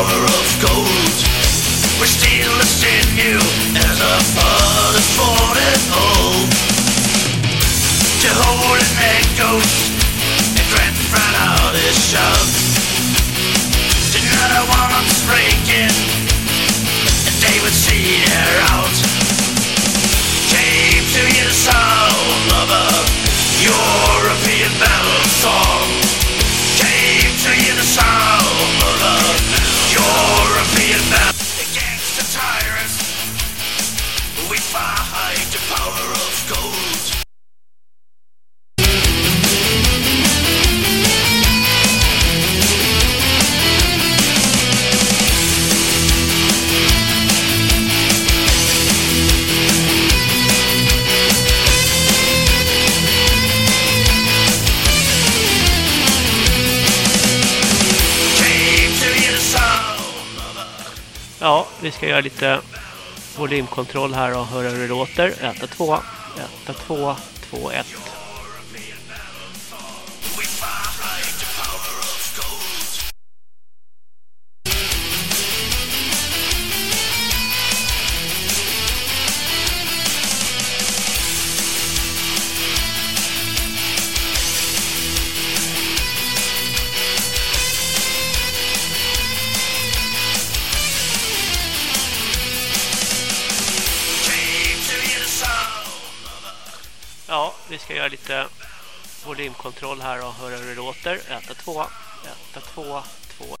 cover of gold. We steal the sinew as our fathers fought at home. an echo, and Grand out his shove. Would see out. Came to a European battle song. ska göra lite volymkontroll här och höra hur det låter. 1, 2, 1, 2, 2, 1. här och höra hur det låter. 112, 112, 2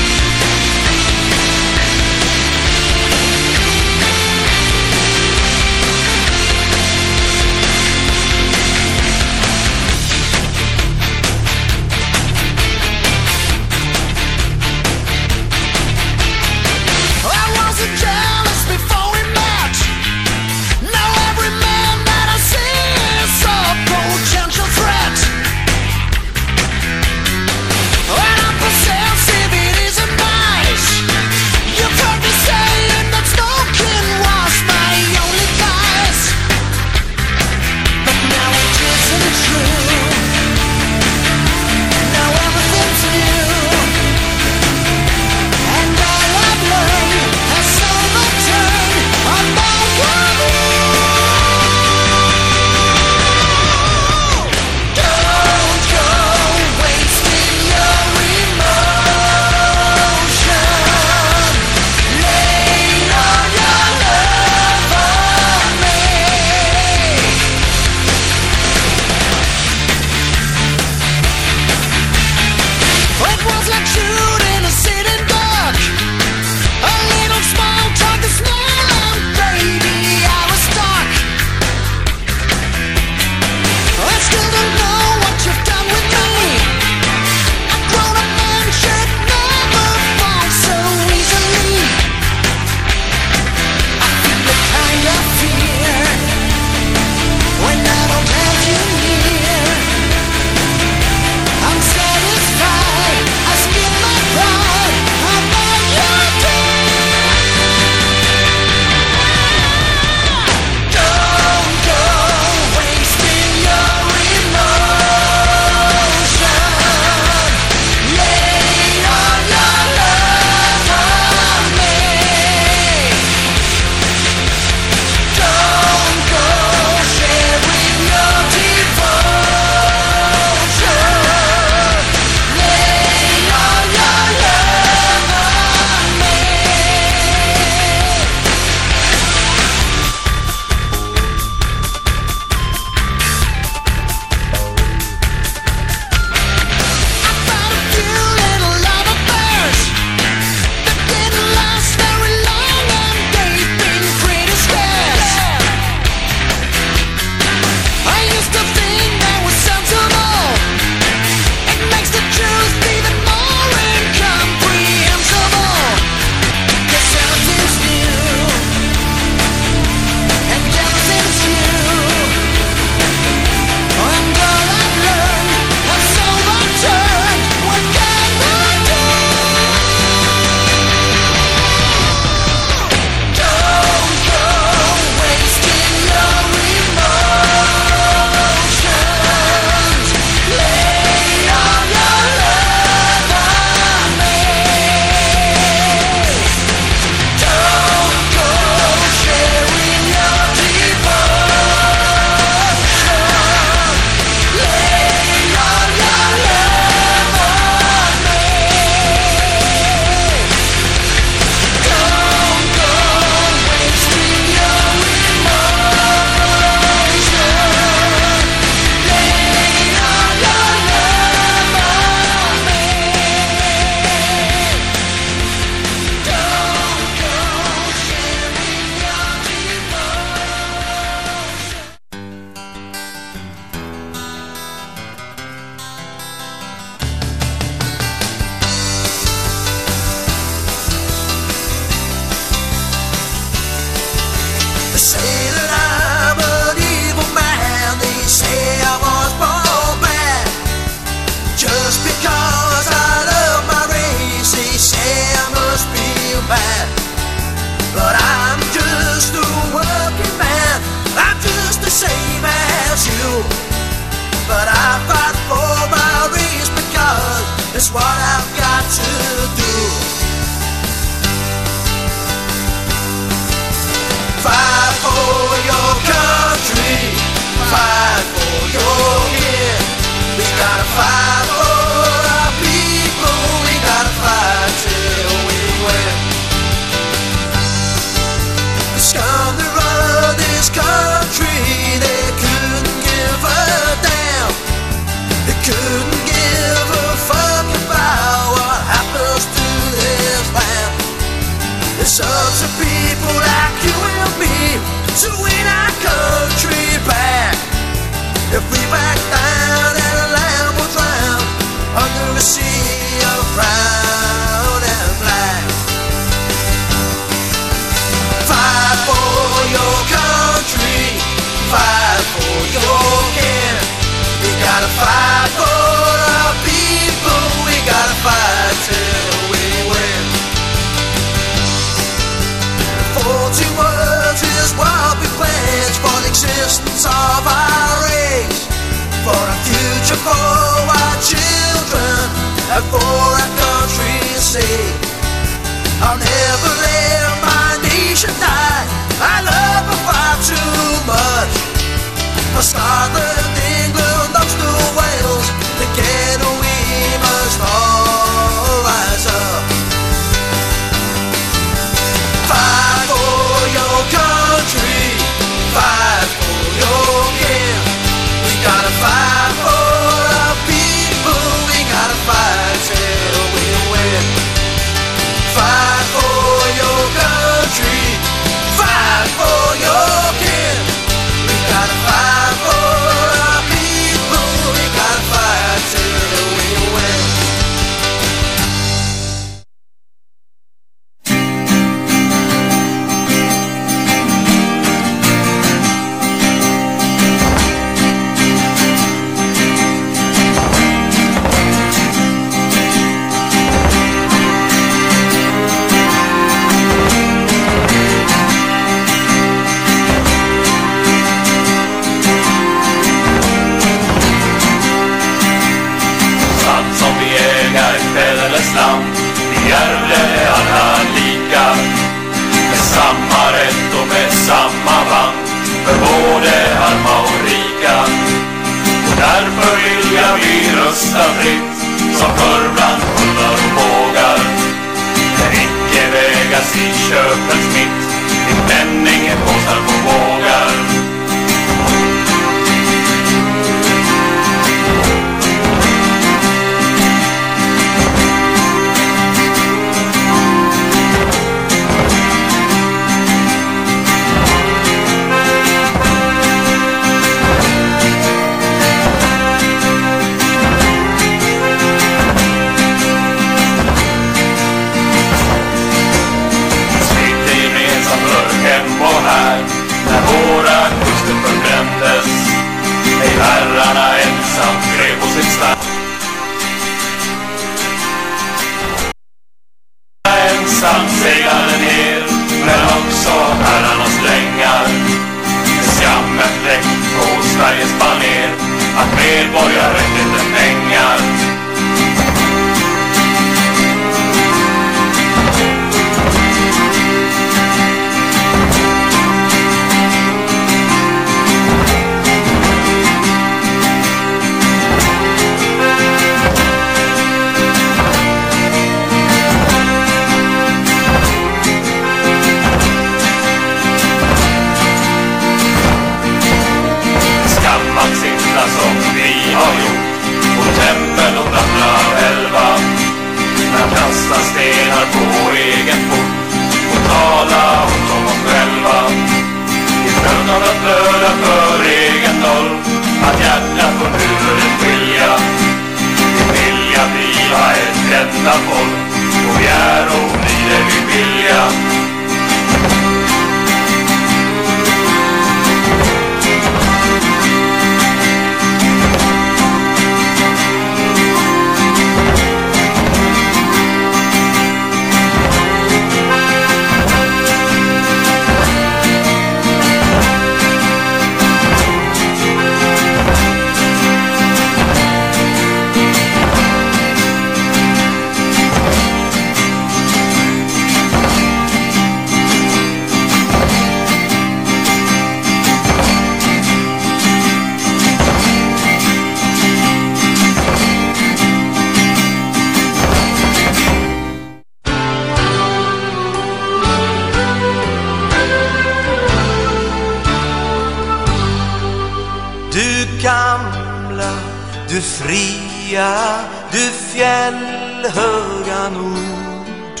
du fjällhöga nord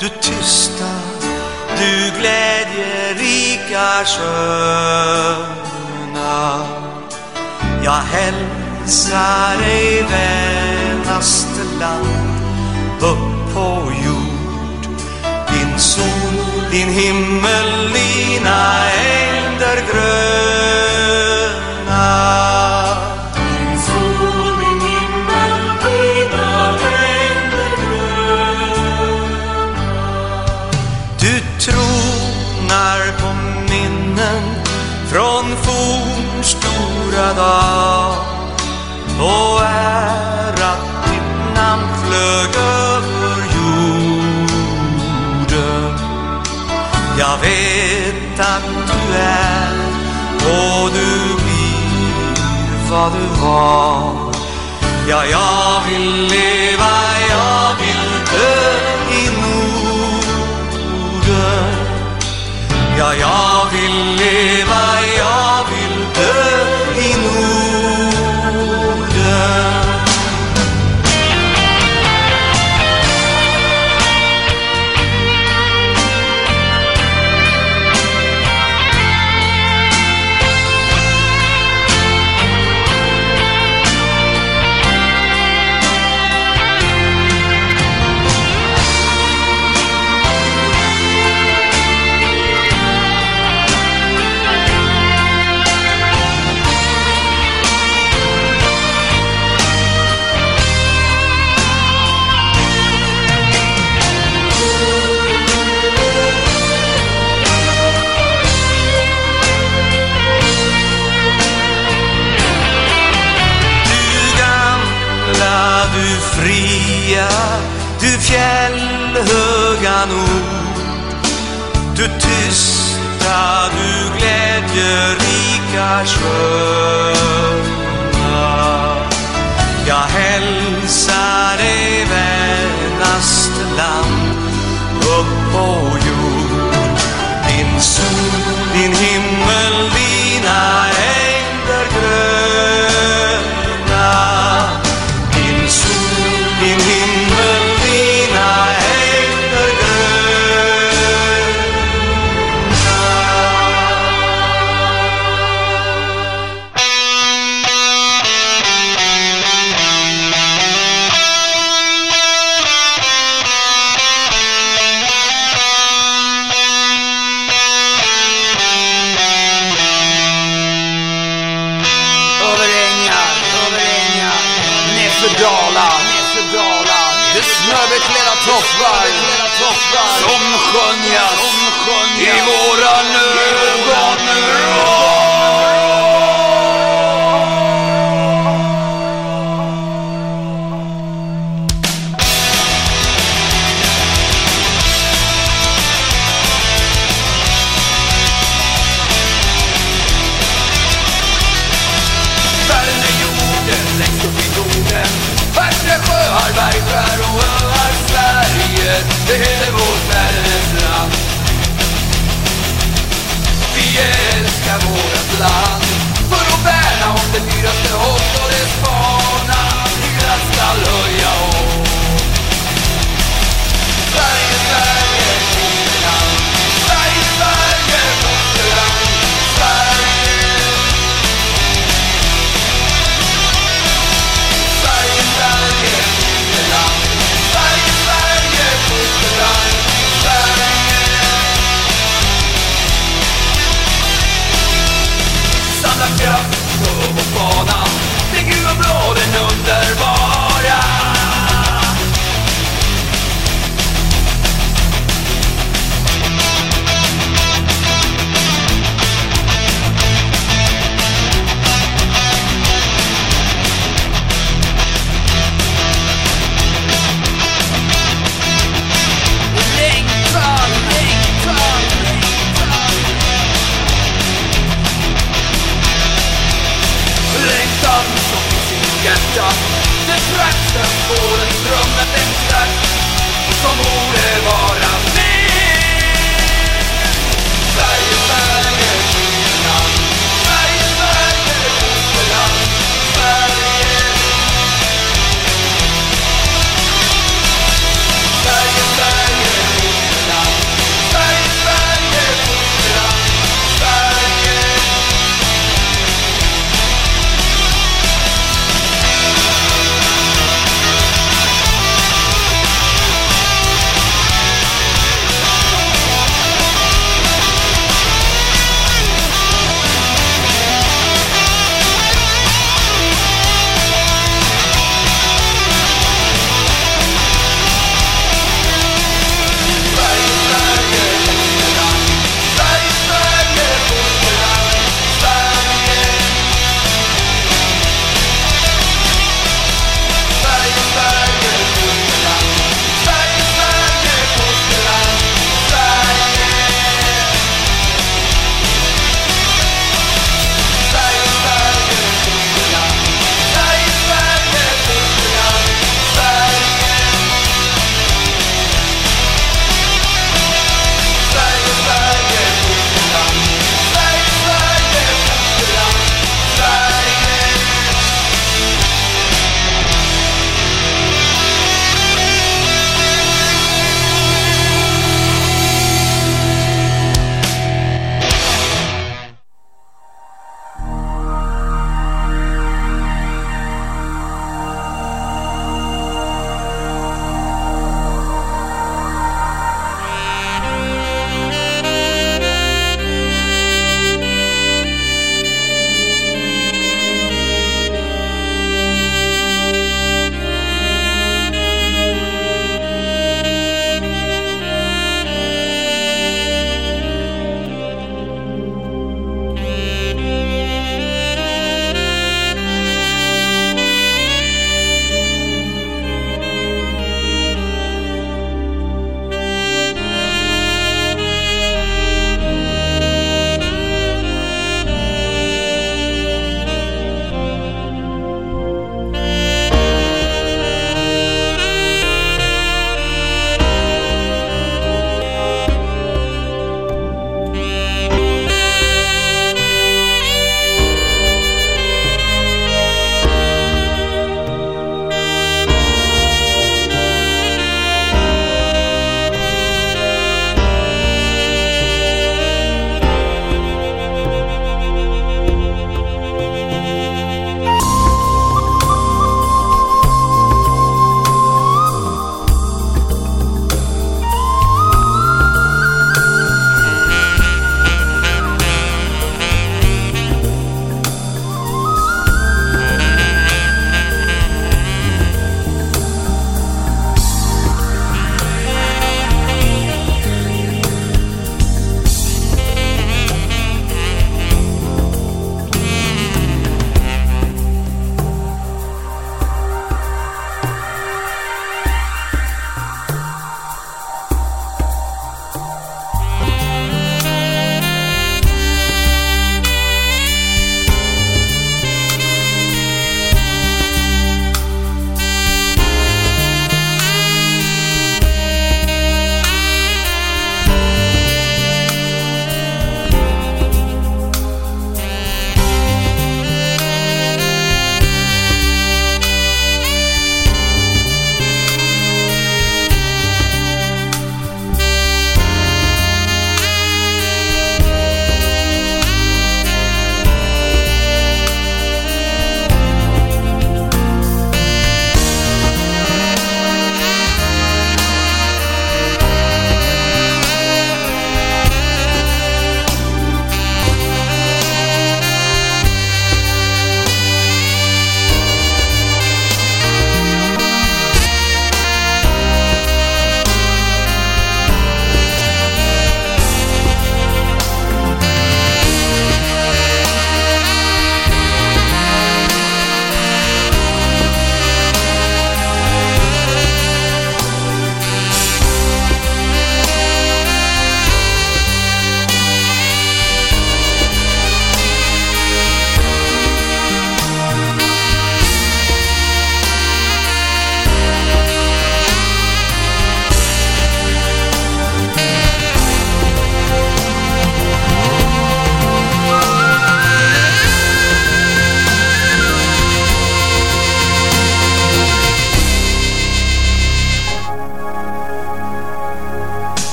Du tysta, du glädjerika sköna. Jag hälsar dig vänaste land upp på jord. Din sol, din himmel, dina ängder gröna vet att du är och du blir vad du var. Ja, jag vill leva, jag vill dö i Norden. Ja, jag fjällhöga nord. Du tysta, du glädjerika sköna. Jag hälsar dig vänaste land upp på jord. Din sol, din himmel, dina ängder gröna i våran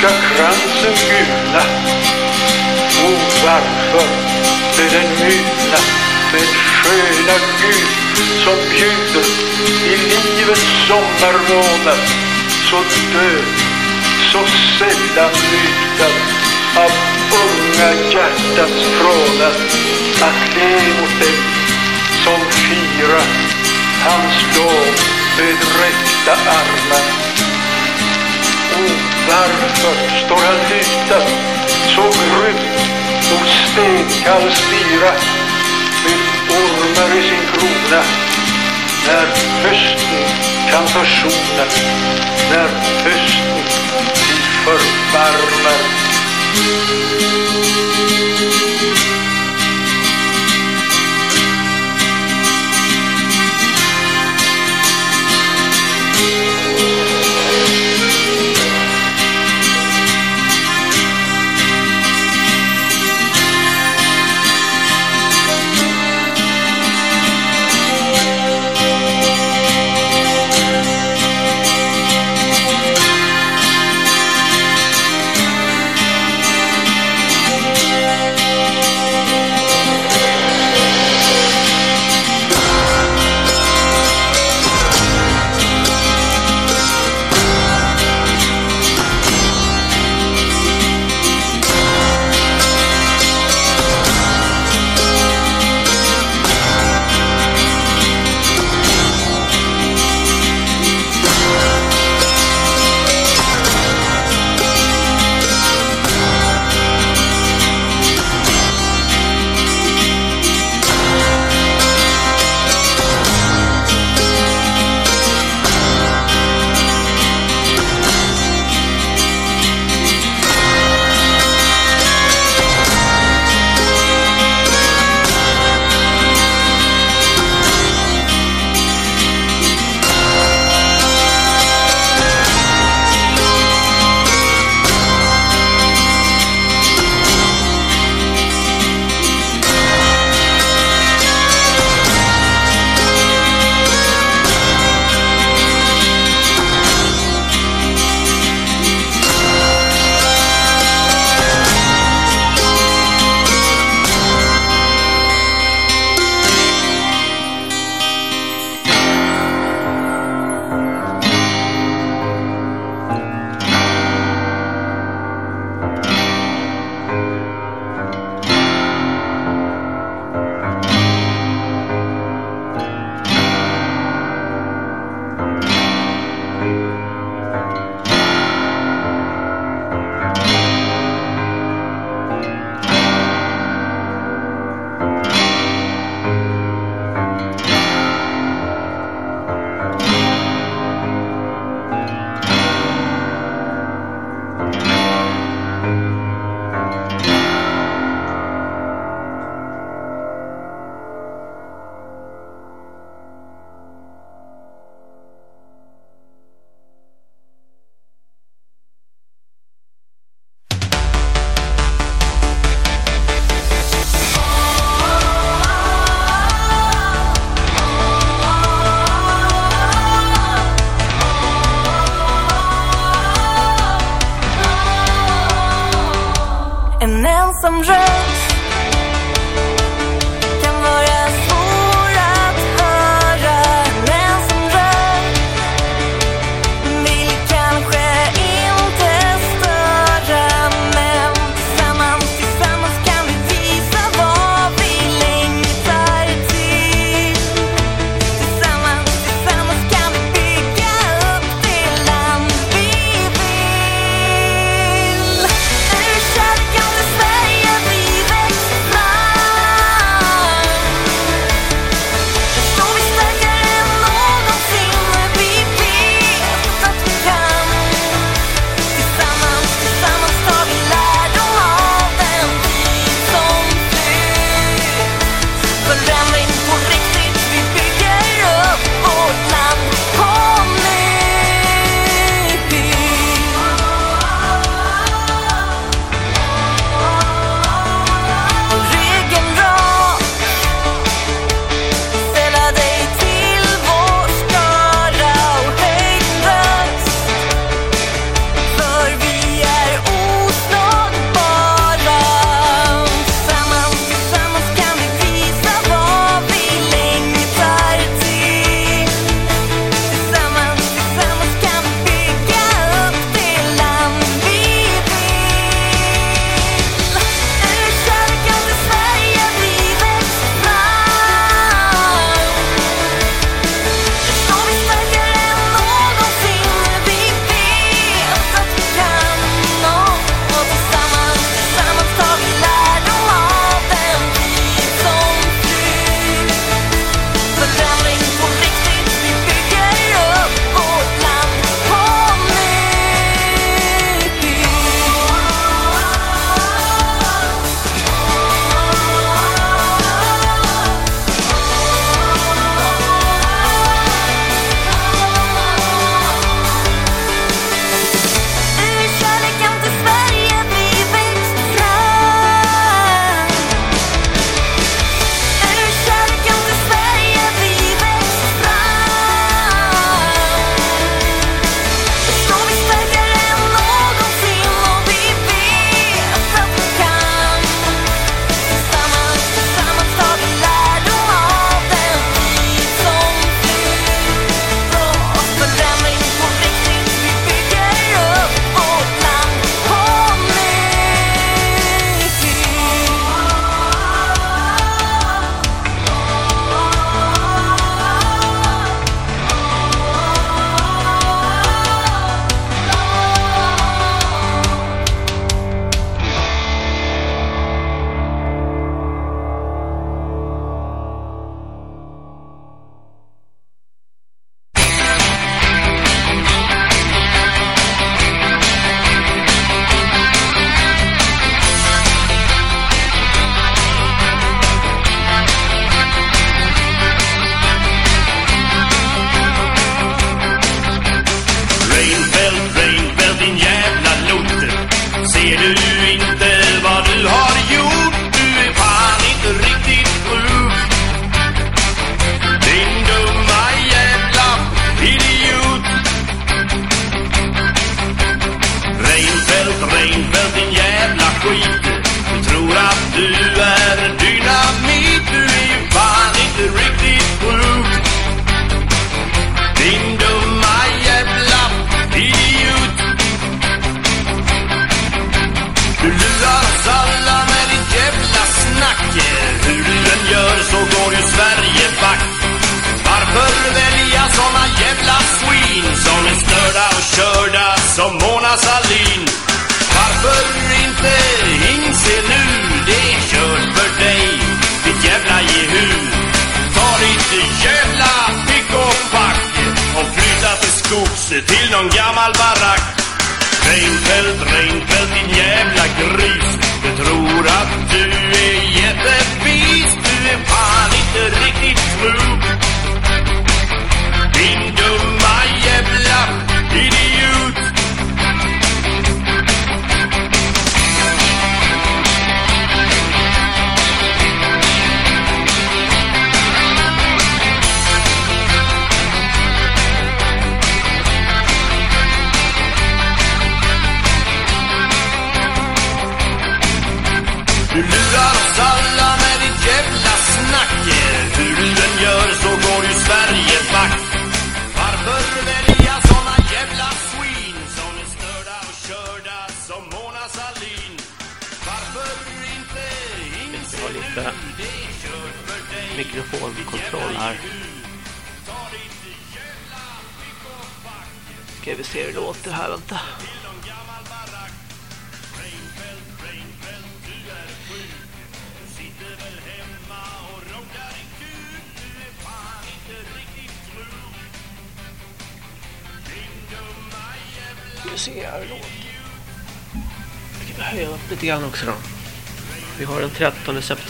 ska kransen gula. Och varför blir den mula med sköna Gud som bjuder i livets sommarmånad så död, så sällan lyftad av unga hjärtats trådar. att le mot dem som fira hans lov med räckta armar. Varför står han lutad så grymt och stenkall spira med ormar i sin krona? När hösten kan försona, när hösten sig förbarmar.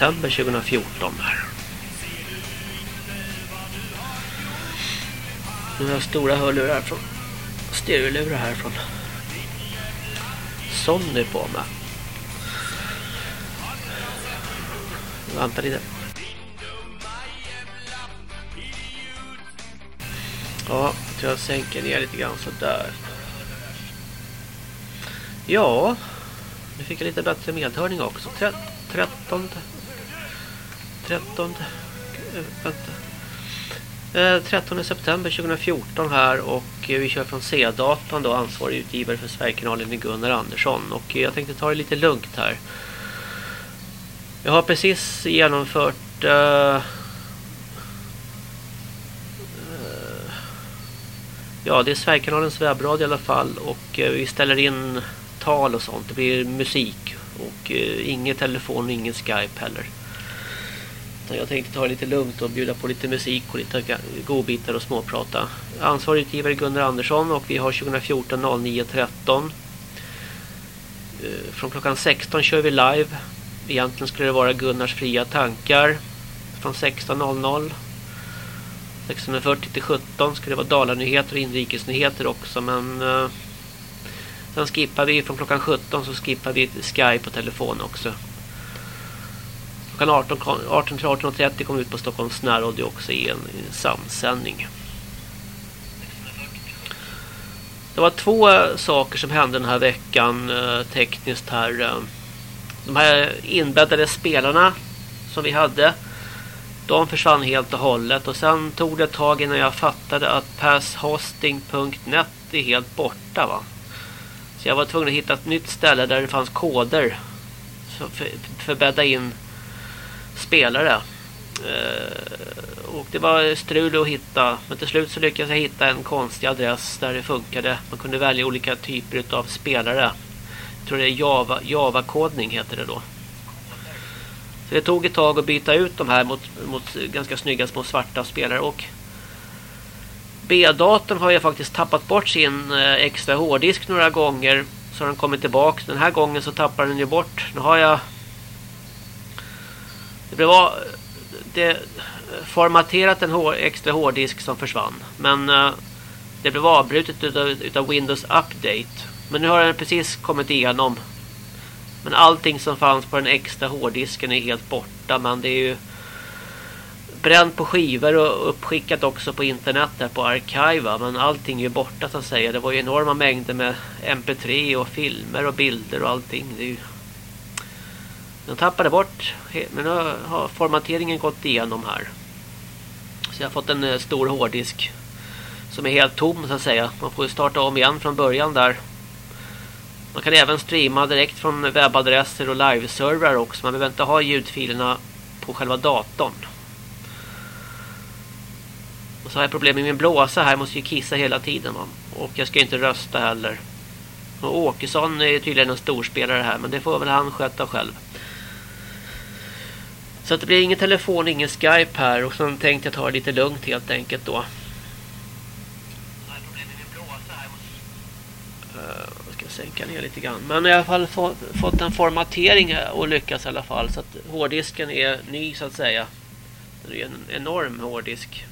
September 2014 här. Nu har jag stora hörlurar från stereolurar här från Sony på mig. Vänta lite. Ja, jag tror jag sänker ner lite grann så där. Ja, nu fick jag lite bättre medhörning också. 13 13 eh, vänta. Eh, 13 september 2014 här och eh, vi kör från C-datan då ansvarig utgivare för Sverigekanalen är Gunnar Andersson och jag tänkte ta det lite lugnt här. Jag har precis genomfört uh, Ja, det är Sverigekanalens webbradio i alla fall och eh, vi ställer in tal och sånt. Det blir musik och eh, ingen telefon och ingen Skype heller. Utan jag tänkte ta det lite lugnt och bjuda på lite musik och lite godbitar och småprata. Ansvarig utgivare Gunnar Andersson och vi har 2014 09.13. Eh, från klockan 16 kör vi live. Egentligen skulle det vara Gunnars fria tankar från 16.00. 16.40 till 17 skulle det vara Dalanyheter och inrikesnyheter också men eh, sen skippar vi från klockan 17 så skippar vi Skype och telefon också. Klockan 18, 18 till 18.30 kommer vi ut på Stockholms närradio också i en, i en samsändning. Det var två eh, saker som hände den här veckan eh, tekniskt här. Eh. De här inbäddade spelarna som vi hade de försvann helt och hållet och sen tog det ett tag innan jag fattade att passhosting.net är helt borta va. Så jag var tvungen att hitta ett nytt ställe där det fanns koder för, för, för att bädda in spelare. Eh, och det var strul att hitta. Men till slut så lyckades jag hitta en konstig adress där det funkade. Man kunde välja olika typer av spelare. Jag tror det är Java, Java-kodning heter det då. Så det tog ett tag att byta ut de här mot, mot ganska snygga små svarta spelare. Och B-datorn har jag faktiskt tappat bort sin eh, extra hårddisk några gånger. Så har den kommit tillbaka. Den här gången så tappar den ju bort. Nu har jag... Det var det formaterat en hår, extra hårddisk som försvann. Men eh, det blev avbrutet utav, utav Windows Update. Men nu har den precis kommit igenom. Men allting som fanns på den extra hårddisken är helt borta. Men det är ju bränt på skivor och uppskickat också på internet där på Arkiva. Men allting är ju borta så att säga. Det var ju enorma mängder med MP3 och filmer och bilder och allting. Det är ju... Den tappade bort. Men nu har formateringen gått igenom här. Så jag har fått en eh, stor hårddisk. Som är helt tom så att säga. Man får ju starta om igen från början där. Man kan även streama direkt från webbadresser och liveservrar också. Man behöver inte ha ljudfilerna på själva datorn. Och så har jag problem med min blåsa här. Jag måste ju kissa hela tiden. Va? Och jag ska inte rösta heller. Och Åkesson är tydligen en storspelare här. Men det får väl han sköta själv. Så att det blir ingen telefon, ingen Skype här. Och sen tänkte jag ta det lite lugnt helt enkelt då. Eh, jag ska sänka ner lite grann. Men jag har i alla fall fått, fått en formatering och lyckas i alla fall. Så att hårddisken är ny så att säga. Det är en enorm hårddisk.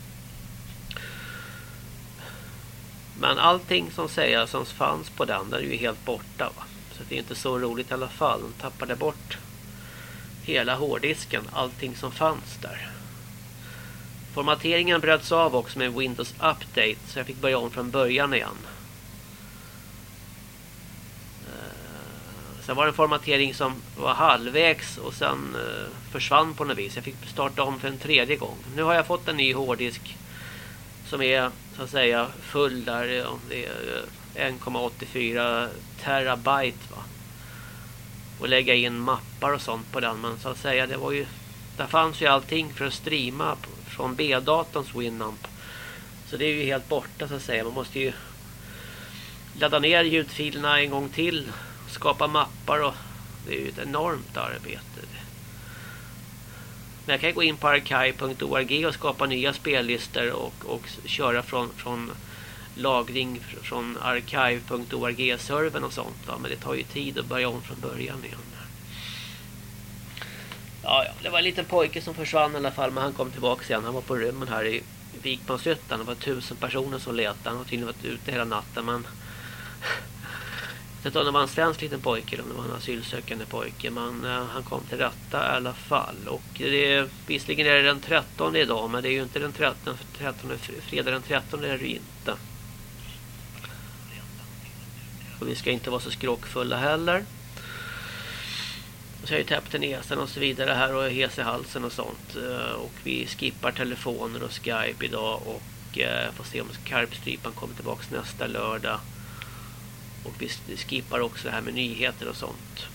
Men allting som säger som fanns på den där är ju helt borta va. Så det är inte så roligt i alla fall. De tappade bort hela hårddisken, allting som fanns där. Formateringen bröts av också med Windows Update så jag fick börja om från början igen. Eh, sen var det en formatering som var halvvägs och sen eh, försvann på något vis. Jag fick starta om för en tredje gång. Nu har jag fått en ny hårddisk som är så att säga full där. Det är eh, 1,84 terabyte va och lägga in mappar och sånt på den. Men så att säga, det var ju där fanns ju allting för att streama från B-datorns Winamp. Så det är ju helt borta så att säga. Man måste ju ladda ner ljudfilerna en gång till. Skapa mappar och det är ju ett enormt arbete. Men jag kan gå in på archive.org och skapa nya spellistor och, och köra från, från lagring från archive.org-servern och sånt. Va? Men det tar ju tid att börja om från början igen. Ja, ja, det var en liten pojke som försvann i alla fall. Men han kom tillbaka igen. Han var på rymmen här i Vikmanshyttan. Det var tusen personer som letade. Han har tydligen varit ute hela natten. Men jag vet inte om det var en svensk liten pojke eller om det var en asylsökande pojke. Men uh, han kom till rätta i alla fall. Och det är, visserligen är det den 13 idag. Men det är ju inte den 13. 13 fredag den 13 är det inte. Och vi ska inte vara så skrockfulla heller. Och så är ju täppt näsan och så vidare här och hes i halsen och sånt. Eh, och vi skippar telefoner och Skype idag och eh, får se om Karpstrypan kommer tillbaka nästa lördag. Och vi skippar också det här med nyheter och sånt.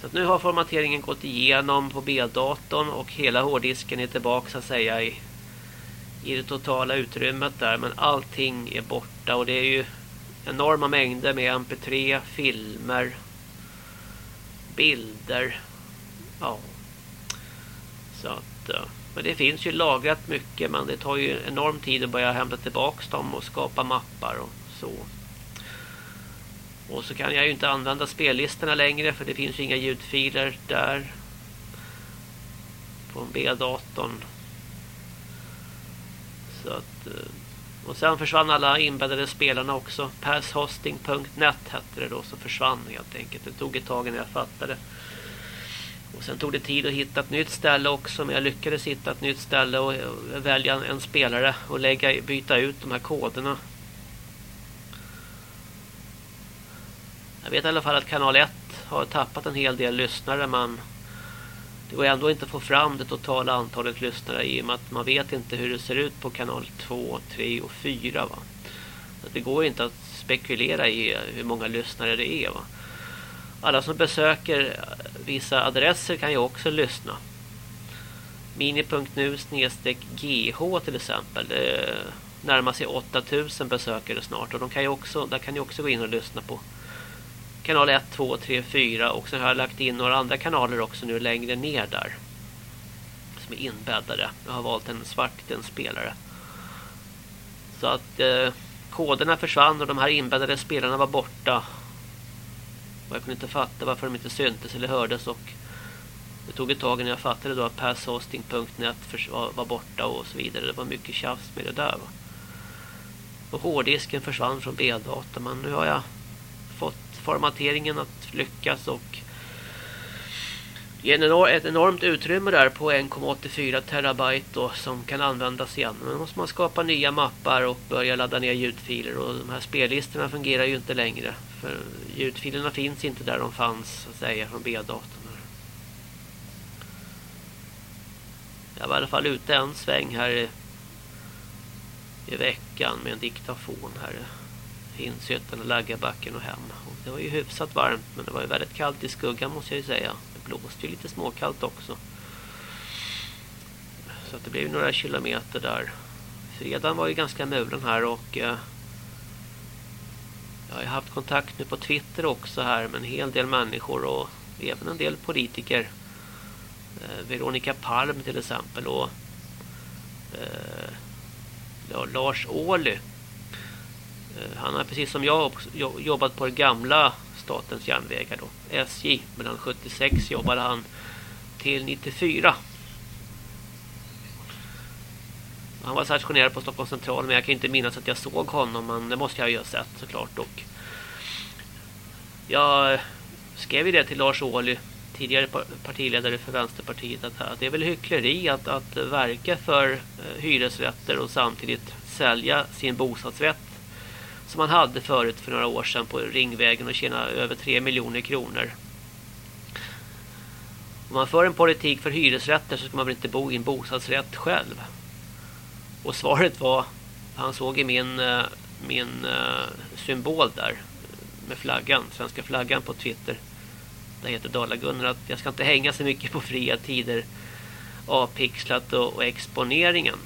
Så nu har formateringen gått igenom på B-datorn och hela hårddisken är tillbaka så att säga i, i det totala utrymmet där. Men allting är borta och det är ju enorma mängder med mp3, filmer, bilder. Ja. Så att, eh, men det finns ju lagrat mycket men det tar ju enorm tid att börja hämta tillbaka dem och skapa mappar och så. Och så kan jag ju inte använda spellistorna längre för det finns ju inga ljudfiler där. På en B-datorn. Så att eh, och sen försvann alla inbäddade spelarna också. Passhosting.net hette det då som försvann helt enkelt. Det tog ett tag innan jag fattade. Och sen tog det tid att hitta ett nytt ställe också. Men jag lyckades hitta ett nytt ställe och välja en spelare och lägga, byta ut de här koderna. Jag vet i alla fall att kanal 1 har tappat en hel del lyssnare men det går ändå inte att få fram det totala antalet lyssnare i och med att man vet inte hur det ser ut på kanal 2, 3 och 4 va. Så det går inte att spekulera i hur många lyssnare det är va. Alla som besöker vissa adresser kan ju också lyssna. Mini.nu snedstreck GH till exempel. Det närmar sig 8000 besökare snart och de kan ju också, där kan ni också gå in och lyssna på kanal 1, 2, 3, 4 och sen har jag lagt in några andra kanaler också nu längre ner där. Som är inbäddade. Jag har valt en svart liten spelare. Så att eh, koderna försvann och de här inbäddade spelarna var borta. Och jag kunde inte fatta varför de inte syntes eller hördes och det tog ett tag innan jag fattade då att passhosting.net var borta och så vidare. Det var mycket tjafs med det där. Och hårddisken försvann från B-data. men nu har jag fått formateringen att lyckas och ge ett enormt utrymme där på 1,84 terabyte då, som kan användas igen. Men då måste man skapa nya mappar och börja ladda ner ljudfiler och de här spellistorna fungerar ju inte längre för ljudfilerna finns inte där de fanns så att säga från B-datorn. Jag var i alla fall ute en sväng här i, i veckan med en diktafon här. Hinshyttan och Laggabacken och hem. Det var ju hyfsat varmt men det var ju väldigt kallt i skuggan måste jag ju säga. Det blåste ju lite småkallt också. Så att det blev ju några kilometer där. Fredagen var ju ganska mulen här och eh, Jag har ju haft kontakt nu på Twitter också här med en hel del människor och även en del politiker. Eh, Veronica Palm till exempel och eh, Lars Ohly. Eh, han har precis som jag jobbat på det gamla Statens järnvägar då, SJ. Mellan 76 jobbade han till 94. Han var stationerad på Stockholms central men jag kan inte minnas att jag såg honom men det måste jag ju ha sett såklart och jag skrev ju det till Lars Ohly tidigare partiledare för Vänsterpartiet att det är väl hyckleri att, att verka för eh, hyresrätter och samtidigt sälja sin bostadsrätt som man hade förut för några år sedan på Ringvägen och tjäna över 3 miljoner kronor. Om man för en politik för hyresrätter så ska man väl inte bo i en bostadsrätt själv. Och svaret var, han såg i min, eh, min eh, symbol där med flaggan, svenska flaggan på Twitter. där heter Dala-Gunnar att jag ska inte hänga så mycket på fria tider avpixlat och, och exponeringen.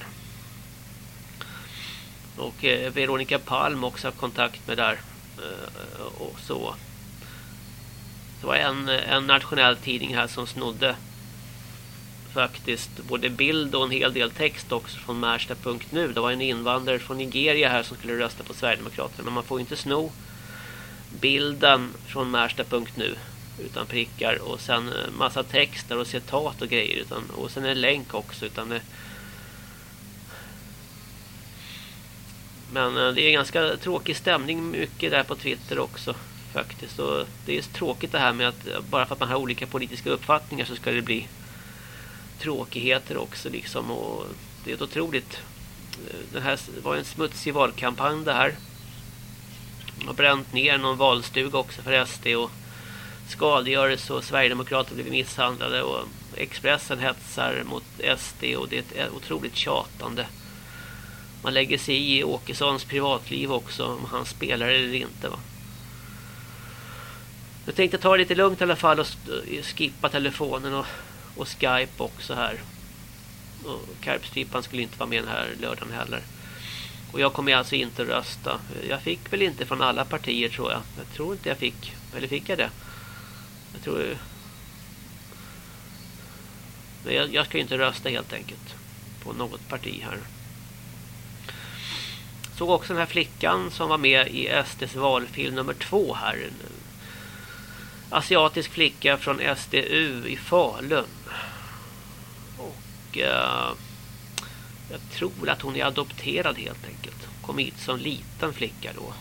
Och eh, Veronica Palm också har kontakt med där. Eh, och så. Det var en, en nationell tidning här som snodde faktiskt både bild och en hel del text också från Märsta.nu. Det var en invandrare från Nigeria här som skulle rösta på Sverigedemokraterna. Men man får inte sno bilden från Märsta.nu utan prickar och sen eh, massa texter och citat och grejer utan, och sen en länk också utan det, Men eh, det är ganska tråkig stämning mycket där på Twitter också faktiskt. Och det är tråkigt det här med att eh, bara för att man har olika politiska uppfattningar så ska det bli tråkigheter också liksom. Och det är ett otroligt... Eh, det här var en smutsig valkampanj det här. Man har bränt ner någon valstuga också för SD och skadegörelse och Sverigedemokrater blev misshandlade och Expressen hetsar mot SD och det är ett otroligt tjatande man lägger sig i Åkessons privatliv också om han spelar eller inte va. Jag tänkte ta det lite lugnt i alla fall och skippa telefonen och, och Skype också här. Och Karpstripan skulle inte vara med den här lördagen heller. Och jag kommer alltså inte rösta. Jag fick väl inte från alla partier tror jag. Jag tror inte jag fick. Eller fick jag det? Jag tror... Men jag, jag ska inte rösta helt enkelt. På något parti här. Såg också den här flickan som var med i SDs valfilm nummer två här. En asiatisk flicka från SDU i Falun. Och eh, jag tror att hon är adopterad helt enkelt. Kom hit som liten flicka då.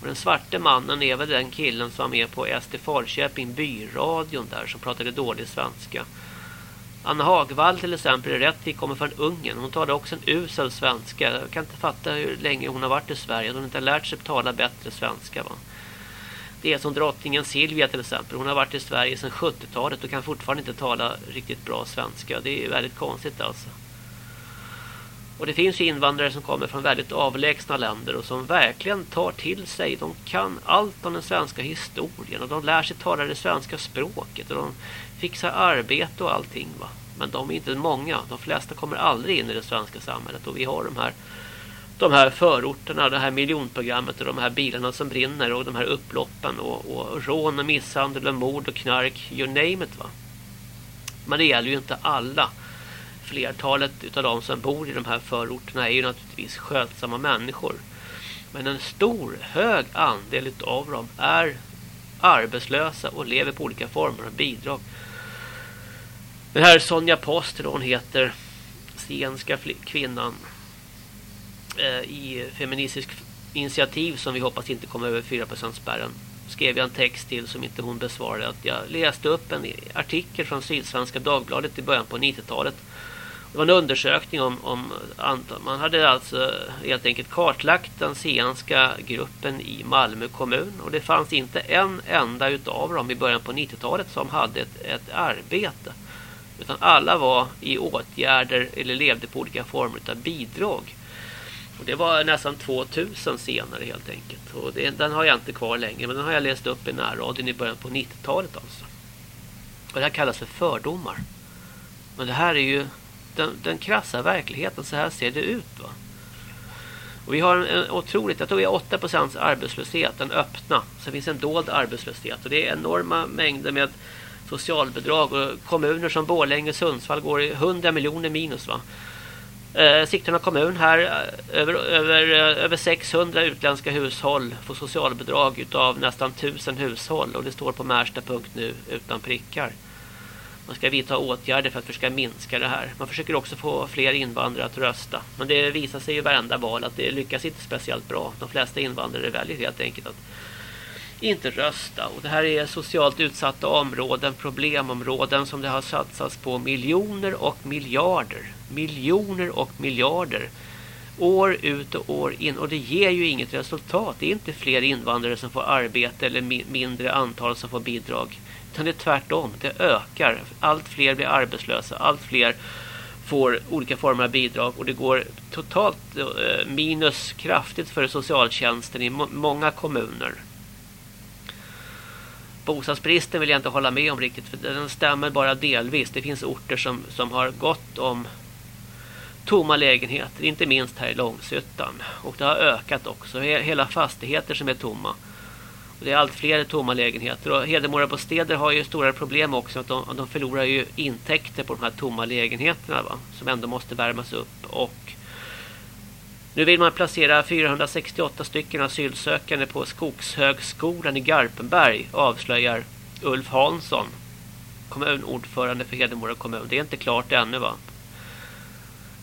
Och den svarte mannen är väl den killen som var med på SD Falköping byradion där som pratade dålig svenska. Anna Hagvall till exempel är rätt. Vi kommer från Ungern. Hon talar också en usel svenska. Jag kan inte fatta hur länge hon har varit i Sverige. Hon har inte lärt sig att tala bättre svenska. Va? Det är som drottningen Silvia till exempel. Hon har varit i Sverige sedan 70-talet och kan fortfarande inte tala riktigt bra svenska. Det är väldigt konstigt alltså. Och det finns ju invandrare som kommer från väldigt avlägsna länder och som verkligen tar till sig. De kan allt om den svenska historien och de lär sig tala det svenska språket och de fixar arbete och allting va. Men de är inte många. De flesta kommer aldrig in i det svenska samhället och vi har de här de här förorterna, det här miljonprogrammet och de här bilarna som brinner och de här upploppen och, och rån och misshandel och mord och knark, you name it va. Men det gäller ju inte alla flertalet av de som bor i de här förorterna är ju naturligtvis skötsamma människor. Men en stor, hög andel av dem är arbetslösa och lever på olika former av bidrag. Den här Sonja Post, hon heter zigenska kvinnan eh, i feministisk initiativ som vi hoppas inte kommer över 4% spärren skrev jag en text till som inte hon besvarade att jag läste upp en artikel från Sydsvenska Dagbladet i början på 90-talet det var en undersökning om, om antal. Man hade alltså helt enkelt kartlagt den zigenska gruppen i Malmö kommun. Och det fanns inte en enda utav dem i början på 90-talet som hade ett, ett arbete. Utan alla var i åtgärder eller levde på olika former av bidrag. Och det var nästan 2000 senare helt enkelt. Och det, den har jag inte kvar längre. Men den har jag läst upp i närradion i början på 90-talet alltså. Och det här kallas för fördomar. Men det här är ju den, den krassa verkligheten. Så här ser det ut va. Och vi har en, en otroligt, jag tror vi har 8% arbetslöshet, den öppna. Så det finns en dold arbetslöshet och det är enorma mängder med socialbidrag och kommuner som Borlänge och Sundsvall går i 100 miljoner minus va. Eh, Sigtuna kommun här eh, över, över, eh, över 600 utländska hushåll får socialbidrag utav nästan 1000 hushåll och det står på Märsta.nu utan prickar. Man ska vidta åtgärder för att försöka minska det här. Man försöker också få fler invandrare att rösta. Men det visar sig i varenda val att det lyckas inte speciellt bra. De flesta invandrare väljer helt enkelt att inte rösta. Och det här är socialt utsatta områden, problemområden som det har satsats på miljoner och miljarder. Miljoner och miljarder. År ut och år in. Och det ger ju inget resultat. Det är inte fler invandrare som får arbete eller mindre antal som får bidrag. Utan det är tvärtom. Det ökar. Allt fler blir arbetslösa. Allt fler får olika former av bidrag och det går totalt eh, minus kraftigt för socialtjänsten i många kommuner. Bostadsbristen vill jag inte hålla med om riktigt för den stämmer bara delvis. Det finns orter som, som har gått om tomma lägenheter, inte minst här i Långshyttan. Och det har ökat också. Hela fastigheter som är tomma. Och det är allt fler tomma lägenheter. Och Hedemora bostäder har ju stora problem också. Att de, de förlorar ju intäkter på de här tomma lägenheterna va? som ändå måste värmas upp. Och nu vill man placera 468 stycken asylsökande på Skogshögskolan i Garpenberg, avslöjar Ulf Hansson, kommunordförande för Hedemora kommun. Det är inte klart ännu va.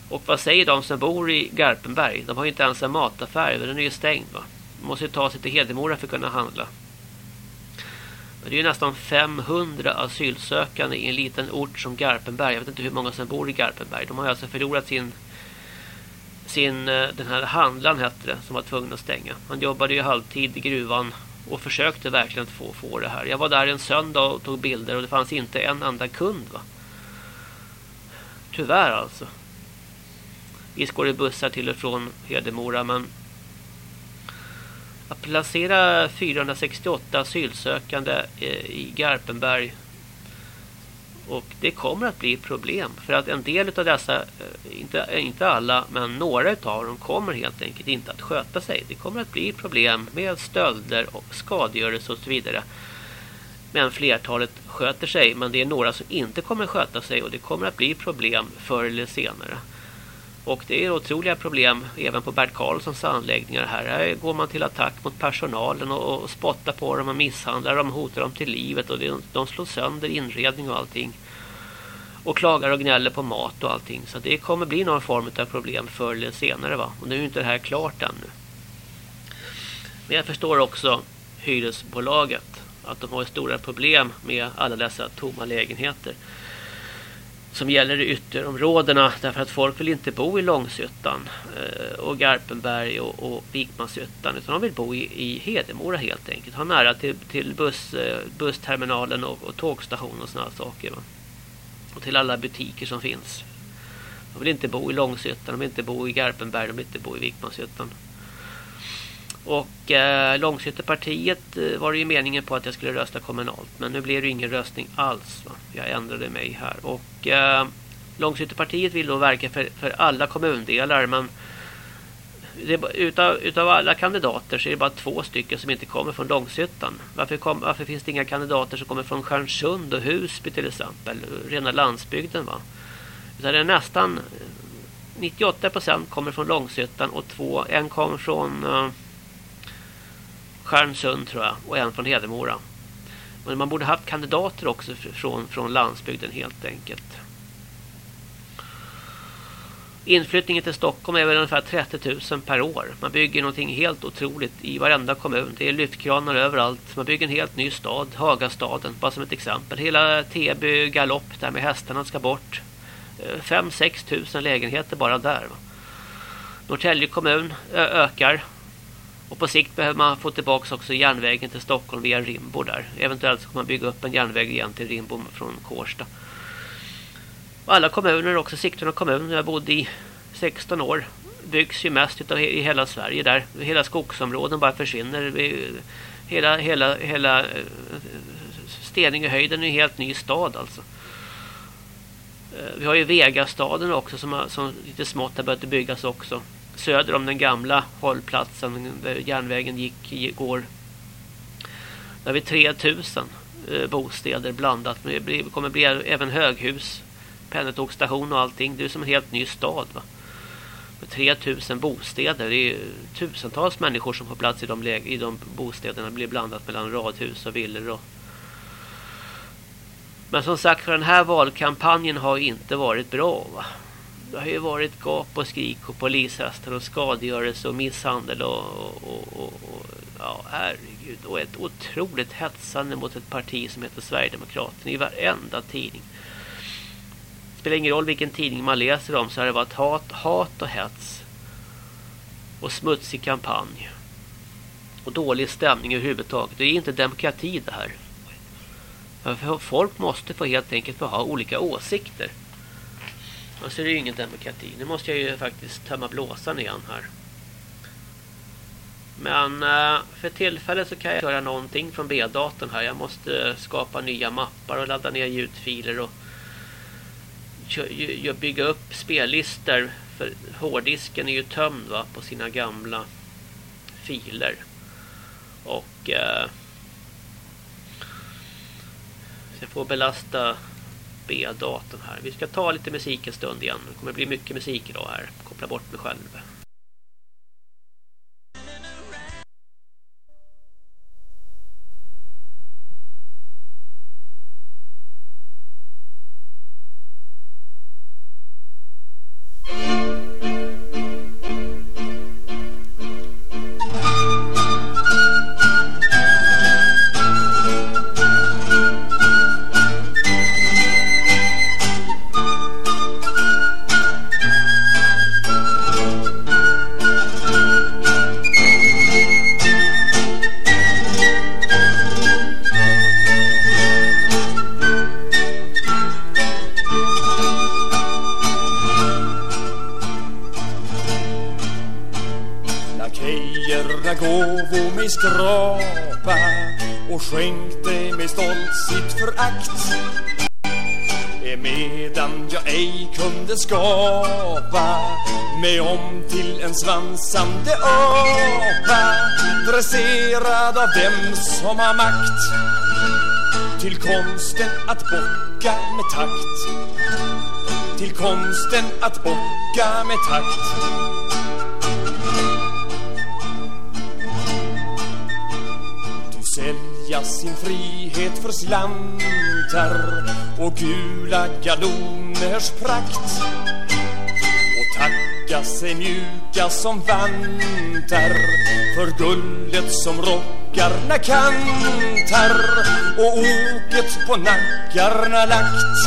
Och vad säger de som bor i Garpenberg? De har ju inte ens en mataffär, den är ju stängd va. De måste ju ta sig till Hedemora för att kunna handla. Men det är ju nästan 500 asylsökande i en liten ort som Garpenberg. Jag vet inte hur många som bor i Garpenberg. De har alltså förlorat sin sin, eh, den här handlaren hette det, som var tvungen att stänga. Han jobbade ju halvtid i gruvan och försökte verkligen få, få det här. Jag var där en söndag och tog bilder och det fanns inte en enda kund va. Tyvärr alltså. Visst går det bussar till och från Hedemora men att placera 468 asylsökande eh, i Garpenberg och det kommer att bli problem för att en del av dessa, eh, inte, eh, inte alla, men några av dem kommer helt enkelt inte att sköta sig. Det kommer att bli problem med stölder och skadegörelse och så vidare. Men flertalet sköter sig, men det är några som inte kommer att sköta sig och det kommer att bli problem förr eller senare. Och det är otroliga problem även på Bert Karlssons anläggningar här. Här går man till attack mot personalen och, och spottar på dem och misshandlar dem, hotar dem till livet och det, de slår sönder inredning och allting. Och klagar och gnäller på mat och allting. Så det kommer bli någon form av problem förr eller senare va. Och nu är inte det här klart ännu. Men jag förstår också hyresbolaget. Att de har stora problem med alla dessa tomma lägenheter som gäller i ytterområdena därför att folk vill inte bo i Långshyttan eh, och Garpenberg och, och Vikmanshyttan utan de vill bo i, i Hedemora helt enkelt. Ha nära till, till buss, eh, bussterminalen och, och tågstation och sådana saker. Va? Och till alla butiker som finns. De vill inte bo i Långshyttan, de vill inte bo i Garpenberg, de vill inte bo i Vikmanshyttan. Och eh, Långshyttepartiet eh, var det ju meningen på att jag skulle rösta kommunalt. Men nu blev det ingen röstning alls. Va? Jag ändrade mig här. Och eh, Långshyttepartiet vill då verka för, för alla kommundelar. Men det, utav, utav alla kandidater så är det bara två stycken som inte kommer från Långshyttan. Varför, kom, varför finns det inga kandidater som kommer från Stjärnsund och Husby till exempel? Rena landsbygden va? Utan det är nästan eh, 98% kommer från Långshyttan och två, en kommer från... Eh, Stjärnsund tror jag och en från Hedemora. Men man borde haft kandidater också från, från landsbygden helt enkelt. Inflyttningen till Stockholm är väl ungefär 30 000 per år. Man bygger någonting helt otroligt i varenda kommun. Det är lyftkranar överallt. Man bygger en helt ny stad, Hagastaden, bara som ett exempel. Hela Täby galopp där med hästarna ska bort. Eh, 5-6 000 lägenheter bara där. Norrtälje kommun ökar och på sikt behöver man få tillbaka också järnvägen till Stockholm via Rimbo där. Eventuellt så kommer man bygga upp en järnväg igen till Rimbo från Kårsta. Och alla kommuner, också Sigtuna kommun, jag bodde i 16 år, byggs ju mest utav i hela Sverige där. Hela skogsområden bara försvinner. Hela, hela, hela eh, Steningehöjden är en helt ny stad alltså. Eh, vi har ju Vegastaden också som, har, som lite smått har börjat byggas också söder om den gamla hållplatsen där järnvägen gick går. Där har vi 3000 bostäder blandat. Det kommer bli även höghus, pendeltågsstation och allting. Det är som en helt ny stad va. Med 3000 bostäder. Det är tusentals människor som får plats i de, i de bostäderna. Det blir blandat mellan radhus och villor och men som sagt för den här valkampanjen har inte varit bra va? Det har ju varit gap och skrik och polishästar och skadegörelse och misshandel och, och, och, och ja herregud och ett otroligt hetsande mot ett parti som heter Sverigedemokraterna i varenda tidning. Det spelar ingen roll vilken tidning man läser om så har det varit hat, hat och hets och smutsig kampanj och dålig stämning överhuvudtaget. Det är inte demokrati det här. Folk måste få helt enkelt få ha olika åsikter. Annars är det ju ingen demokrati. Nu måste jag ju faktiskt tömma blåsan igen här. Men eh, för tillfället så kan jag göra någonting från B-datorn här. Jag måste skapa nya mappar och ladda ner ljudfiler och bygga upp spellistor. För hårddisken är ju tömd va, på sina gamla filer. Och eh, jag får belasta B-datorn här. Vi ska ta lite musik en stund igen. Det kommer bli mycket musik idag här. Koppla bort mig själv. Dansande apa dresserad av dem som har makt. Till konsten att bocka med takt. Till konsten att bocka med takt. Du sälja sin frihet för slantar och gula galoners prakt mjuka sig mjuka som vantar För guldet som rockarna kantar Och oket på nackarna lagt.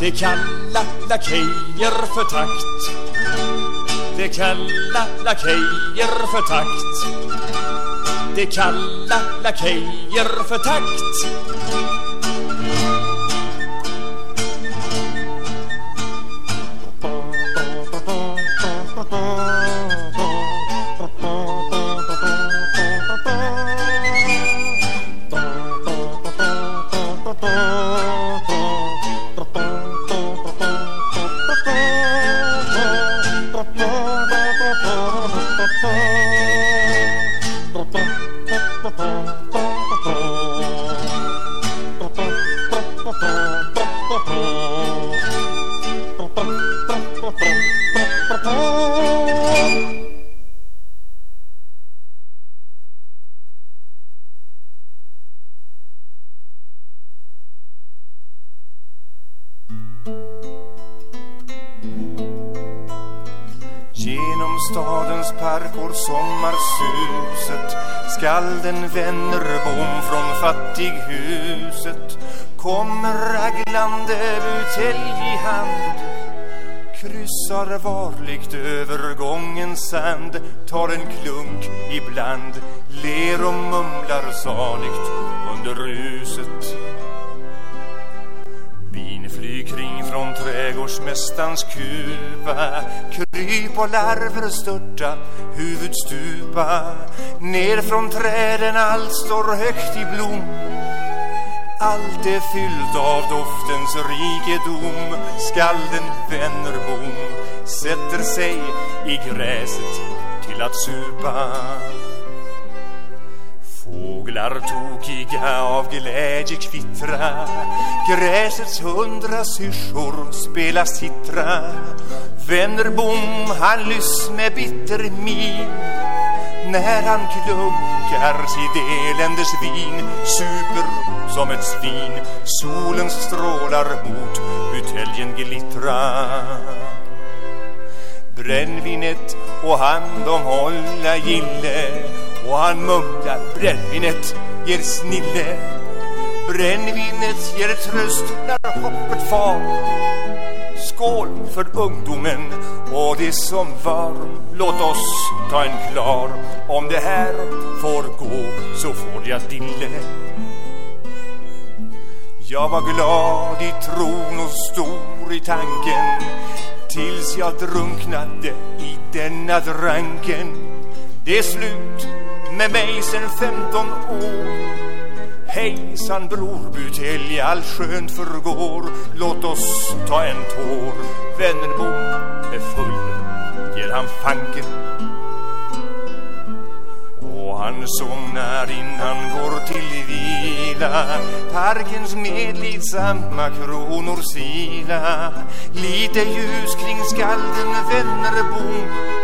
Det kalla lakejer för takt. Det kalla lakejer för takt. Det kalla lakejer för takt. Fåtölj i hand. Kryssar varligt över gångens sand. Tar en klunk ibland. Ler och mumlar saligt under ruset. Bin flyr kring från trädgårdsmästarens kupa Kryp och larver störta huvudstupa. Ner från träden allt står högt i blom allt är fyllt av doftens rikedom Skalden Wennerbom sätter sig i gräset till att supa. Fåglar tokiga av glädje kvittra. Gräsets hundra syrsor spela sittra. Vännerbom han lyss med bitter min. När han klunkar sitt eländes vin Super som ett svin. Solens strålar mot buteljen glittra. Brännvinet och han de hålla gille och han mumlar brännvinet ger snille. Brännvinet ger tröst när hoppet far. Skål för ungdomen och det som var. Låt oss ta en klar. Om det här får gå så får jag dille. Jag var glad i tron och stor i tanken. Tills jag drunknade i denna dranken Det är slut med mig sen 15 år. Hejsan bror butelj, allt skönt förgår Låt oss ta en tår. Vännerbom är full, ger han fanken. Och han somnar innan går till vila. Parkens medlidsamma kronor sila. Lite ljus kring skalden Vännerbom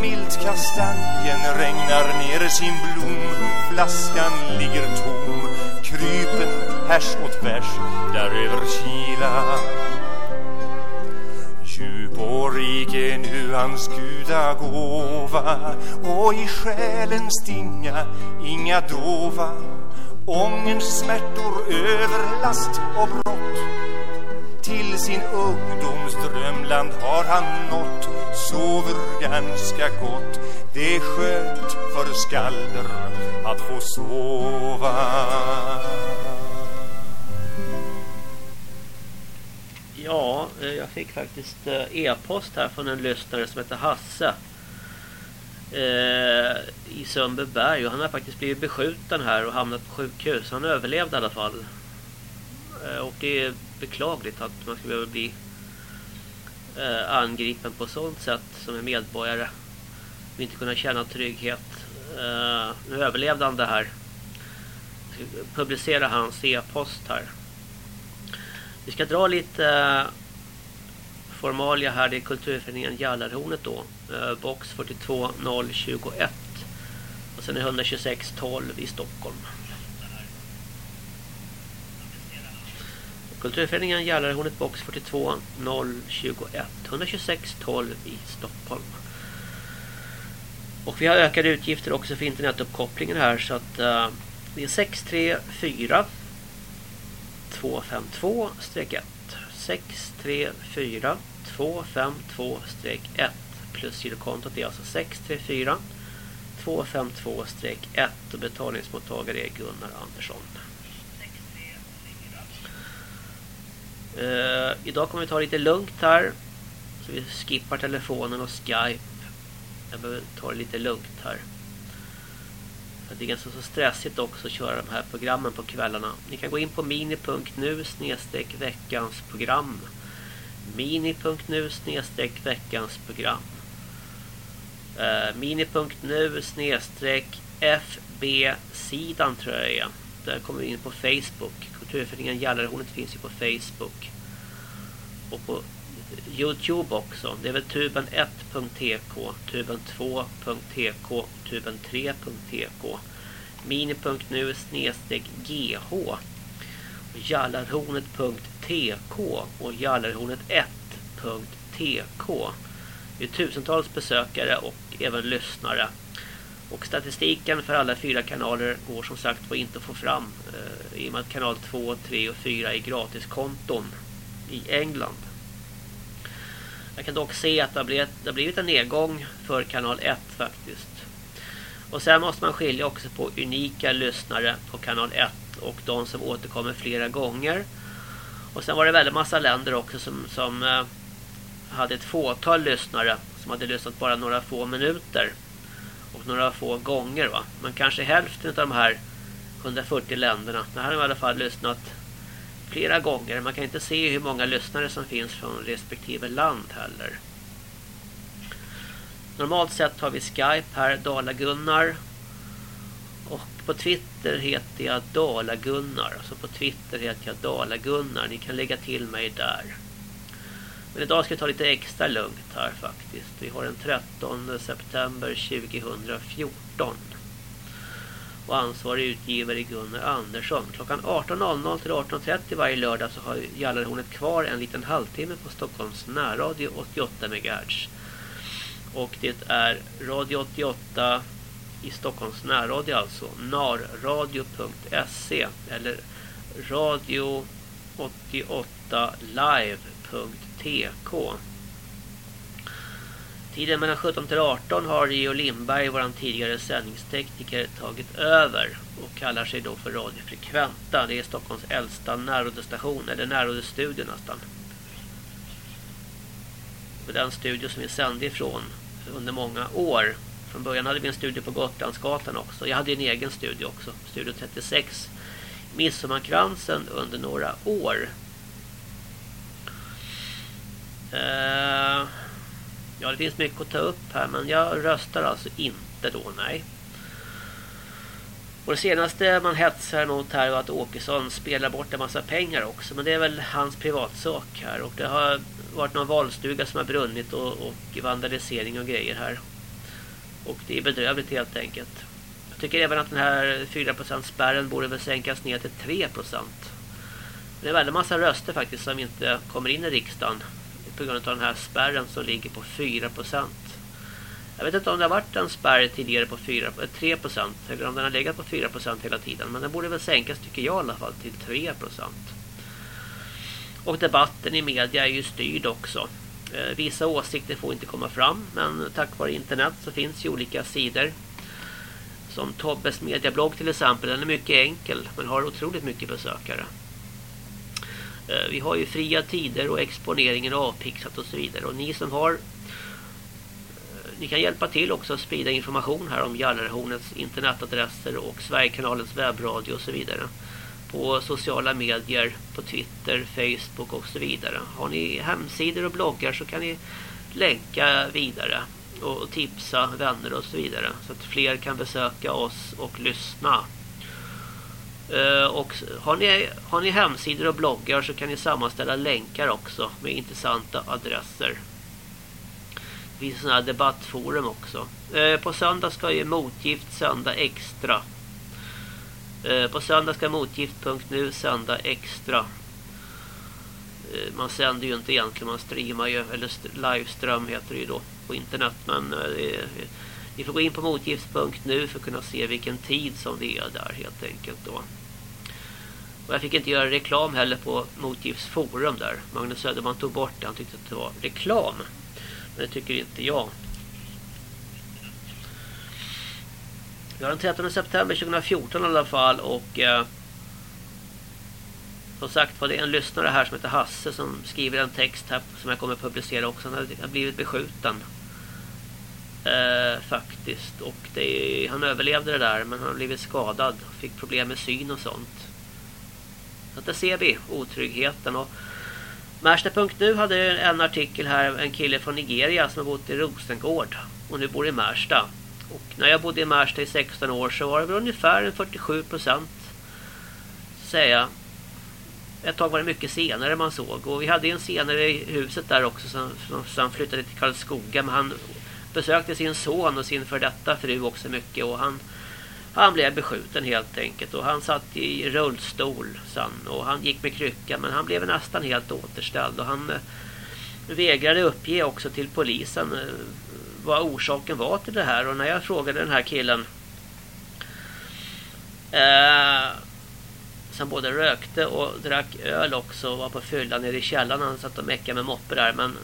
Milt kastanjen regnar ner sin blom. Flaskan ligger tom Krypen härs och tvärs däröver Kila. Djup och rik är nu hans gudagåva och i själen stinga inga dova. Ångest, smärtor, överlast och brott till sin ungdoms drömland har han nått sover ganska gott det är skönt för skalder att få sova Ja, eh, jag fick faktiskt eh, e-post här från en lyssnare som heter Hasse. Eh, I Sundbyberg. Och han har faktiskt blivit beskjuten här och hamnat på sjukhus. Han överlevde i alla fall. Eh, och det är beklagligt att man ska behöva bli eh, angripen på sånt sätt som en medborgare. Och inte kunna känna trygghet. Eh, nu överlevde han det här. Jag ska publicera hans e-post här. Vi ska dra lite eh, formalia här. Det är kulturföreningen Jallarhornet då. Eh, box 42021. Och sen är 12612 i Stockholm. Kulturföreningen Jallarhornet box 42 021 126 12 i Stockholm. Och vi har ökade utgifter också för internetuppkopplingen här så att uh, det är 634 252-1 634 252-1 plus girokontot är alltså 634 252-1 och betalningsmottagare är Gunnar Andersson. Uh, idag kommer vi ta lite lugnt här. Så vi skippar telefonen och Skype. Jag behöver ta det lite lugnt här. För det är ganska så stressigt också att köra de här programmen på kvällarna. Ni kan gå in på mini.nu snedstreck veckans program. mini.nu snedstreck veckans program. Eh, uh, mini.nu snedstreck FB-sidan tror jag är. Där kommer vi in på Facebook. Kulturföreningen Jallarhornet finns ju på Facebook. Och på Youtube också. Det är väl tuben1.tk, tuben2.tk, tuben3.tk, mini.nu snedsteg gh, jallarhornet.tk och jallarhornet1.tk. Det är tusentals besökare och även lyssnare. Och statistiken för alla fyra kanaler går som sagt på inte att få fram. Eh, I och med att kanal 2, 3 och 4 är gratiskonton i England. Jag kan dock se att det har blivit, det har blivit en nedgång för kanal 1 faktiskt. Och sen måste man skilja också på unika lyssnare på kanal 1 och de som återkommer flera gånger. Och sen var det väldigt massa länder också som, som eh, hade ett fåtal lyssnare som hade lyssnat bara några få minuter och några få gånger va. Men kanske hälften av de här 140 länderna, Här har i alla fall lyssnat flera gånger. Man kan inte se hur många lyssnare som finns från respektive land heller. Normalt sett har vi Skype här, Dala-Gunnar. Och på Twitter heter jag Dala-Gunnar. Alltså på Twitter heter jag Dala-Gunnar. Ni kan lägga till mig där. Men idag ska vi ta lite extra lugnt här faktiskt. Vi har den 13 september 2014. Och ansvarig utgivare Gunnar Andersson. Klockan 18.00 till 18.30 varje lördag så har Jallarhornet kvar en liten halvtimme på Stockholms närradio 88 MHz. Och det är Radio 88 i Stockholms närradio alltså. narradio.se eller radio88live.se PK. Tiden mellan 17 till 18 har Geo Lindberg, vår tidigare sändningstekniker, tagit över och kallar sig då för Radio Frekventa. Det är Stockholms äldsta närradiostation, eller närradiostudio nästan. Och den studio som vi sände ifrån under många år. Från början hade vi en studio på Gotlandsgatan också. Jag hade en egen studio också, Studio 36. Midsommarkransen under några år. Eh, ja, det finns mycket att ta upp här men jag röstar alltså inte då, nej. Och det senaste man hetsar mot här var att Åkesson spelar bort en massa pengar också. Men det är väl hans privatsak här. Och det har varit någon valstuga som har brunnit och, och vandalisering och grejer här. Och det är bedrövligt helt enkelt. Jag tycker även att den här 4% spärren borde väl sänkas ner till 3%. Det är väldigt massa röster faktiskt som inte kommer in i riksdagen på grund av den här spärren som ligger på 4%. Jag vet inte om det har varit en spärr tidigare på 4, 3% eh, eller om den har legat på 4% hela tiden. Men den borde väl sänkas tycker jag i alla fall till 3%. Och debatten i media är ju styrd också. Eh, vissa åsikter får inte komma fram men tack vare internet så finns ju olika sidor. Som Tobbes mediablogg till exempel, den är mycket enkel men har otroligt mycket besökare. Eh, vi har ju fria tider och exponeringen avpixat och så vidare. Och ni som har eh, ni kan hjälpa till också att sprida information här om Gallerhornets internetadresser och Sverigekanalens webbradio och så vidare. På sociala medier, på Twitter, Facebook och så vidare. Har ni hemsidor och bloggar så kan ni länka vidare och tipsa vänner och så vidare. Så att fler kan besöka oss och lyssna. Eh, och har ni, har ni hemsidor och bloggar så kan ni sammanställa länkar också med intressanta adresser. Det finns sådana här debattforum också. Eh, på söndag ska ju Motgift sända extra. Eh, på söndag ska motgift.nu sända extra. Eh, man sänder ju inte egentligen, man streamar ju, eller livestream heter det ju då på internet. Men eh, ni får gå in på motgift.nu för att kunna se vilken tid som det är där helt enkelt då. Och jag fick inte göra reklam heller på Motgifts forum där. Magnus Söderman tog bort det. Han tyckte att det var reklam. Men det tycker inte jag. Vi har den 13 september 2014 i alla fall. Och eh, som sagt var det en lyssnare här som heter Hasse som skriver en text här som jag kommer att publicera också. Han har blivit beskjuten. Eh, faktiskt. Och det, han överlevde det där men han har blivit skadad. Fick problem med syn och sånt. Så där ser vi otryggheten. Och Märsta.nu hade en artikel här, en kille från Nigeria som har bott i Rosengård och nu bor i Märsta. Och när jag bodde i Märsta i 16 år så var det väl ungefär 47 procent säga. Ett tag var det mycket senare man såg. Och vi hade en senare i huset där också som, som flyttade till Karlskoga. Men han besökte sin son och sin för detta fru också mycket. Och han han blev beskjuten helt enkelt och han satt i rullstol sen och han gick med krycka men han blev nästan helt återställd och han eh, vägrade uppge också till polisen eh, vad orsaken var till det här och när jag frågade den här killen eh, som både rökte och drack öl också och var på fyllan nere i källaren han satt och meckade med moppe där men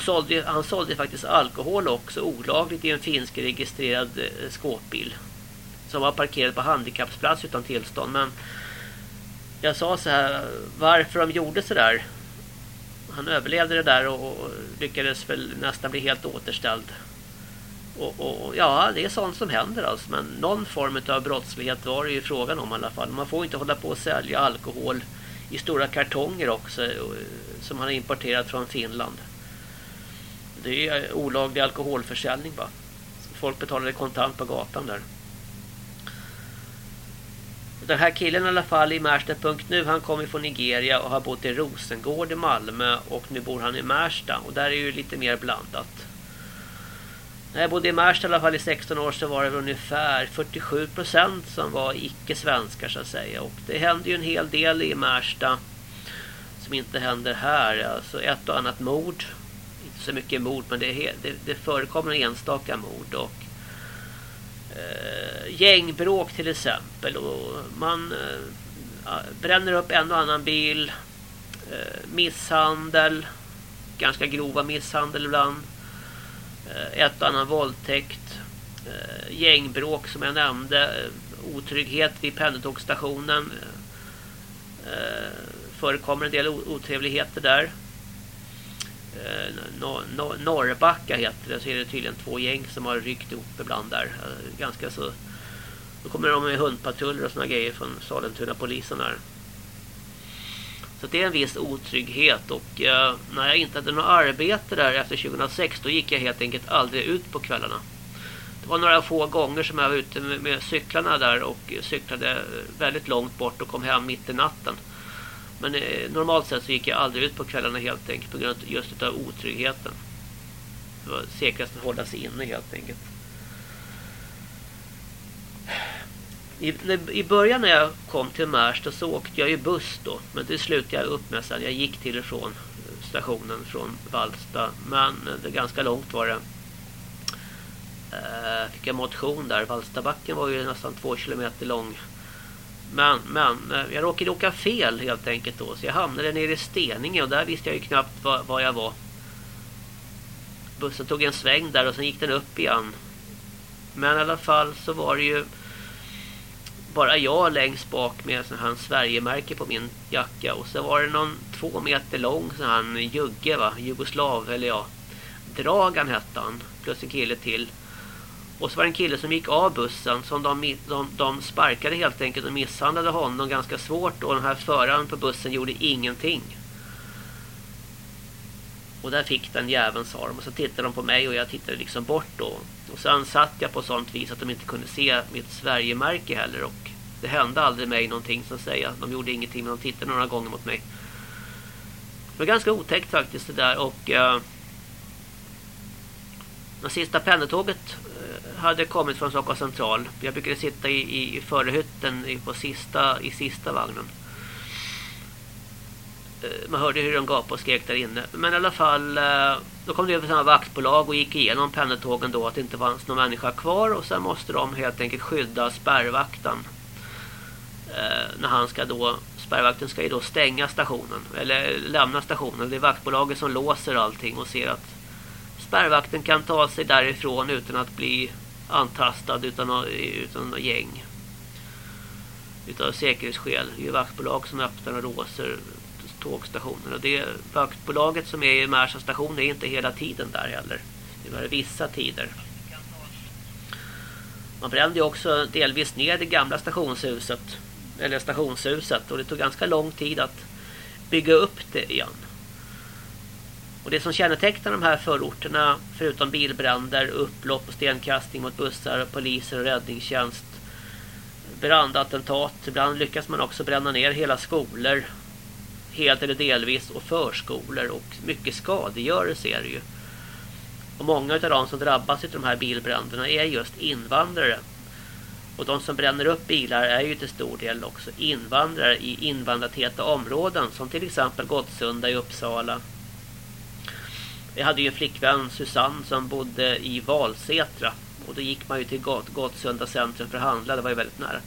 sålde, han sålde faktiskt alkohol också olagligt i en finsk registrerad eh, skåpbil som var parkerad på handikappsplats utan tillstånd. Men jag sa så här, varför de gjorde så där. Han överlevde det där och, lyckades väl nästan bli helt återställd. Och, och, ja, det är sånt som händer alltså. Men någon form av brottslighet var det ju frågan om i alla fall. Man får inte hålla på att sälja alkohol i stora kartonger också eh, som han har importerat från Finland. Det är olaglig alkoholförsäljning va. Folk betalade kontant på gatan där. Den här killen i alla fall i Märsta.nu han kommer från Nigeria och har bott i Rosengård i Malmö och nu bor han i Märsta och där är ju lite mer blandat. När jag bodde i Märsta i alla fall i 16 år så var det ungefär 47% som var icke-svenskar så att säga. Och det händer ju en hel del i Märsta som inte händer här. Alltså ett och annat mord. Inte så mycket mord men det, det, det förekommer enstaka mord. Och eh, gängbråk till exempel. Och man eh, bränner upp en och annan bil. Eh, misshandel. Ganska grova misshandel ibland Eh, ett och annan våldtäkt, eh, gängbråk som jag nämnde, eh, otrygghet vid pendeltågsstationen. Eh, eh, förekommer en del otrevligheter där. Eh, Norrbacka heter det, så är det tydligen två gäng som har ryckt ihop ibland där. Eh, ganska så... Då kommer de med hundpatruller och såna grejer från Salentuna polisen där. Så det är en viss otrygghet och eh, när jag inte hade något arbete där efter 2006 då gick jag helt enkelt aldrig ut på kvällarna. Det var några få gånger som jag var ute med, med cyklarna där och cyklade väldigt långt bort och kom hem mitt i natten. Men eh, normalt sett så gick jag aldrig ut på kvällarna helt enkelt på grund just av otryggheten. Det var säkrast att hålla sig inne helt enkelt. I, I början när jag kom till Märsta så åkte jag ju buss då. Men det slutade jag upp med sen. Jag gick till och från eh, stationen från Valsta. Men eh, det ganska långt var det. Uh, fick jag motion där. Valstabacken var ju nästan två kilometer lång. Men, men eh, jag råkade åka fel helt enkelt då. Så jag hamnade nere i Steninge och där visste jag ju knappt var, var jag var. Bussen tog en sväng där och sen gick den upp igen. Men i alla fall så var det ju bara jag längst bak med sån här Sverigemärke på min jacka och så var det någon två meter lång sån här jugge va, jugoslav eller ja, Dragan hette han plus en kille till. Och så var det en kille som gick av bussen som de, de, de sparkade helt enkelt och misshandlade honom ganska svårt och den här föraren på bussen gjorde ingenting. Och där fick den jäveln sa de och så tittade de på mig och jag tittade liksom bort då. Och sen satt jag på sånt vis att de inte kunde se mitt Sverigemärke heller och det hände aldrig mig någonting så att säga. De gjorde ingenting men de tittade några gånger mot mig. Det var ganska otäckt faktiskt det där och eh, när sista pendeltåget hade kommit från Stockholms central. Jag brukade sitta i, i, i förhytten i, på sista, i sista vagnen. Eh, man hörde hur de gapade och skrek där inne. Men i alla fall, eh, då kom det över samma vaktbolag och gick igenom pendeltågen då att det inte fanns någon människa kvar. Och sen måste de helt enkelt skydda spärrvakten. Eh, när han ska då, spärrvakten ska ju då stänga stationen. Eller lämna stationen. Det är vaktbolaget som låser allting och ser att spärrvakten kan ta sig därifrån utan att bli antastad utan, utan gäng. Utav säkerhetsskäl. Det är ju vaktbolag som öppnar och låser tågstationerna. Det vaktbolaget som är i Märsta station är inte hela tiden där heller. Det är bara vissa tider. Man brände ju också delvis ner det gamla stationshuset eller stationshuset och det tog ganska lång tid att bygga upp det igen. Och det som kännetecknar de här förorterna förutom bilbränder, upplopp och stenkastning mot bussar, poliser och räddningstjänst brandattentat. Ibland lyckas man också bränna ner hela skolor helt eller delvis och förskolor och mycket skadegörelse är det ju. Och många av de som drabbas av de här bilbränderna är just invandrare. Och de som bränner upp bilar är ju till stor del också invandrare i invandrartäta områden som till exempel Gottsunda i Uppsala. Jag hade ju en flickvän, Susanne, som bodde i Valsätra. Och då gick man ju till Gottsunda centrum för att handla, det var ju väldigt nära.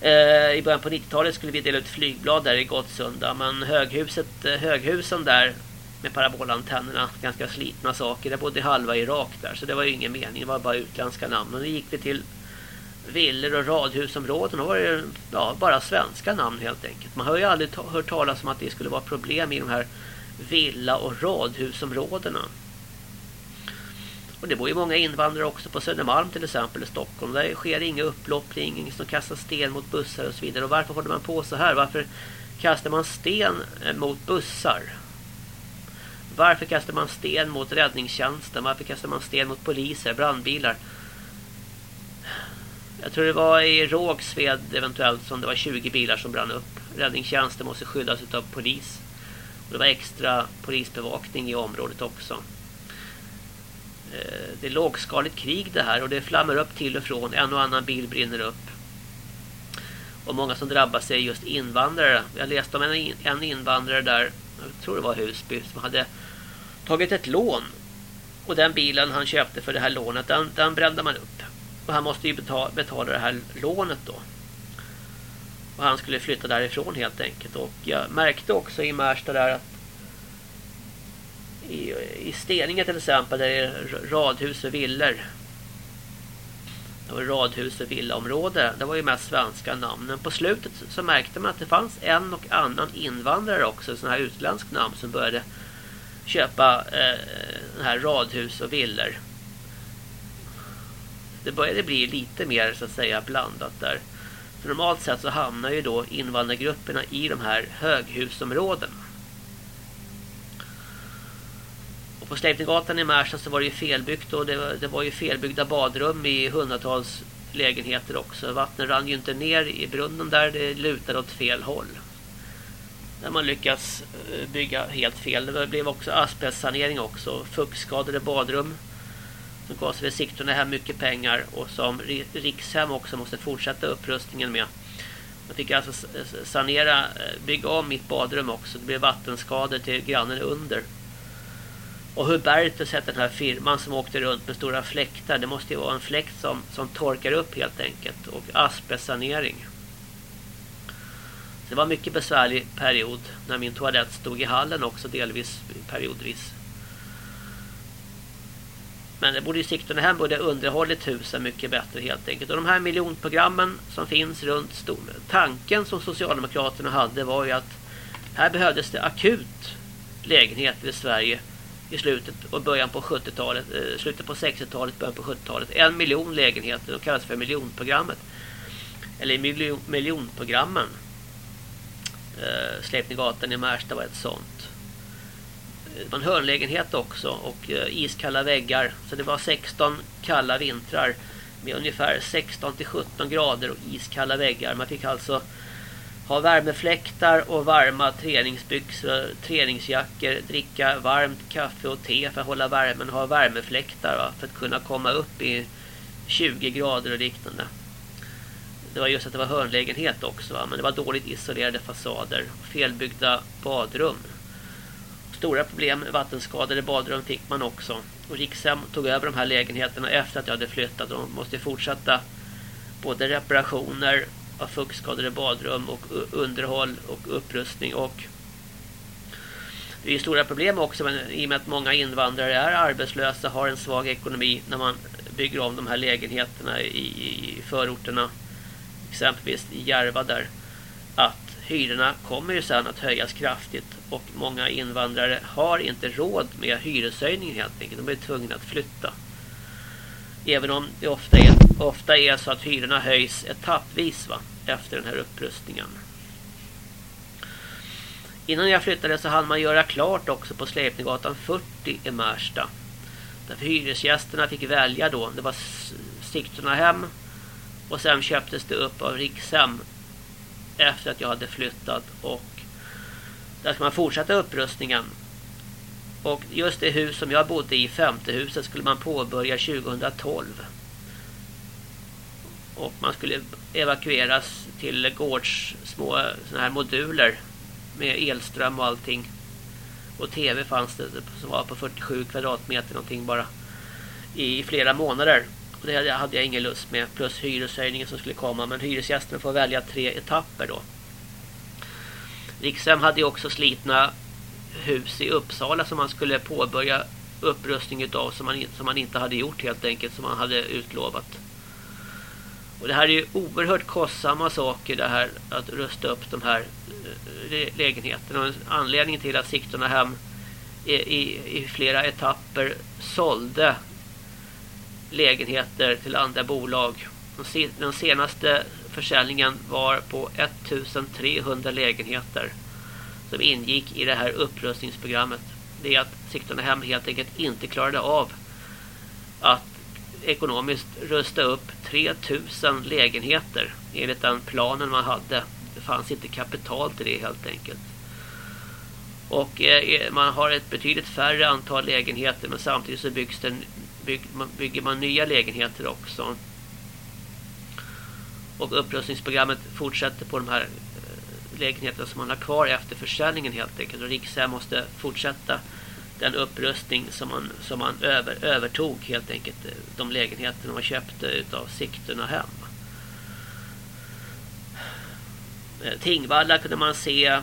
Eh, I början på 90-talet skulle vi dela ut flygblad där i Gottsunda. Men höghuset, eh, höghusen där med parabolantennerna, ganska slitna saker. Det bodde halva Irak där så det var ju ingen mening. Det var bara utländska namn. Och då gick vi till villor och radhusområden. Då var det ja, bara svenska namn helt enkelt. Man har ju aldrig hört talas om att det skulle vara problem i de här villa- och radhusområdena. Och det bor ju många invandrare också på Södermalm till exempel i Stockholm. Där sker inga upplopp, det är ingen som kastar sten mot bussar och så vidare. Och varför håller man på så här? Varför kastar man sten eh, mot bussar? Varför kastar man sten mot räddningstjänsten? Varför kastar man sten mot poliser, brandbilar? Jag tror det var i Rågsved eventuellt som det var 20 bilar som brann upp. Räddningstjänsten måste skyddas av polis. Och det var extra polisbevakning i området också. Eh, det är lågskaligt krig det här och det flammar upp till och från. En och annan bil brinner upp. Och många som drabbas är just invandrare. Jag läste om en invandrare där, jag tror det var Husby, som hade tagit ett lån. Och den bilen han köpte för det här lånet, den, den brände man upp. Och han måste ju betala, betala det här lånet då. Och han skulle flytta därifrån helt enkelt. Och jag märkte också i Märsta där att i, i Steninge till exempel där det är radhus och villor. Det var radhus och villaområde. Det var ju mest svenska namn. Men på slutet så märkte man att det fanns en och annan invandrare också. Sådana här utländsk namn som började köpa eh, här radhus och villor. Det började bli lite mer så att säga blandat där. För normalt sett så hamnar ju då invandrargrupperna i de här höghusområdena. Och på Sleipninggatan i Märsta så var det ju felbyggt och det var, det var ju felbyggda badrum i hundratals lägenheter också. Vattnet rann ju inte ner i brunnen där, det lutade åt fel håll. Där man lyckas eh, bygga helt fel. Det blev också asbestsanering också. Fuktskadade badrum som vi Sigtuna hem mycket pengar och som Rikshem också måste fortsätta upprustningen med. Man fick alltså sanera, eh, bygga om mitt badrum också. Det blev vattenskador till grannen under. Och Hubertus hette den här firman som åkte runt med stora fläktar. Det måste ju vara en fläkt som, som torkar upp helt enkelt. Och asbestsanering. Det var en mycket besvärlig period när min toalett stod i hallen också delvis periodvis. Men det borde ju Sigtuna hem borde underhållit husen mycket bättre helt enkelt. Och de här miljonprogrammen som finns runt stolen. Tanken som Socialdemokraterna hade var ju att här behövdes det akut lägenheter i Sverige i slutet och början på 70-talet, eh, slutet på 60-talet, början på 70-talet. En miljon lägenheter, de kallas för miljonprogrammet. Eller miljon, miljonprogrammen. Eh, Släpninggatan i Märsta var ett sånt. Det var en hörnlägenhet också och eh, iskalla väggar. Så det var 16 kalla vintrar med ungefär 16 till 17 grader och iskalla väggar. Man fick alltså ha värmefläktar och varma träningsbyxor, träningsjackor, dricka varmt kaffe och te för att hålla värmen och ha värmefläktar va, för att kunna komma upp i 20 grader och liknande. Det var just att det var hörnlägenhet också va? men det var dåligt isolerade fasader och felbyggda badrum. Stora problem med vattenskadade badrum fick man också. Och Rikshem tog över de här lägenheterna efter att jag hade flyttat. De måste fortsätta både reparationer av fuktskadade badrum och underhåll och upprustning och det är stora problem också men i och med att många invandrare är arbetslösa har en svag ekonomi när man bygger om de här lägenheterna i, i förorterna exempelvis i Järva där att hyrorna kommer ju sen att höjas kraftigt och många invandrare har inte råd med hyreshöjningen helt enkelt. De blir tvungna att flytta. Även om det ofta är, ofta är så att hyrorna höjs etappvis va, efter den här upprustningen. Innan jag flyttade så hann man göra klart också på Släpninggatan 40 i Märsta. Därför hyresgästerna fick välja då. Det var Sigtuna hem och sen köptes det upp av Rikshem efter att jag hade flyttat och där ska man fortsätta upprustningen. Och just det hus som jag bodde i, femte huset, skulle man påbörja 2012. Och man skulle evakueras till gårds små såna här moduler med elström och allting. Och tv fanns det som var på 47 kvadratmeter någonting bara i flera månader. Och det hade jag ingen lust med. Plus hyreshöjningen som skulle komma. Men hyresgästerna får välja tre etapper då. Rikshem hade ju också slitna hus i Uppsala som man skulle påbörja upprustning utav som man, som man inte hade gjort helt enkelt som man hade utlovat. Och det här är ju oerhört kostsamma saker det här att rusta upp de här eh, lägenheterna. Och anledningen till att Sigtuna hem i, i, i flera etapper sålde lägenheter till andra bolag. Den senaste försäljningen var på 1300 lägenheter som ingick i det här upprustningsprogrammet. det är att Sigtunahem helt enkelt inte klarade av att ekonomiskt rusta upp 3000 lägenheter enligt den planen man hade. Det fanns inte kapital till det helt enkelt. Och eh, man har ett betydligt färre antal lägenheter men samtidigt så byggs det, bygg, bygger man nya lägenheter också. Och upprustningsprogrammet fortsätter på de här eh, lägenheterna som man har kvar efter försäljningen helt enkelt. Och Rikshem måste fortsätta den upprustning som man, som man över, övertog helt enkelt eh, de lägenheter man köpte utav Sigtuna hem. Eh, Tingvalla kunde man se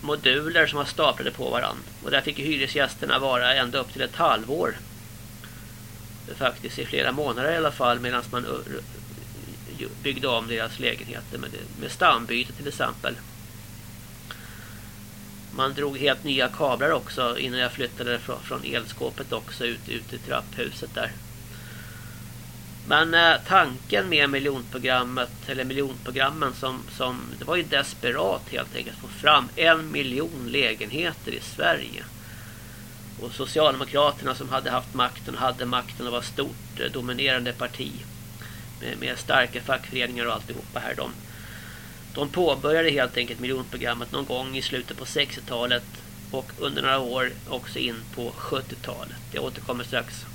moduler som var staplade på varandra. Och där fick hyresgästerna vara ända upp till ett halvår. Faktiskt i flera månader i alla fall medan man byggde om deras lägenheter med, med stambyte till exempel. Man drog helt nya kablar också innan jag flyttade från elskåpet också ut, ut i trapphuset där. Men eh, tanken med miljonprogrammet eller miljonprogrammen som, som det var ju desperat helt enkelt att få fram en miljon lägenheter i Sverige. Och Socialdemokraterna som hade haft makten och hade makten och var stort eh, dominerande parti med, med starka fackföreningar och alltihopa här. De, de påbörjade helt enkelt miljonprogrammet någon gång i slutet på 60-talet och under några år också in på 70-talet. Jag återkommer strax.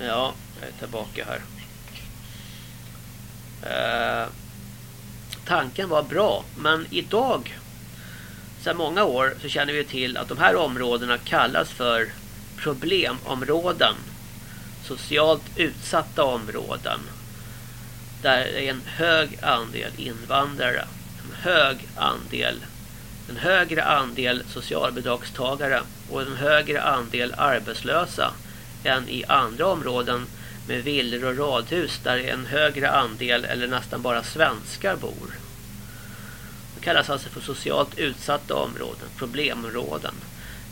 Ja, jag är tillbaka här. Eh, tanken var bra, men idag sedan många år så känner vi till att de här områdena kallas för problemområden. Socialt utsatta områden. Där det är en hög andel invandrare. En hög andel en högre andel socialbidragstagare och en högre andel arbetslösa än i andra områden med villor och radhus där en högre andel eller nästan bara svenskar bor. Det kallas alltså för socialt utsatta områden, problemområden.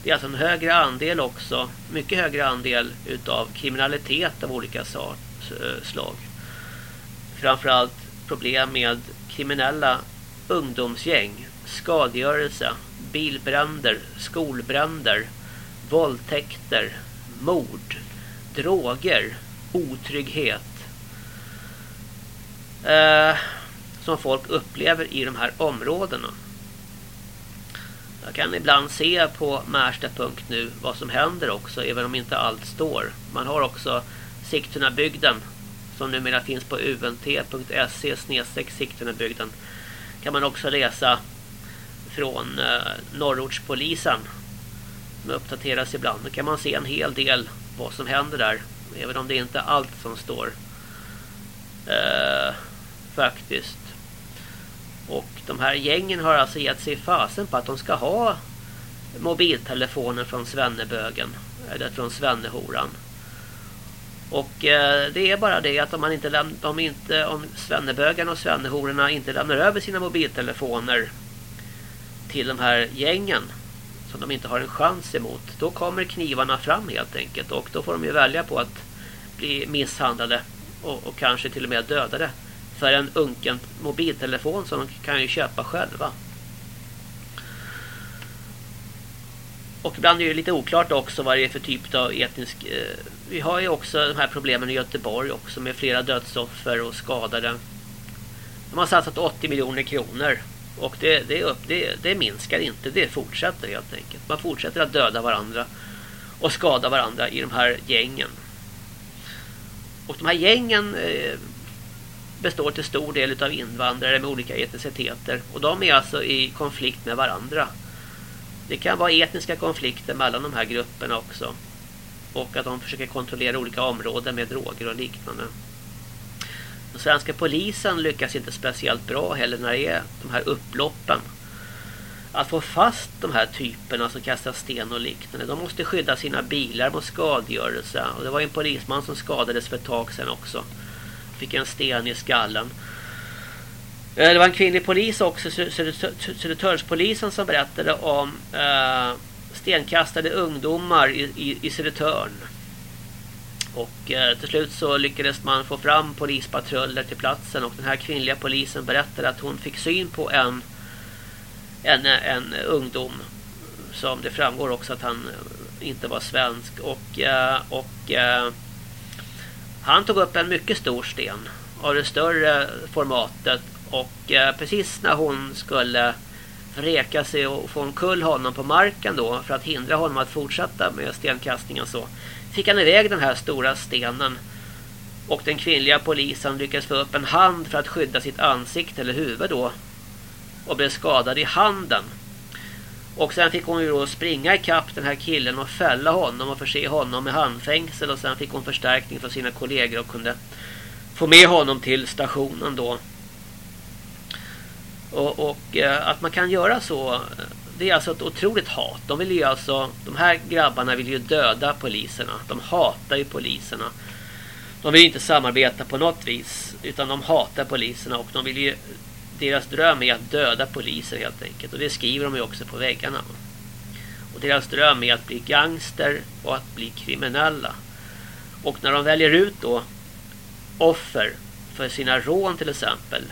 Det är alltså en högre andel också, mycket högre andel utav kriminalitet av olika eh, slag. Framförallt problem med kriminella ungdomsgäng, skadegörelse, bilbränder, skolbränder, våldtäkter, mord, droger, otrygghet. Eh, som folk upplever i de här områdena. Jag kan ibland se på Märsta.nu vad som händer också, även om inte allt står. Man har också Sigtunabygden som numera finns på unt.se Sigtunabygden. Kan man också läsa från eh, Norrortspolisen som uppdateras ibland. Då kan man se en hel del vad som händer där. Även om det inte är allt som står. Eh, faktiskt. Och de här gängen har alltså gett sig fasen på att de ska ha mobiltelefoner från Svennebögen. Eller från Svennehoran. Och eh, det är bara det att om man inte läm om inte om Svennebögen och Svennehororna inte lämnar över sina mobiltelefoner till de här gängen som de inte har en chans emot. Då kommer knivarna fram helt enkelt och då får de ju välja på att bli misshandlade och, och kanske till och med dödade för en unken mobiltelefon som de kan ju köpa själva. Och ibland är det lite oklart också vad det är för typ av etnisk... Eh, vi har ju också de här problemen i Göteborg också med flera dödsoffer och skadade. De har satsat 80 miljoner kronor och det, det, upp, det, det minskar inte, det fortsätter helt enkelt. Man fortsätter att döda varandra och skada varandra i de här gängen. Och de här gängen eh, består till stor del av invandrare med olika etniciteter. Och de är alltså i konflikt med varandra. Det kan vara etniska konflikter mellan de här grupperna också. Och att de försöker kontrollera olika områden med droger och liknande. Den svenska polisen lyckas inte speciellt bra heller när det är de här upploppen. Att få fast de här typerna som kastar sten och liknande. De måste skydda sina bilar mot skadegörelse. Och det var en polisman som skadades för ett tag sedan också. Fick en sten i skallen. Eh, det var en kvinnlig polis också, Södertörnspolisen som berättade om eh, stenkastade ungdomar i, i, i Södertörn. Och eh, till slut så lyckades man få fram polispatruller till platsen och den här kvinnliga polisen berättade att hon fick syn på en en, en ungdom. Som det framgår också att han inte var svensk. Och, eh, och eh, han tog upp en mycket stor sten av det större formatet. Och eh, precis när hon skulle vreka sig och få en kull honom på marken då för att hindra honom att fortsätta med stenkastningen så fick han iväg den här stora stenen och den kvinnliga polisen lyckades få upp en hand för att skydda sitt ansikte eller huvud då och blev skadad i handen. Och sen fick hon ju då springa i kapp den här killen och fälla honom och förse honom med handfängsel och sen fick hon förstärkning från sina kollegor och kunde få med honom till stationen då. Och, och eh, att man kan göra så det är alltså ett otroligt hat. De vill ju alltså de här grabbarna vill ju döda poliserna. De hatar ju poliserna. De vill inte samarbeta på något vis utan de hatar poliserna och de vill ju deras dröm är att döda poliser helt enkelt. Och det skriver de ju också på väggarna. Och deras dröm är att bli gangster och att bli kriminella. Och när de väljer ut då offer för sina rån till exempel.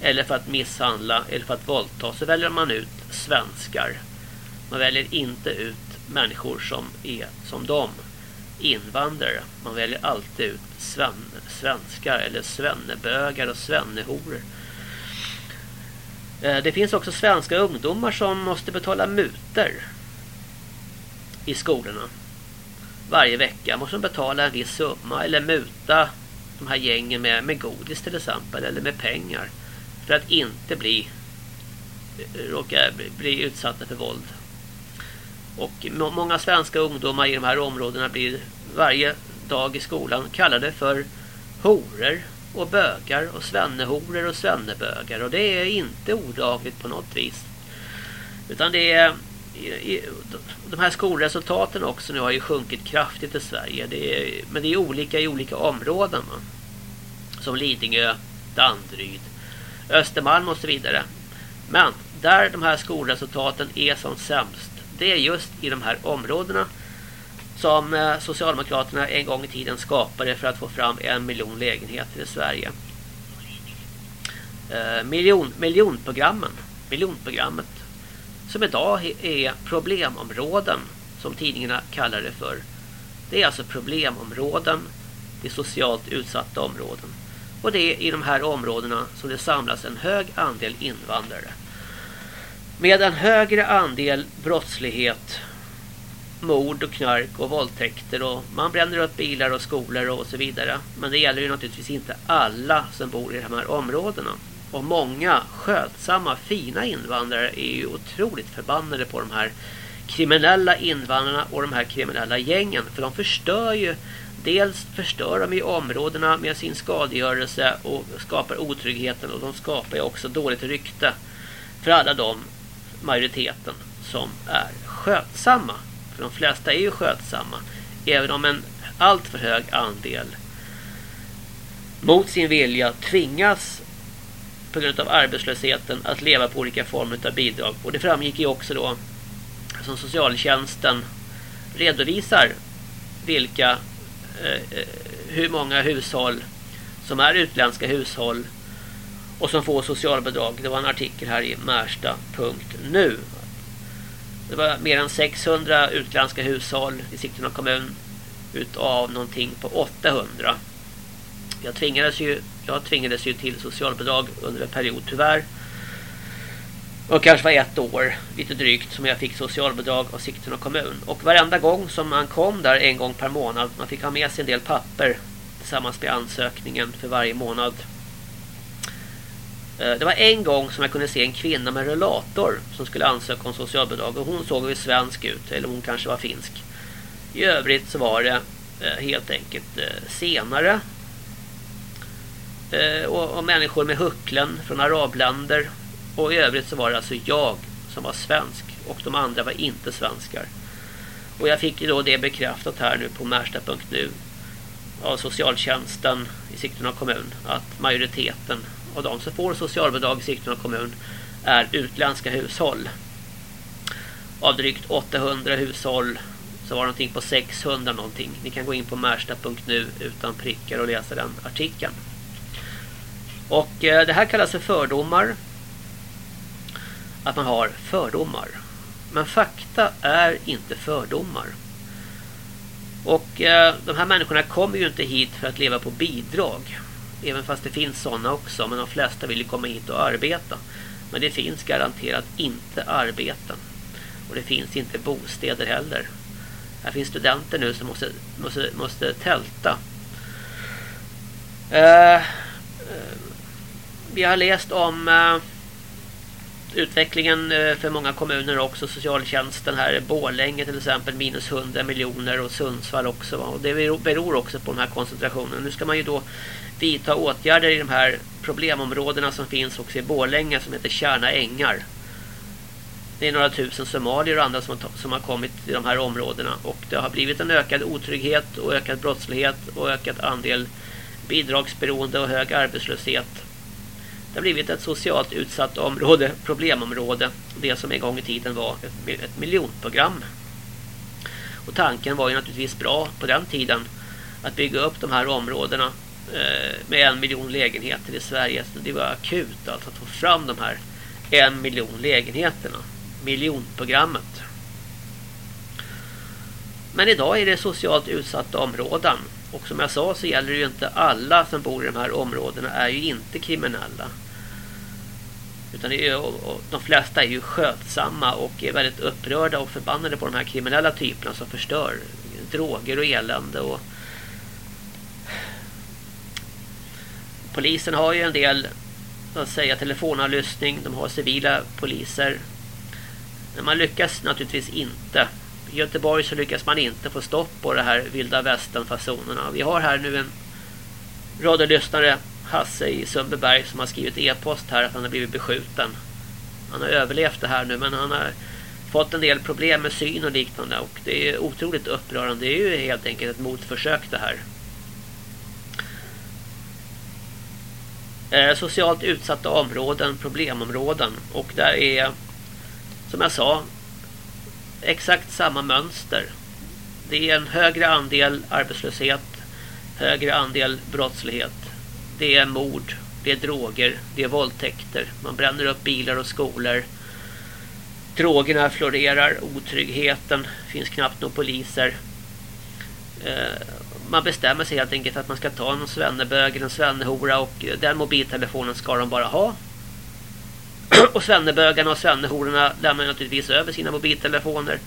Eller för att misshandla eller för att våldta så väljer man ut svenskar. Man väljer inte ut människor som är som dem. Invandrare. Man väljer alltid ut sven svenskar eller svennebögar och svennehorer. Eh, det finns också svenska ungdomar som måste betala muter i skolorna. Varje vecka måste de betala en viss summa eller muta de här gängen med, med godis till exempel eller med pengar för att inte bli råkar bli utsatta för våld. Och många svenska ungdomar i de här områdena blir varje dag i skolan kallade för horor och bögar och svennehorer och svennebögar och det är inte olagligt på något vis. Utan det är de här skolresultaten också nu har ju sjunkit kraftigt i Sverige. Det är, men det är olika i olika områden. Man. Som Lidingö, Danderyd, Östermalm och så vidare. Men där de här skolresultaten är som sämst, det är just i de här områdena som eh, Socialdemokraterna en gång i tiden skapade för att få fram en miljon lägenheter i Sverige. Eh, miljon, miljonprogrammen, miljonprogrammet som idag är problemområden som tidningarna kallar det för. Det är alltså problemområden, det är socialt utsatta områden. Och det är i de här områdena som det samlas en hög andel invandrare. Med en högre andel brottslighet mord och knark och våldtäkter och man bränner upp bilar och skolor och så vidare. Men det gäller ju naturligtvis inte alla som bor i de här områdena. Och många skötsamma, fina invandrare är ju otroligt förbannade på de här kriminella invandrarna och de här kriminella gängen. För de förstör ju, dels förstör de ju områdena med sin skadegörelse och skapar otryggheten och de skapar ju också dåligt rykte för alla de majoriteten som är skötsamma. För de flesta är ju skötsamma. Även om en alltför hög andel mot sin vilja tvingas på grund av arbetslösheten att leva på olika former av bidrag. Och det framgick ju också då som socialtjänsten redovisar vilka eh, eh hur många hushåll som är utländska hushåll och som får socialbidrag. Det var en artikel här i Märsta.nu det var mer än 600 utländska hushåll i Sigtuna kommun utav någonting på 800. Jag tvingades ju jag tvingades ju till socialbidrag under en period tyvärr. Och kanske var ett år, lite drygt, som jag fick socialbidrag av Sigtuna kommun. Och varenda gång som man kom där en gång per månad, man fick ha med sig en del papper tillsammans med ansökningen för varje månad Eh, det var en gång som jag kunde se en kvinna med rullator som skulle ansöka om socialbidrag och hon såg ju svensk ut eller hon kanske var finsk. I övrigt så var det eh, helt enkelt eh, senare och, människor med hucklen från arabländer och i övrigt så var det alltså jag som var svensk och de andra var inte svenskar. Och jag fick ju då det bekräftat här nu på Märsta.nu av socialtjänsten i Sigtuna kommun att majoriteten av de som får socialbidrag i Sigtuna kommun är utländska hushåll. Av drygt 800 hushåll så var det någonting på 600 någonting. Ni kan gå in på märsta.nu utan prickar och läsa den artikeln. Och eh, det här kallas för fördomar. Att man har fördomar. Men fakta är inte fördomar. Och eh, de här människorna kommer ju inte hit för att leva på bidrag. Även fast det finns sådana också. Men de flesta vill ju komma hit och arbeta. Men det finns garanterat inte arbeten. Och det finns inte bostäder heller. Här finns studenter nu som måste, måste, måste tälta. Eh, eh vi har läst om eh, utvecklingen eh, för många kommuner också. Socialtjänsten här. Bålänge till exempel minus 100 miljoner och Sundsvall också. Och det beror också på den här koncentrationen. Nu ska man ju då vidta åtgärder i de här problemområdena som finns också i Bålänge som heter Kärna Ängar. Det är några tusen somalier och andra som har, som har kommit till de här områdena och det har blivit en ökad otrygghet och ökad brottslighet och ökad andel bidragsberoende och hög arbetslöshet. Det har blivit ett socialt utsatt område, problemområde. Det som en gång i tiden var ett, ett miljonprogram. Och tanken var ju naturligtvis bra på den tiden att bygga upp de här områdena eh, med en miljon lägenheter i Sverige. Så det var akut alltså att få fram de här en miljon lägenheterna miljonprogrammet. Men idag är det socialt utsatta områden. Och som jag sa så gäller det ju inte alla som bor i de här områdena är ju inte kriminella. Utan det är, de flesta är ju skötsamma och är väldigt upprörda och förbannade på de här kriminella typerna som förstör droger och elände. Och Polisen har ju en del att säga telefonavlyssning. De har civila poliser men man lyckas naturligtvis inte. I Göteborg så lyckas man inte få stopp på det här vilda västern-fasonerna. Vi har här nu en radiolyssnare, Hasse i Sundbyberg, som har skrivit e-post här att han har blivit beskjuten. Han har överlevt det här nu men han har fått en del problem med syn och liknande och det är otroligt upprörande. Det är ju helt enkelt ett motförsök det här. Eh, socialt utsatta områden, problemområden och där är som jag sa exakt samma mönster. Det är en högre andel arbetslöshet, högre andel brottslighet. Det är mord, det är droger, det är våldtäkter. Man bränner upp bilar och skolor. Drogerna florerar, otryggheten, finns knappt några poliser. Eh, man bestämmer sig helt enkelt att man ska ta en svennebög eller en svennehora och den mobiltelefonen ska de bara ha. och svennebögarna och svennehororna lämnar naturligtvis över sina mobiltelefoner.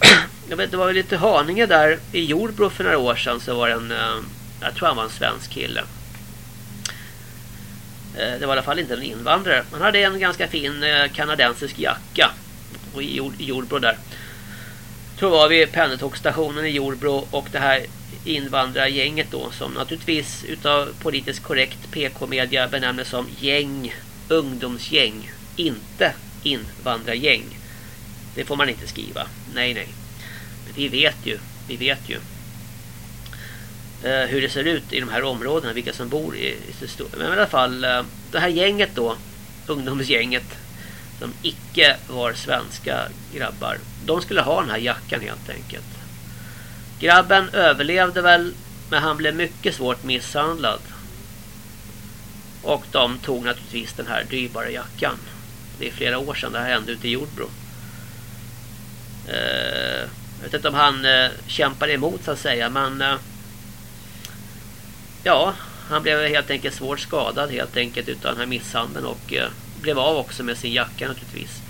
Jag vet, det var ju lite Haninge där i Jordbro för några år sedan så var det en, eh, jag tror han var en svensk kille. Eh, det var i alla fall inte en invandrare. Han hade en ganska fin eh, kanadensisk jacka i Jordbro där. Jag tror var vid pendeltågsstationen i Jordbro och det här invandrargänget då som naturligtvis utav politiskt korrekt PK-media benämnes som gäng ungdomsgäng, inte invandrargäng. Det får man inte skriva. Nej, nej. Men vi vet ju, vi vet ju eh, hur det ser ut i de här områdena, vilka som bor i, i Men i alla fall, eh, det här gänget då, ungdomsgänget, som icke var svenska grabbar, de skulle ha den här jackan helt enkelt. Grabben överlevde väl, men han blev mycket svårt misshandlad. Och de tog naturligtvis den här dyrbara jackan. Det är flera år sedan det här hände ute i Jordbro. Eh, jag vet inte om han eh, kämpade emot så att säga. Men eh, ja, han blev helt enkelt svårt skadad helt enkelt utav den här misshandeln. Och eh, blev av också med sin jacka naturligtvis.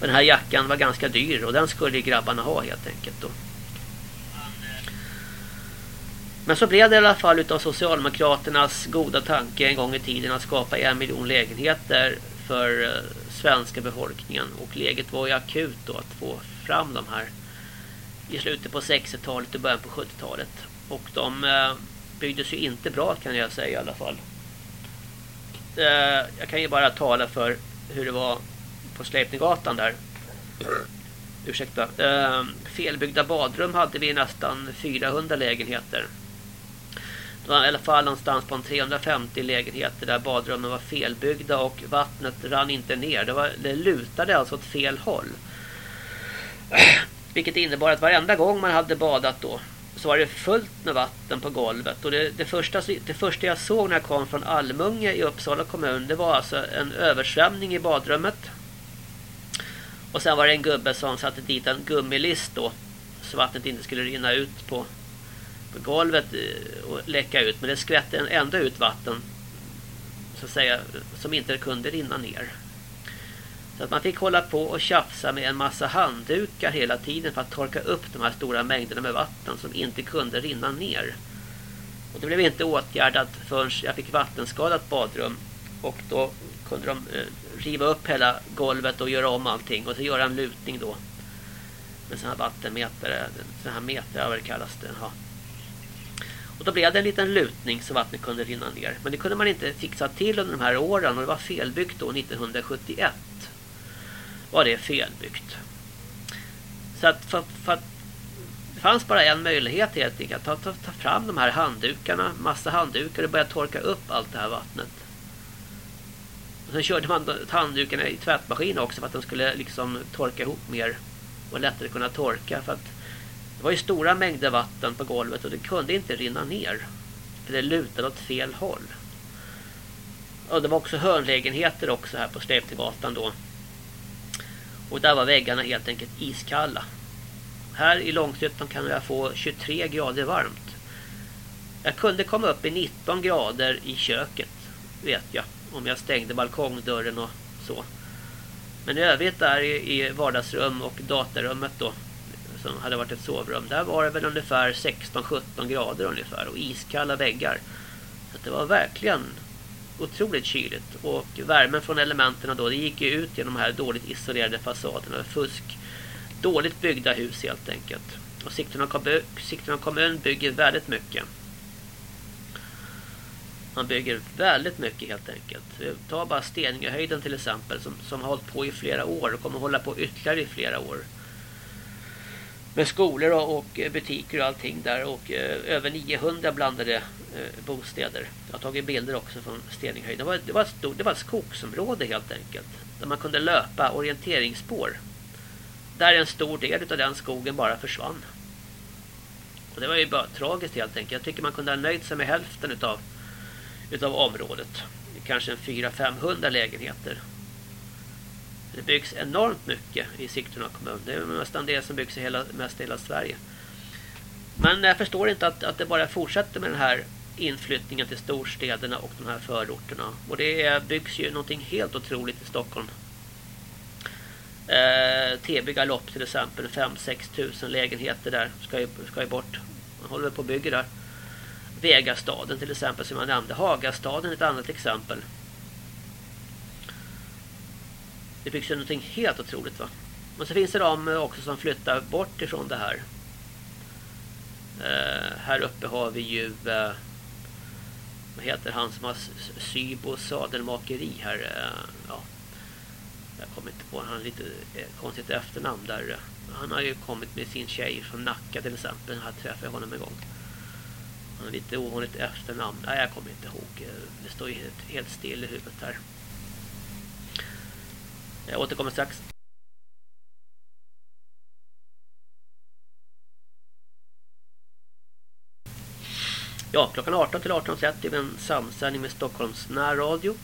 Men den här jackan var ganska dyr och den skulle grabbarna ha helt enkelt då. Men så blev det i alla fall utav Socialdemokraternas goda tanke en gång i tiden att skapa en miljon lägenheter för eh, svenska befolkningen. Och läget var ju akut då att få fram de här i slutet på 60-talet och början på 70-talet. Och de eh, byggdes ju inte bra kan jag säga i alla fall. Eh, jag kan ju bara tala för hur det var på Sleipninggatan där. Ursäkta. felbyggda badrum hade vi nästan 400 lägenheter. Det var i alla fall någonstans på en 350 lägenheter där badrummen var felbyggda och vattnet rann inte ner. Det, var, det lutade alltså åt fel håll. Vilket innebar att varenda gång man hade badat då så var det fullt med vatten på golvet. Och det, det, första, det första jag såg när jag kom från Almunge i Uppsala kommun det var alltså en översvämning i badrummet. Och sen var det en gubbe som satte dit en gummilist då så vattnet inte skulle rinna ut på, på golvet och läcka ut. Men det skvätte ändå ut vatten så att säga, som inte kunde rinna ner. Så att man fick hålla på och tjafsa med en massa handdukar hela tiden för att torka upp de här stora mängderna med vatten som inte kunde rinna ner. Och det blev inte åtgärdat förrän jag fick vattenskadat badrum. Och då kunde de eh, riva upp hela golvet och göra om allting. Och så göra en lutning då. Med sådana här vattenmätare. Sådana här metrar vad det kallas det. Ja. Och då blev det en liten lutning så vattnet kunde rinna ner. Men det kunde man inte fixa till under de här åren. Och det var felbyggt då 1971 var det felbyggt. Så att för, för att det fanns bara en möjlighet helt enkelt. Att ta, ta, ta fram de här handdukarna, massa handdukar och börja torka upp allt det här vattnet. Och sen körde man handdukarna i tvättmaskin också för att de skulle liksom torka ihop mer och lättare kunna torka för att det var ju stora mängder vatten på golvet och det kunde inte rinna ner. För det lutade åt fel håll. Och det var också hörnlägenheter också här på Släptegatan då. Och där var väggarna helt enkelt iskalla. Här i Långshyttan kan jag få 23 grader varmt. Jag kunde komma upp i 19 grader i köket, vet jag. Om jag stängde balkongdörren och så. Men i övrigt där i vardagsrum och datarummet då som hade varit ett sovrum. Där var det väl ungefär 16-17 grader ungefär och iskalla väggar. Så det var verkligen otroligt kyligt och värmen från elementen då det gick ju ut genom de här dåligt isolerade fasaderna fusk dåligt byggda hus helt enkelt. Och Sigtuna kommun, Sigtuna kommun bygger väldigt mycket. Man bygger väldigt mycket helt enkelt. Ta bara Steningehöjden till exempel som, som har hållit på i flera år och kommer hålla på ytterligare i flera år med skolor och eh, butiker och allting där och eh, över 900 blandade eh, bostäder. Jag har tagit bilder också från Steninghöjd. Det var, det, var ett stort, det var ett skogsområde helt enkelt. Där man kunde löpa orienteringsspår. Där en stor del av den skogen bara försvann. Och det var ju bara tragiskt helt enkelt. Jag tycker man kunde ha nöjt sig med hälften utav, utav området. Kanske en 400-500 lägenheter det byggs enormt mycket i Sigtuna kommun. Det är nästan det som byggs i hela, mest i hela Sverige. Men jag förstår inte att, att det bara fortsätter med den här inflyttningen till storstäderna och de här förorterna. Och det byggs ju någonting helt otroligt i Stockholm. Eh, TB Galopp till exempel, 5-6 tusen lägenheter där ska ju, ska ju bort. Man håller på att bygga där. Vegastaden till exempel som jag nämnde. Hagastaden är ett annat exempel. Det byggs ju någonting helt otroligt va. Men så finns det de eh, också som flyttar bort ifrån det här. Eh, här uppe har vi ju eh, vad heter han som har Sybo sadelmakeri här Eh, ja. Jag kommer inte på han har lite eh, konstigt efternamn där. Eh. Han har ju kommit med sin tjej från Nacka till exempel. Här träffade jag honom en gång. Han har lite ovanligt efternamn. Nej, jag kommer inte ihåg. Det står ju helt, helt still i huvudet här. Jag återkommer strax. Ja, klockan 18 till 18.30 med en samsändning med Stockholms närradio.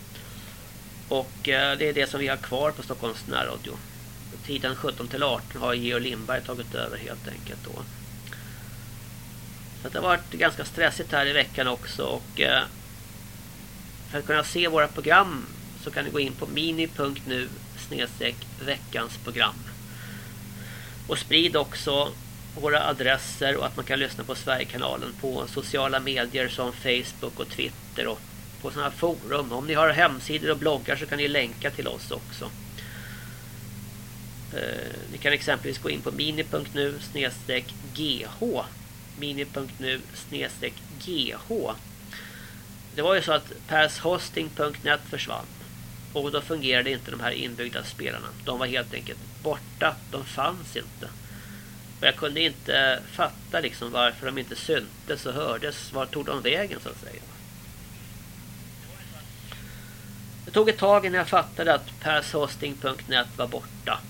Och eh, det är det som vi har kvar på Stockholms närradio. Tiden 17 till 18 har Georg Lindberg tagit över helt enkelt då. Så det har varit ganska stressigt här i veckan också och eh, för att kunna se våra program så kan ni gå in på mini.nu snedstreck veckans program. Och sprid också våra adresser och att man kan lyssna på Sverigekanalen på sociala medier som Facebook och Twitter och på sådana här forum. Om ni har hemsidor och bloggar så kan ni länka till oss också. Eh, ni kan exempelvis gå in på mini.nu snedstreck gh mini.nu snedstreck gh Det var ju så att pershosting.net försvann. Och då fungerade inte de här inbyggda spelarna. De var helt enkelt borta. De fanns inte. Och jag kunde inte fatta liksom varför de inte syntes och hördes. Var tog de vägen så att säga. Det tog ett tag innan jag fattade att pershosting.net var borta.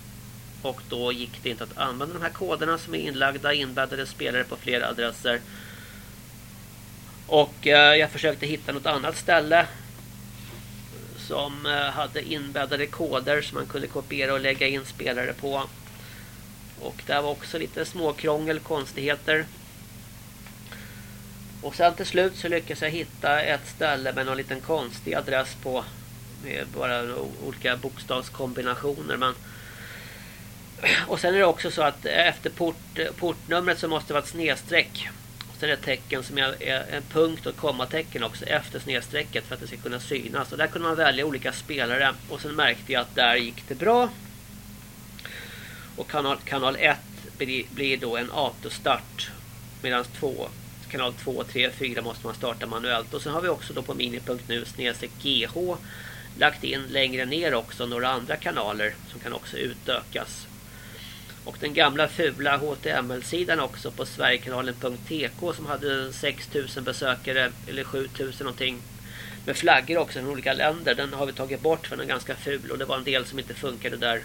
Och då gick det inte att använda de här koderna som är inlagda, inbäddade spelare på flera adresser. Och eh, jag försökte hitta något annat ställe som eh, hade inbäddade koder som man kunde kopiera och lägga in spelare på. Och det var också lite småkrångel, konstigheter. Och sen till slut så lyckades jag hitta ett ställe med någon liten konstig adress på. Med bara olika bokstavskombinationer. Men... Och sen är det också så att efter port, portnumret så måste det vara ett snedstreck. Sen är det ett tecken som är en punkt och kommatecken också efter snedstrecket för att det ska kunna synas. Och där kunde man välja olika spelare. Och sen märkte jag att där gick det bra. Och kanal, kanal 1 blir, blir då en autostart. Medan 2 kanal 2, 3, 4 måste man starta manuellt. Och sen har vi också då på mini.nu snedstreck GH lagt in längre ner också några andra kanaler som kan också utökas. Och den gamla fula HTML-sidan också på sverigekanalen.tk som hade 6000 besökare eller 7000 någonting med flaggor också från olika länder. Den har vi tagit bort för den är ganska ful och det var en del som inte funkade där.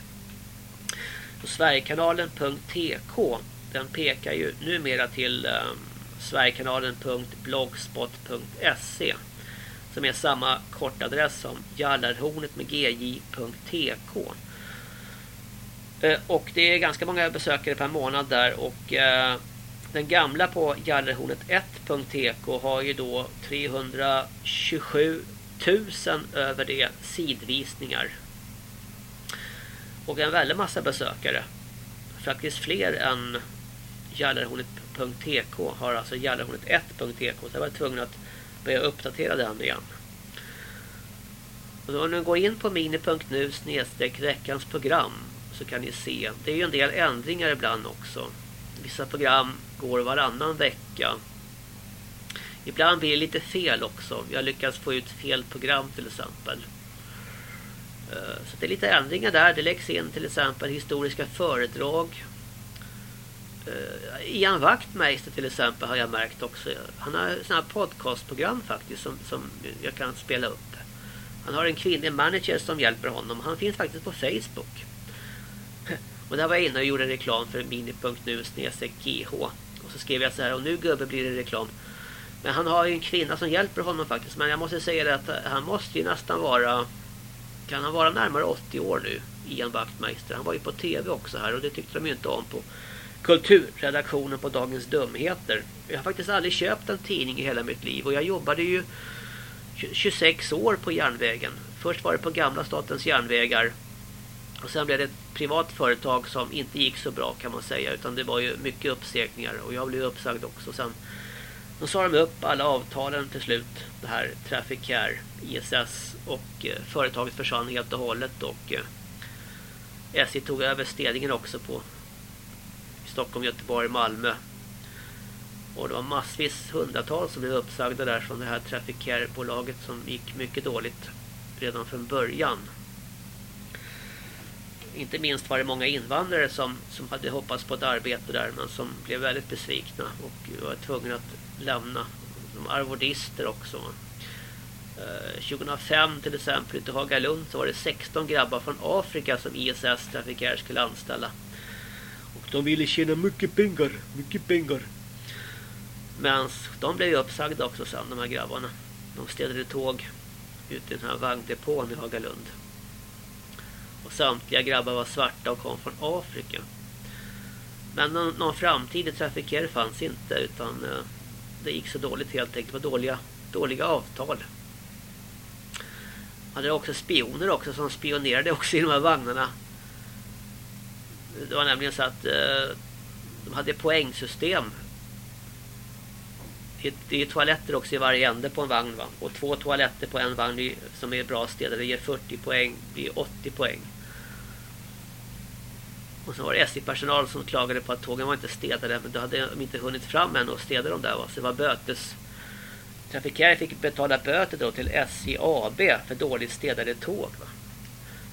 Så Sverigekanalen.tk den pekar ju numera till eh, sverigekanalen.blogspot.se som är samma kortadress som jallarhornet med gj.tk. Eh, och det är ganska många besökare per månad där och eh, den gamla på gallerhornet1.tk har ju då 327 000 över det sidvisningar. Och en väldigt massa besökare. Faktiskt fler än gallerhornet.tk har alltså gallerhornet1.tk så jag var tvungen att börja uppdatera den igen. Och då om ni går in på mini.nu snedstreck veckans program så kan ni se. Det är ju en del ändringar ibland också. Vissa program går varannan vecka. Ibland blir det lite fel också. Jag lyckas få ut fel program till exempel. Eh, så det är lite ändringar där. Det läggs in till exempel historiska föredrag. Eh, Ian Wachtmeister till exempel har jag märkt också. Han har sådana podcastprogram faktiskt som, som jag kan spela upp. Han har en kvinnlig manager som hjälper honom. Han finns faktiskt på Facebook. Och där var jag inne och gjorde reklam för mini.nu gh. Och så skrev jag så här, och nu gubbe blir det reklam. Men han har ju en kvinna som hjälper honom faktiskt. Men jag måste säga det att han måste ju nästan vara... Kan han vara närmare 80 år nu? Ian Wachtmeister. Han var ju på tv också här och det tyckte de ju inte om på kulturredaktionen på Dagens Dumheter. Jag har faktiskt aldrig köpt en tidning i hela mitt liv och jag jobbade ju 26 år på järnvägen. Först var det på gamla statens järnvägar och sen blev det ett privat företag som inte gick så bra kan man säga utan det var ju mycket uppsägningar och jag blev uppsagd också. Sen då sa de upp alla avtalen till slut, det här Trafficare, ISS och eh, företaget försvann helt och hållet och eh, SJ tog över städningen också på Stockholm, Göteborg, Malmö. Och det var massvis hundratals som blev uppsagda där från det här Trafficare-bolaget som gick mycket dåligt redan från början. Inte minst var det många invandrare som, som hade hoppats på ett arbete där men som blev väldigt besvikna och var tvungna att lämna. De arvodister också. 2005 eh, till exempel i Hagalund så var det 16 grabbar från Afrika som ISS Trafficare skulle anställa. Och de ville tjäna mycket pengar, mycket pengar. Men de blev ju uppsagda också sen, de här grabbarna. De städade tåg ute i den här vagndepån i Hagalund. Och samtliga grabbar var svarta och kom från Afrika. Men någon, någon framtid i Trafficare fanns inte utan eh, det gick så dåligt helt enkelt. Det var dåliga, dåliga avtal. Hade också spioner också som spionerade också i de här vagnarna. Det var nämligen så att eh, de hade poängsystem. Det är toaletter också i varje ände på en vagn va? Och två toaletter på en vagn som är bra städade ger 40 poäng, blir 80 poäng. Och så var det SJ-personal som klagade på att tågen var inte städade. Men då hade de inte hunnit fram än och städa dem där. Va? Så det var bötes... Trafikare fick betala böter då till SJ AB för dåligt städade tåg. Va?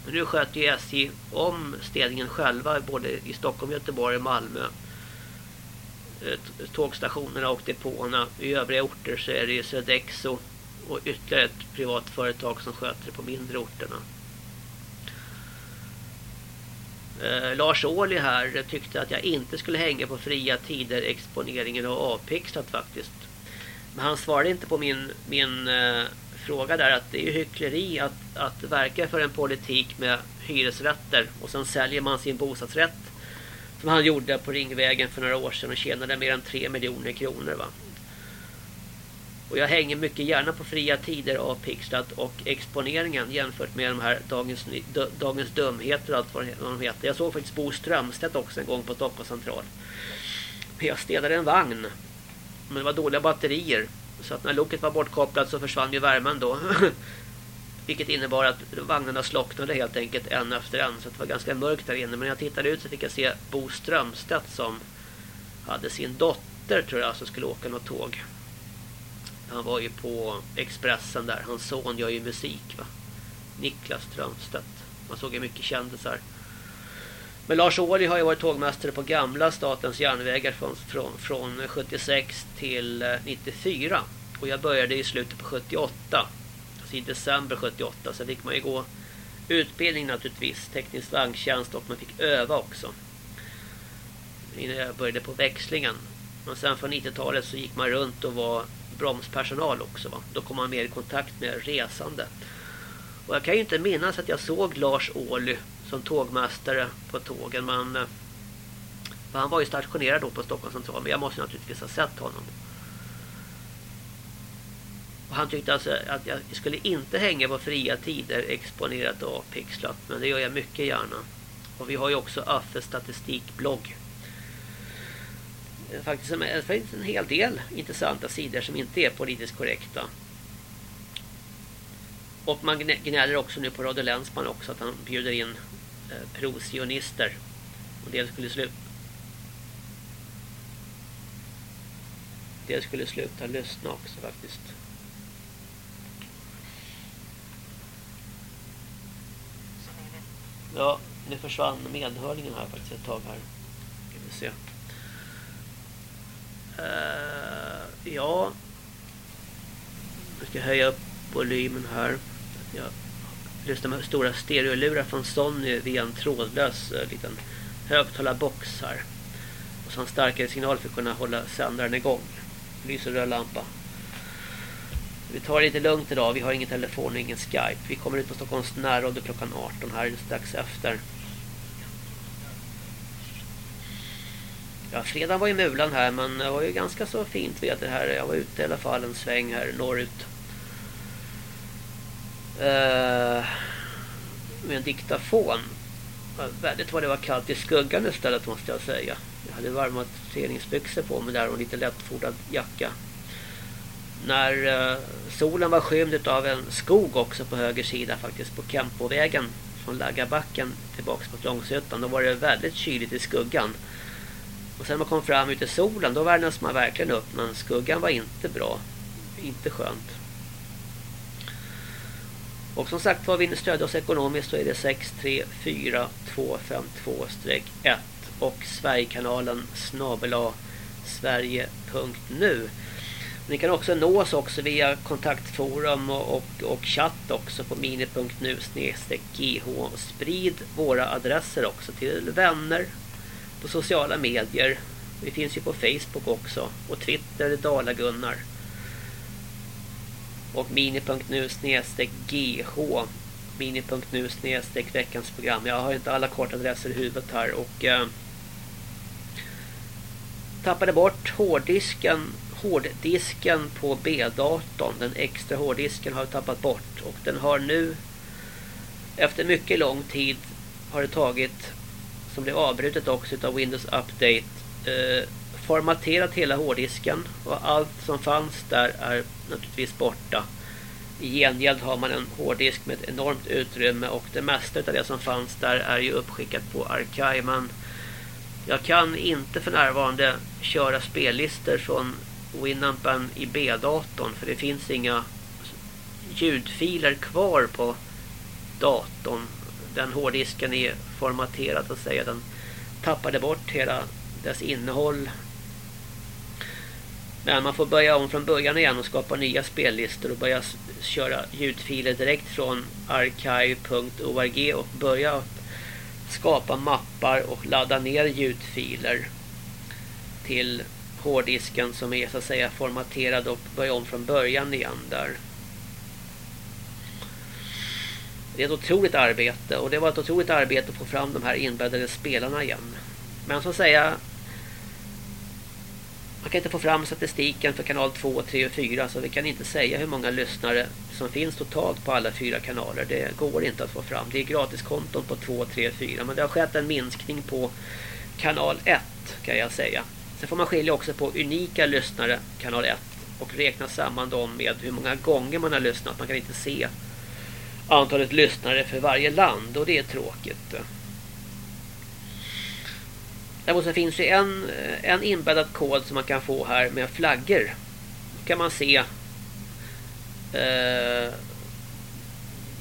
Men nu sköter ju SJ om städningen själva både i Stockholm, Göteborg och Malmö. Eh, tågstationerna och depåerna. I övriga orter så är det ju Sodexo och ytterligare ett privat företag som sköter det på mindre orterna. Eh, Lars Ohly här tyckte att jag inte skulle hänga på fria tider exponeringen och avpixlat faktiskt. Men han svarade inte på min, min eh, fråga där att det är ju hyckleri att, att verka för en politik med hyresrätter och sen säljer man sin bostadsrätt som han gjorde på Ringvägen för några år sedan och tjänade mer än 3 miljoner kronor va. Och jag hänger mycket gärna på fria tider av Pixlat och exponeringen jämfört med de här dagens, dagens dumheter och allt vad de heter. Jag såg faktiskt Bo Strömstedt också en gång på Stockholms central. Jag städade en vagn. Men det var dåliga batterier. Så att när loket var bortkopplat så försvann ju värmen då. Vilket innebar att vagnarna slocknade helt enkelt en efter en. Så det var ganska mörkt där inne. Men när jag tittade ut så fick jag se Bo Strömstedt som hade sin dotter tror jag som skulle åka något tåg. Han var ju på Expressen där. Hans son gör ju musik va. Niklas Strömstedt. Man såg ju mycket kändisar. Men Lars Ohly har ju varit tågmästare på gamla statens järnvägar från, från, från 76 till eh, 94. Och jag började i slutet på 78. I december 78. Så fick man ju gå utbildning naturligtvis. Teknisk vagntjänst och man fick öva också. Innan jag började på växlingen. Men sen från 90-talet så gick man runt och var bromspersonal också. Va? Då kom man mer i kontakt med resande. Och jag kan ju inte minnas att jag såg Lars Ohly som tågmästare på tågen. Men eh, han var ju stationerad då på Stockholms central. Men jag måste naturligtvis ha sett honom. Han tyckte alltså att jag skulle inte hänga på fria tider exponerat och avpixlat. Men det gör jag mycket gärna. Och vi har ju också Affes statistikblogg faktiskt en hel del intressanta sidor som inte är politiskt korrekta. Och man gnäller också nu på Radio Länsman också att han bjuder in eh, prosionister. Och det skulle sluta. Det skulle sluta lyssna också faktiskt. Ja, nu försvann medhörningen här faktiskt ett tag här. Ska vi se. Uh, ja. Jag ska höja upp volymen här. Jag lyssnar med stora stereolurar från Sony via en trådlös uh, liten högtalarbox här. Och så en starkare signal för att kunna hålla sändaren igång. Lyser röd lampa. Vi tar det lite lugnt idag. Vi har ingen telefon och ingen Skype. Vi kommer ut på Stockholms närradio klockan 18 här strax efter. Ja, fredag var ju mulan här men det var ju ganska så fint väder här. Jag var ute i alla fall en sväng här norrut. Uh, med en diktafon. Väldigt vad det var kallt i skuggan istället måste jag säga. Jag hade varma träningsbyxor på mig där och lite lättfordad jacka. När eh, solen var skymd av en skog också på höger sida faktiskt på Kempovägen från Laggabacken tillbaks mot Långsötan. Då var det väldigt kyligt i skuggan. Och sen när man kom fram ut i solen, då värmdes man verkligen upp. Men skuggan var inte bra. Inte skönt. Och som sagt, vad vill ni stödja oss ekonomiskt så är det 634252-1 och Sverigekanalen snabela sverige.nu. Ni kan också nå oss också via kontaktforum och, och, och chatt också på mini.nu gh. Sprid våra adresser också till vänner, på sociala medier. Vi finns ju på Facebook också. Och Twitter, Dalagunnar. Och mini.nu gh. Mini.nu veckans program. Jag har inte alla kortadresser i huvudet här. Och eh, tappade bort hårddisken hårddisken på B-datorn. Den extra hårddisken har jag tappat bort. Och den har nu efter mycket lång tid har det tagit som blev avbrutet också av Windows Update eh, formaterat hela hårddisken och allt som fanns där är naturligtvis borta. I gengäld har man en hårddisk med ett enormt utrymme och det mesta av det som fanns där är ju uppskickat på Archive men jag kan inte för närvarande köra spellistor från Winampen i B-datorn för det finns inga ljudfiler kvar på datorn den hårddisken är formaterad att säga. Den tappade bort hela dess innehåll. Men man får börja om från början igen och skapa nya spellistor och börja köra ljudfiler direkt från archive.org och börja skapa mappar och ladda ner ljudfiler till hårddisken som är så att säga formaterad och börja om från början igen där. Det är ett otroligt arbete och det var ett otroligt arbete att få fram de här inbäddade spelarna igen. Men så att säga man kan inte få fram statistiken för kanal 2, 3 och 4 så vi kan inte säga hur många lyssnare som finns totalt på alla fyra kanaler. Det går inte att få fram. Det är gratiskonton på 2, 3 och 4 men det har skett en minskning på kanal 1 kan jag säga. Sen får man skilja också på unika lyssnare kanal 1 och räkna samman dem med hur många gånger man har lyssnat. Man kan inte se antalet lyssnare för varje land och det är tråkigt. Däremot så finns det en, en inbäddad kod som man kan få här med flaggor. Då kan man se eh,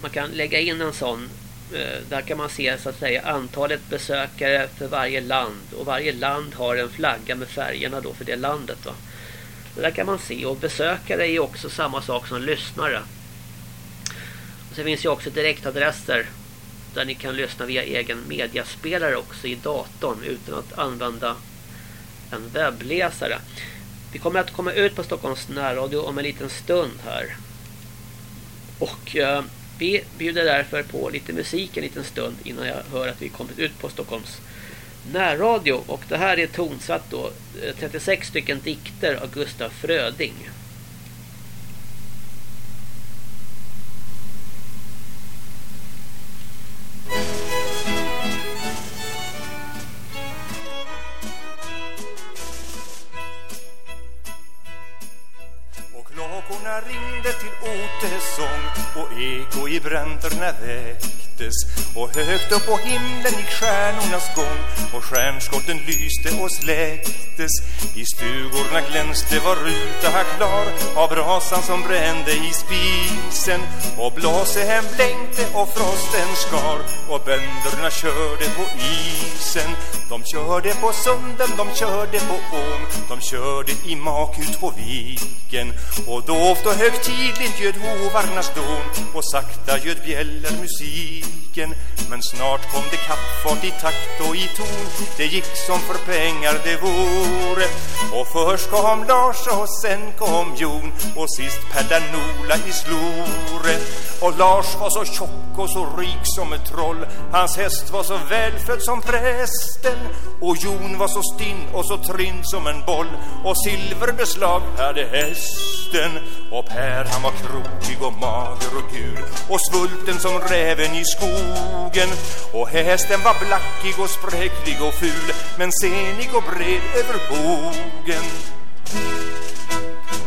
man kan lägga in en sån Eh, där kan man se så att säga antalet besökare för varje land och varje land har en flagga med färgerna då för det landet va. Det där kan man se och besökare är också samma sak som lyssnare. Och sen finns ju också direktadresser där ni kan lyssna via egen mediaspelare också i datorn utan att använda en webbläsare. Vi kommer att komma ut på Stockholms närradio om en liten stund här. Och eh, vi bjuder därför på lite musik en liten stund innan jag hör att vi kommit ut på Stockholms närradio. Och det här är tonsatt då eh, 36 stycken dikter av Gustaf Fröding. Klockorna ringde till otesång och eko i bränderna väcktes. Och högt upp på himlen gick stjärnornas gång och stjärnskotten lyste och släcktes. I stugorna glänste var ruta klar av brasan som brände i spisen. Och blåsehem blänkte och frosten skar och bönderna körde på isen de körde på sunden, de körde på ån. De körde i mak ut på viken. Och dovt och högtidligt ljöd hovarnas dån och sakta ljöd bjäller musiken. Men snart kom det kappfart i takt och i ton. Det gick som för pengar det vore. Och först kom Lars och sen kom Jon. Och sist Per Danola i Slore och Lars var så tjock och så rik som ett troll. Hans häst var så välfödd som prästen. Och Jon var så stinn och så trinn som en boll. Och silverbeslag hade hästen. Och Per han var krokig och mager och gul och svulten som räven i skogen. Och hästen var blackig och spräcklig och ful. Men senig och bred över bogen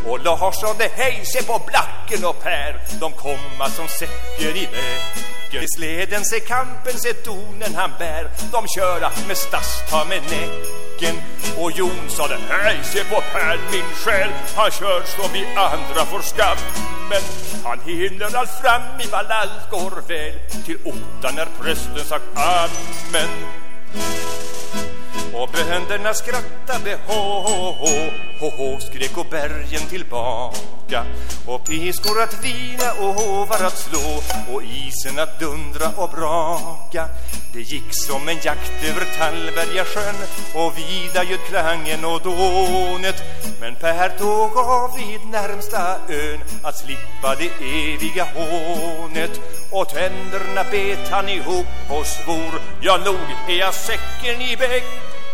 och Lars sade hej se på Blacken och Per. De komma som säcker i bäcken I sleden se kampen se tonen han bär. De köra med stass, ta med näcken. Och Jon sade hej se på Per min själ. Han kör så vi andra får skammen Han hinner allt fram i vad allt går väl. Till åtta när prästen sagt amen. Och bönderna skrattade ho, ho, ho, ho, skrek och bergen tillbaka. Och piskor att vina och hovar att slå och isen att dundra och braka. Det gick som en jakt över Tallberga sjön och vida ljöd klangen och dånet. Men Per tog av vid närmsta ön att slippa det eviga hånet. Och tänderna bet han ihop och svor ja nog är jag säcken i bäck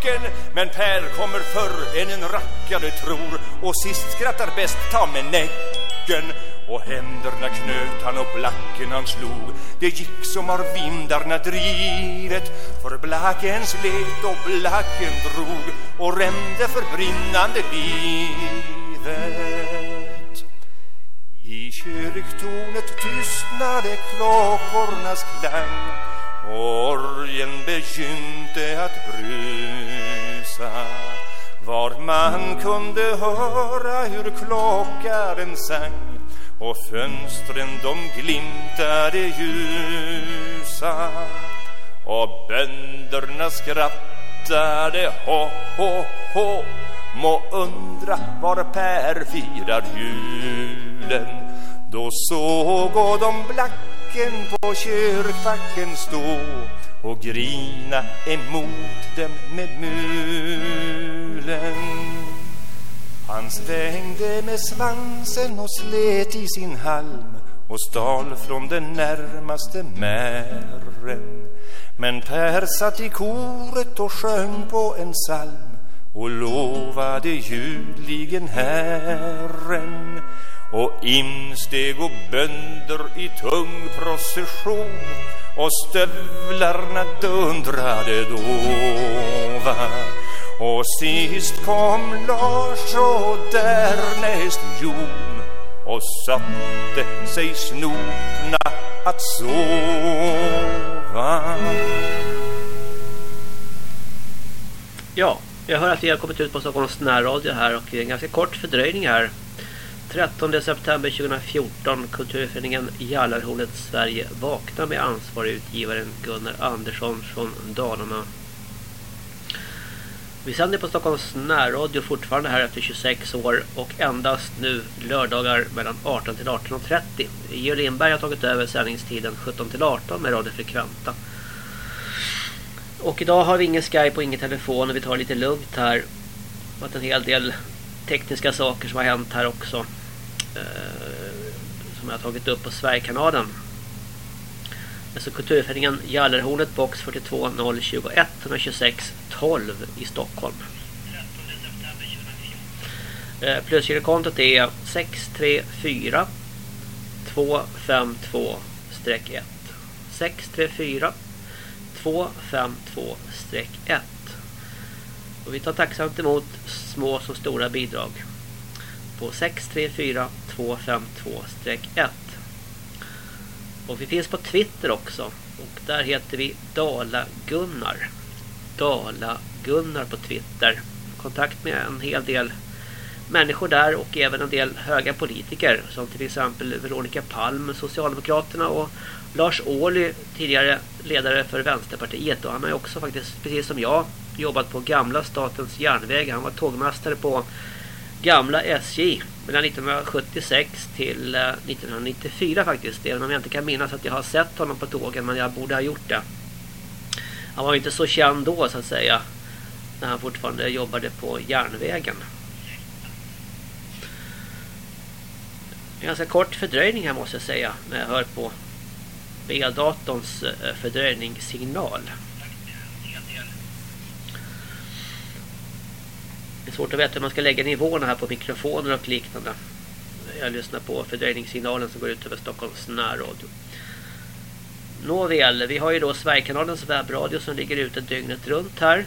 bäcken men Per kommer förr än en rackare tror. Och sist skrattar bäst ta med näcken. Och händerna knöt han och blacken han slog. Det gick som har vindarna drivet För blacken slet och blacken drog. Och rände för brinnande livet. I kyrktornet tystnade klockornas klang. Orgeln begynte att brusa Var man kunde höra hur klockaren sang och fönstren de glimtade ljusa. Och bönderna skrattade ho, ho, ho. Må undra var Per firar julen. Då såg de blacken på kyrkbacken stå och grina emot dem med mulen. Han svängde med svansen och slet i sin halm och stal från den närmaste mären. Men Per satt i koret och sjöng på en psalm och lovade ljudligen Herren och insteg och bönder i tung procession och stövlarna dundrade dova och sist kom Lars och därnäst Jon och satte sig snopna att sova Ja, jag hör att vi har kommit ut på Stockholms närradio här och det är en ganska kort fördröjning här. 13 september 2014 Kulturföreningen Jallarhornet Sverige vaknar med ansvarig utgivaren Gunnar Andersson från Dalarna. Vi sänder på Stockholms närradio fortfarande här efter 26 år och endast nu lördagar mellan 18 till 18.30. Georg Lindberg har tagit över sändningstiden 17 till 18 med Radio Frekventa. Och idag har vi ingen Skype och ingen telefon och vi tar det lite lugnt här. Det har varit en hel del tekniska saker som har hänt här också. Eh, som jag har tagit upp på Sverigekanalen. Alltså Kulturföreningen Jallarhornet box 42021 126 12 i Stockholm. Eh, plusgirokontot är 634 252-1 634 252-1 och vi tar tacksamt emot små som stora bidrag på 634 252-1 och vi finns på Twitter också. Och där heter vi Dala Gunnar Dala Gunnar på Twitter. Kontakt med en hel del människor där och även en del höga politiker som till exempel Veronica Palm, Socialdemokraterna och Lars Ohly, tidigare ledare för Vänsterpartiet. Och han har ju också faktiskt, precis som jag, jobbat på gamla Statens järnväg. Han var tågmästare på gamla SJ mellan 1976 till eh, 1994 faktiskt. Även om jag inte kan minnas att jag har sett honom på tågen men jag borde ha gjort det. Han var ju inte så känd då så att säga när han fortfarande jobbade på järnvägen. En ganska kort fördröjning här måste jag säga när jag hör på B-datorns eh, fördröjningssignal. Det är svårt att veta hur man ska lägga nivåerna här på mikrofoner och liknande. Jag lyssnar på fördröjningssignalen som går ut över Stockholms närradio. Nåväl, vi har ju då Sverigekanalens webbradio som ligger ute dygnet runt här.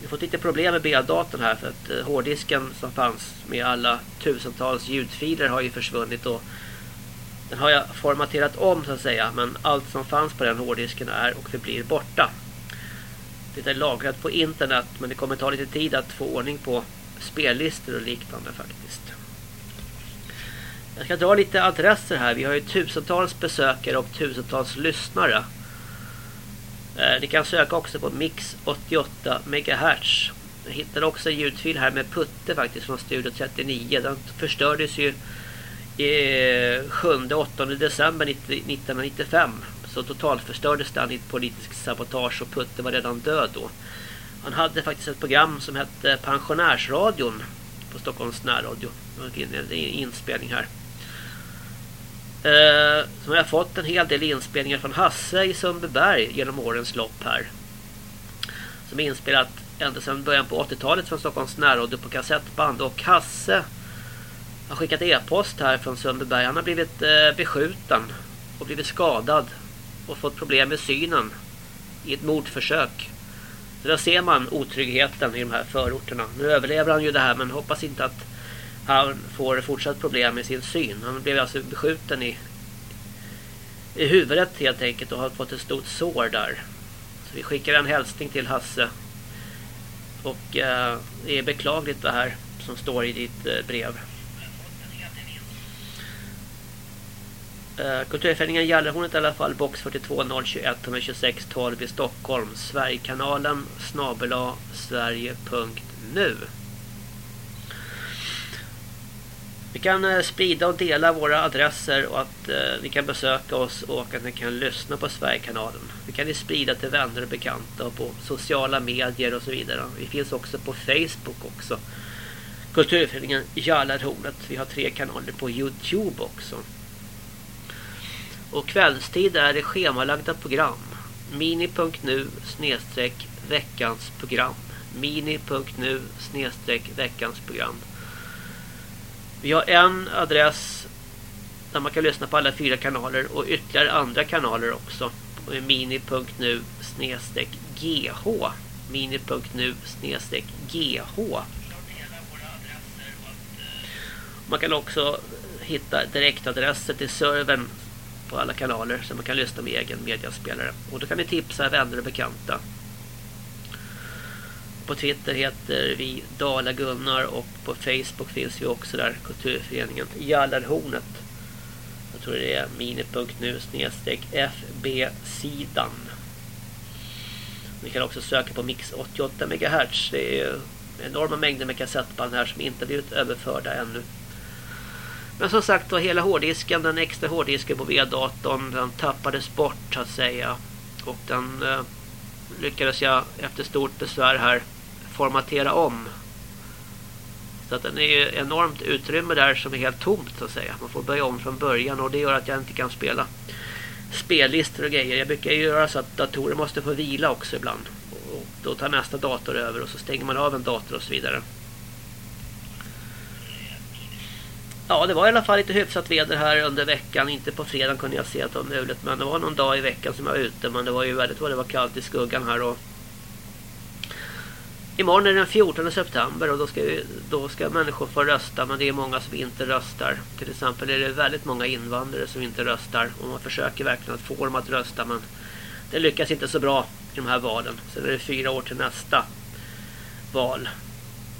Vi har fått lite problem med B-datorn här för att eh, hårddisken som fanns med alla tusentals ljudfiler har ju försvunnit och den har jag formaterat om så att säga men allt som fanns på den hårddisken är och förblir borta. Det är lagrat på internet men det kommer ta lite tid att få ordning på spellistor och liknande faktiskt. Jag ska dra lite adresser här. Vi har ju tusentals besökare och tusentals lyssnare. Eh, ni kan söka också på Mix 88 MHz. Jag hittade också en ljudfil här med Putte faktiskt från Studio 39. Den förstördes ju 7-8 december 1995 så totalförstördes den i ett politiskt sabotage och Putte var redan död då. Han hade faktiskt ett program som hette Pensionärsradion på Stockholms närradio. Det är inspelning här. Eh, jag har fått en hel del inspelningar från Hasse i Sundbyberg genom årens lopp här. Som är inspelat ända sedan början på 80-talet från Stockholms närradio på kassettband och Hasse har skickat e-post här från Sundbyberg. Han har blivit eh, beskjuten och blivit skadad och fått problem med synen i ett mordförsök. Så där ser man otryggheten i de här förorterna. Nu överlever han ju det här men hoppas inte att han får fortsatt problem med sin syn. Han blev alltså beskjuten i, i huvudet helt enkelt och har fått ett stort sår där. Så vi skickar en hälsning till Hasse. Och eh, det är beklagligt det här som står i ditt eh, brev. Eh, kulturföreningen Jallarhornet i alla fall box 42021 126 12 i Stockholm Sverigekanalen snabela sverige.nu Vi kan eh, sprida och dela våra adresser och att eh, ni kan besöka oss och att ni kan lyssna på Sverigekanalen. Vi kan ni sprida till vänner och bekanta och på sociala medier och så vidare. Vi finns också på Facebook också. Kulturföreningen Jallarhornet. Vi har tre kanaler på Youtube också. Och kvällstid är det schemalagda program. Mini.nu snedstreck veckans program. Mini.nu snedstreck veckans program. Vi har en adress där man kan lyssna på alla fyra kanaler och ytterligare andra kanaler också. Mini.nu snedstreck GH. Mini.nu snedstreck GH. Man kan också hitta direktadresser till servern på alla kanaler så man kan lyssna med egen mediaspelare. Och då kan ni tipsa vänner och bekanta. På Twitter heter vi Dala Gunnar och på Facebook finns vi också där Kulturföreningen Jallarhornet. Jag tror det är mini.nu snedstreck FB-sidan. Ni kan också söka på Mix 88 MHz. Det är enorma mängder med kassettband här som inte blivit överförda ännu. Men som sagt var, hela hårddisken, den extra hårddisken på V-datorn, den tappades bort så att säga. Och den eh, lyckades jag efter stort besvär här formatera om. Så att den är ju enormt utrymme där som är helt tomt så att säga. Man får börja om från början och det gör att jag inte kan spela spellistor och grejer. Jag brukar ju göra så att datorer måste få vila också ibland. Och då tar nästa dator över och så stänger man av en dator och så vidare. Ja, det var i alla fall lite hyfsat väder här under veckan. Inte på fredagen kunde jag se att det var mulet. Men det var någon dag i veckan som jag var ute. Men det var ju väldigt vad det var kallt i skuggan här. Och Imorgon är det den 14 september och då ska, vi, då ska människor få rösta. Men det är många som inte röstar. Till exempel är det väldigt många invandrare som inte röstar. Och man försöker verkligen att få dem att rösta. Men det lyckas inte så bra i de här valen. Sen är det fyra år till nästa val.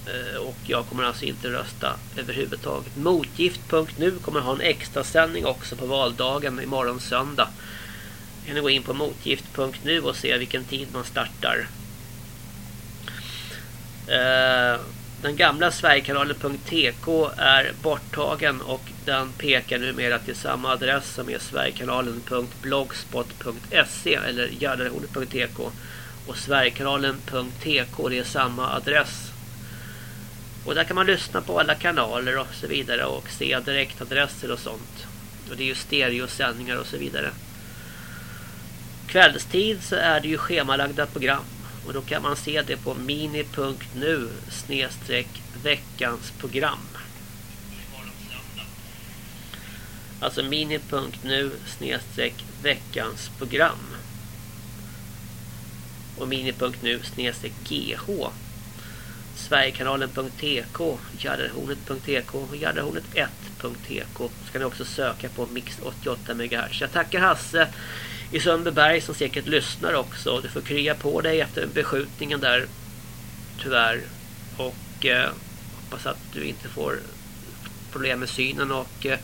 Eh, och jag kommer alltså inte rösta överhuvudtaget. Motgift.nu kommer ha en extra sändning också på valdagen imorgon söndag. Kan ni gå in på motgift.nu och se vilken tid man startar. Eh, den gamla Sverigekanalen.tk är borttagen och den pekar numera till samma adress som är Sverigekanalen.blogspot.se eller Gärdarhornet.tk och Sverigekanalen.tk det är samma adress och där kan man lyssna på alla kanaler och så vidare och se direktadresser och sånt. Och det är ju stereosändningar och så vidare. Kvällstid så är det ju schemalagda program. Och då kan man se det på mini.nu snedstreck veckans program. Alltså mini.nu snedstreck veckans program. Och mini.nu snedstreck gh Sverigekanalen.tk, Gärderhornet.tk och Gärderhornet1.tk. Så kan ni också söka på Mix 88 MHz. Jag tackar Hasse i Sundbyberg som säkert lyssnar också. Du får krya på dig efter beskjutningen där, tyvärr. Och eh, hoppas att du inte får problem med synen. Och eh,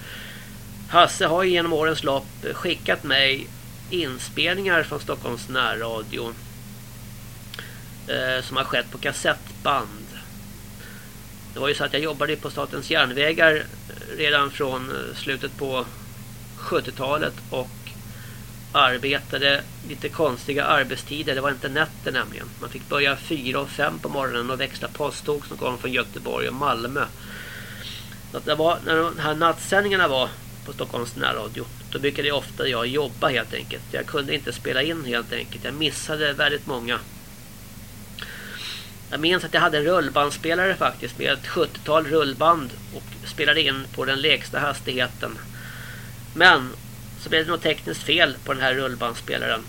Hasse har genom årens lopp skickat mig inspelningar från Stockholms närradio eh, som har skett på kassettband det var ju så att jag jobbade på Statens järnvägar eh, redan från eh, slutet på 70-talet och arbetade lite konstiga arbetstider. Det var inte nätter nämligen. Man fick börja fyra och fem på morgonen och växla posttåg som kom från Göteborg och Malmö. Så det var, när de här nattsändningarna var på Stockholms närradio då brukade jag ofta jag jobba helt enkelt. Jag kunde inte spela in helt enkelt. Jag missade väldigt många jag minns att jag hade en rullbandspelare faktiskt med ett 70-tal rullband och spelade in på den lägsta hastigheten. Men så blev det något tekniskt fel på den här rullbandspelaren.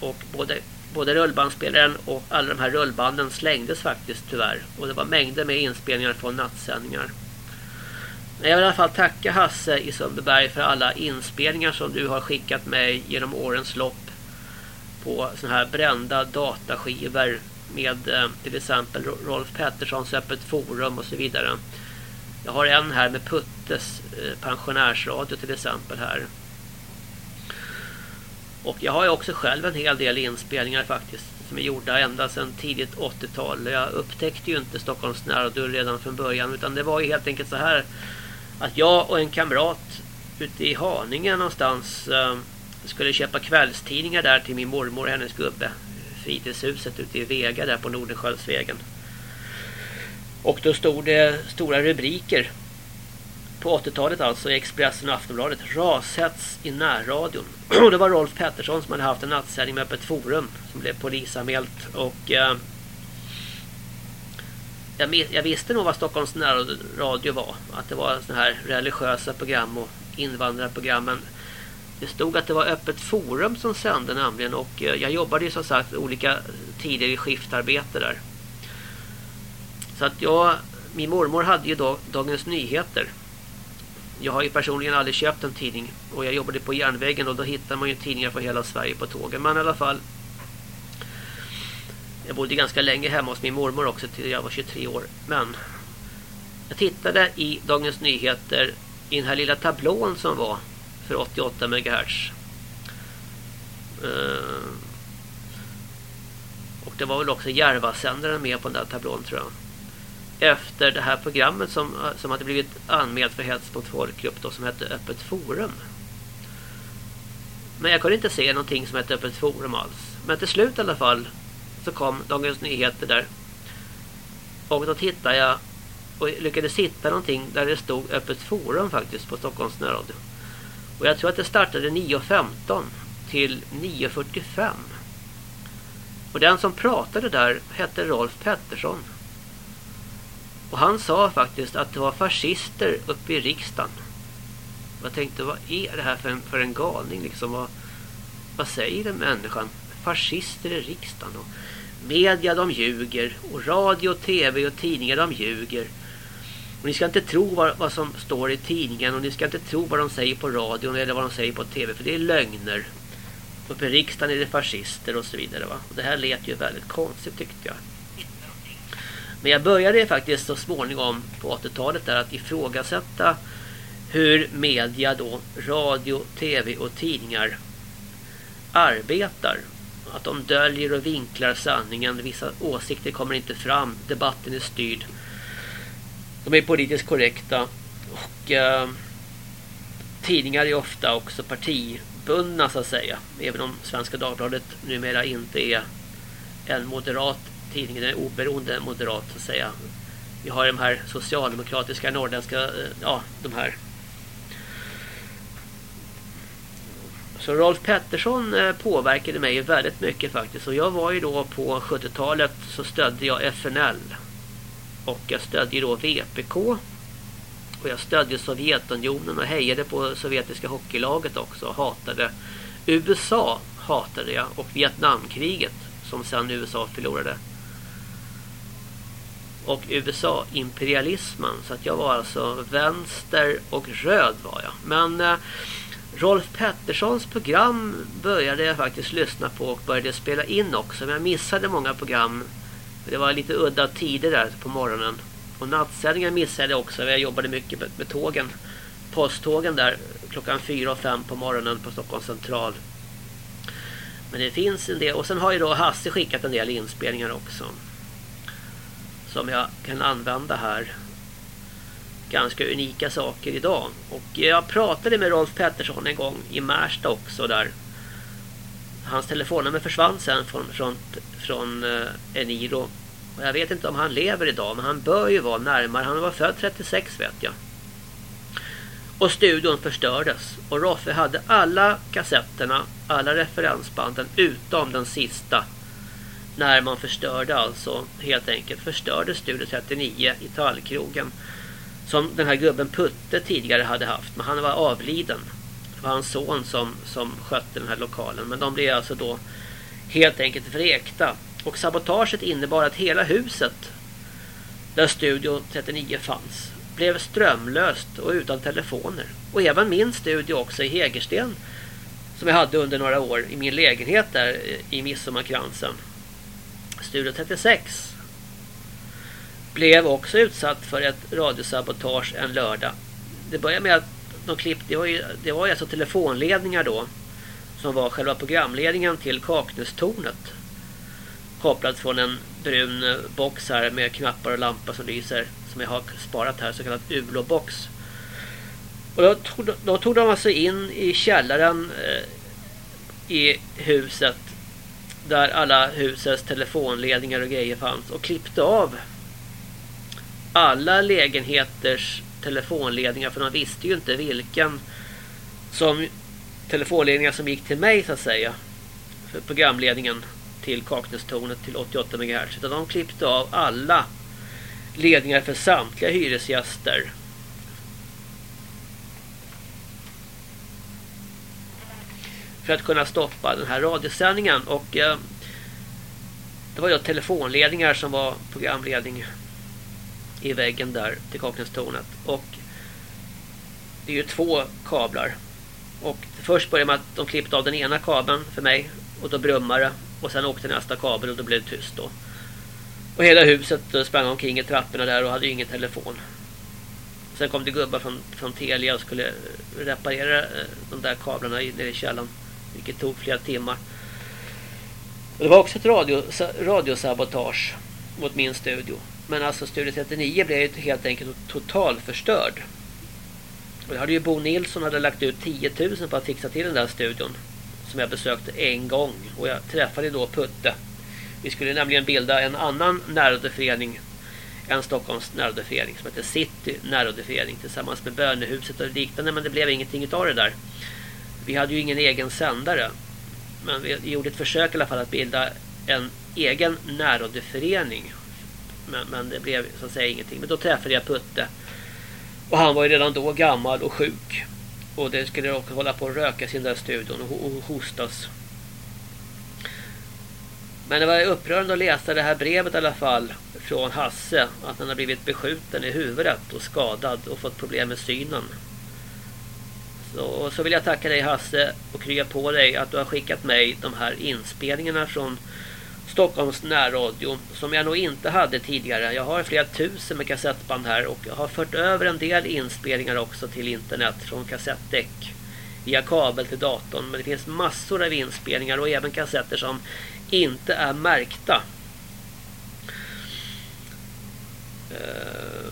Och både, både rullbandspelaren och alla de här rullbanden slängdes faktiskt tyvärr. Och det var mängder med inspelningar från nattsändningar. Men jag vill i alla fall tacka Hasse i Sundbyberg för alla inspelningar som du har skickat mig genom årens lopp på sådana här brända dataskivor med eh, till exempel Rolf Petterssons öppet forum och så vidare. Jag har en här med Puttes eh, pensionärsradio till exempel här. Och jag har ju också själv en hel del inspelningar faktiskt som är gjorda ända sedan tidigt 80-tal. Jag upptäckte ju inte Stockholms närradio redan från början utan det var ju helt enkelt så här att jag och en kamrat ute i Haninge någonstans eh, skulle köpa kvällstidningar där till min mormor och hennes gubbe. Fritidshuset ute i Vega där på Nordenskiöldsvägen. Och då stod det stora rubriker på 80-talet alltså i Expressen och Aftonbladet. Rashets i närradion. Och det var Rolf Pettersson som hade haft en nattsändning med Öppet Forum som blev polisanmält. Och eh, jag, jag, visste nog vad Stockholms närradio var. Att det var sådana här religiösa program och invandrarprogrammen. Det stod att det var Öppet Forum som sände nämligen. Och eh, jag jobbade ju som sagt olika tider i skiftarbete där. Så att jag, min mormor hade ju Dagens Nyheter. Jag har ju personligen aldrig köpt en tidning. Och jag jobbade på järnvägen och då hittar man ju tidningar från hela Sverige på tågen. Men i alla fall. Jag bodde ganska länge hemma hos min mormor också till jag var 23 år. Men jag tittade i Dagens Nyheter i den här lilla tablån som var för 88 MHz. Eh, och det var väl också Järvasändaren med på den där tablån tror jag efter det här programmet som, som hade blivit anmält för hets mot folkgrupp då, som hette Öppet Forum. Men jag kunde inte se någonting som hette Öppet Forum alls. Men till slut i alla fall så kom Dagens Nyheter där. Och då tittade jag och lyckades hitta någonting där det stod Öppet Forum faktiskt på Stockholms närradio. Och jag tror att det startade 9.15 till 9.45. Och den som pratade där hette Rolf Pettersson. Och han sa faktiskt att det var fascister uppe i riksdagen. Jag tänkte, vad är det här för en, för en galning liksom? Vad, vad säger den människan? Fascister i riksdagen och media de ljuger och radio, tv och tidningar de ljuger. Och ni ska inte tro vad, vad som står i tidningen och ni ska inte tro vad de säger på radion eller vad de säger på tv för det är lögner. Uppe i riksdagen är det fascister och så vidare va. Och det här lät ju väldigt konstigt tyckte jag. Men jag började faktiskt så småningom på 80-talet där att ifrågasätta hur media då, radio, tv och tidningar arbetar. Att de döljer och vinklar sanningen. Vissa åsikter kommer inte fram. Debatten är styrd. De är politiskt korrekta. Och eh, tidningar är ofta också partibundna så att säga. Även om Svenska Dagbladet numera inte är en moderat tidning. Den är oberoende moderat så att säga. Vi har de här socialdemokratiska norrländska eh, ja, de här Så Rolf Pettersson eh, påverkade mig väldigt mycket faktiskt. Och jag var ju då på 70-talet så stödde jag FNL. Och jag stödde då VPK. Och jag stödde Sovjetunionen och hejade på sovjetiska hockeylaget också. Och hatade USA hatade jag. Och Vietnamkriget som sen USA förlorade och USA-imperialismen. Så att jag var alltså vänster och röd var jag. Men eh, Rolf Petterssons program började jag faktiskt lyssna på och började spela in också. Men jag missade många program. Det var lite udda tider där på morgonen. Och nattsändningar missade jag också. Jag jobbade mycket med, med tågen. Posttågen där klockan fyra och fem på morgonen på Stockholms central. Men det finns en del. Och sen har ju då Hasse skickat en del inspelningar också som jag kan använda här. Ganska unika saker idag. Och jag pratade med Rolf Pettersson en gång i Märsta också där. Hans telefonnummer försvann sen från, från, från eh, Eniro. Och jag vet inte om han lever idag men han bör ju vara närmare. Han var född 36 vet jag. Och studion förstördes. Och Roffe hade alla kassetterna, alla referensbanden utom den sista när man förstörde alltså helt enkelt förstörde Studio 39 i Tallkrogen som den här gubben Putte tidigare hade haft men han var avliden det var hans son som, som skötte den här lokalen men de blev alltså då helt enkelt vräkta. Och sabotaget innebar att hela huset där Studio 39 fanns blev strömlöst och utan telefoner. Och även min studio också i Hägersten som jag hade under några år i min lägenhet där i Midsommarkransen. Studio 36 blev också utsatt för ett radiosabotage en lördag. Det började med att de klippte, det var ju, det var ju alltså telefonledningar då som var själva programledningen till Kaknästornet. Kopplad från en brun eh, box här med knappar och lampa som lyser som jag har sparat här, så kallad ULO-box. Och då tog, då tog de alltså in i källaren eh, i huset där alla husets telefonledningar och grejer fanns och klippte av alla lägenheters telefonledningar för de visste ju inte vilken som telefonledningar som gick till mig så att säga. För programledningen till Kaknästornet till 88 MHz utan de klippte av alla ledningar för samtliga hyresgäster. För att kunna stoppa den här radiosändningen. Och eh, det var ju telefonledningar som var programledning i väggen där till Kaknästornet. Och det är ju två kablar och först började med att de klippte av den ena kabeln för mig och då brummade det och sen åkte nästa kabel och då blev det tyst då. Och hela huset eh, sprang omkring i trapporna där och hade ju ingen telefon. Sen kom det gubbar från, från Telia och skulle eh, reparera eh, de där kablarna nere i källaren. Vilket tog flera timmar. Och det var också ett radio, radiosabotage mot min studio. Men alltså Studio 39 blev helt enkelt totalförstörd. Och det hade ju Bo Nilsson hade lagt ut 10 000 på att fixa till den där studion. Som jag besökte en gång. Och jag träffade då Putte. Vi skulle nämligen bilda en annan närrådeförening en Stockholms närrådeförening som heter City närrådeförening tillsammans med Bönehuset och liknande men det blev ingenting av det där. Vi hade ju ingen egen sändare men vi gjorde ett försök i alla fall att bilda en egen närrådeförening men, men det blev så att säga ingenting. Men då träffade jag Putte och han var ju redan då gammal och sjuk och det skulle också hålla på att röka sin där studion och, och hostas. Men det var upprörande att läsa det här brevet i alla fall från Hasse att han har blivit beskjuten i huvudet och skadad och fått problem med synen. Så, så vill jag tacka dig Hasse och krya på dig att du har skickat mig de här inspelningarna från Stockholms närradio som jag nog inte hade tidigare. Jag har flera tusen med kassettband här och jag har fört över en del inspelningar också till internet från kassettdäck via kabel till datorn. Men det finns massor av inspelningar och även kassetter som inte är märkta. Eh,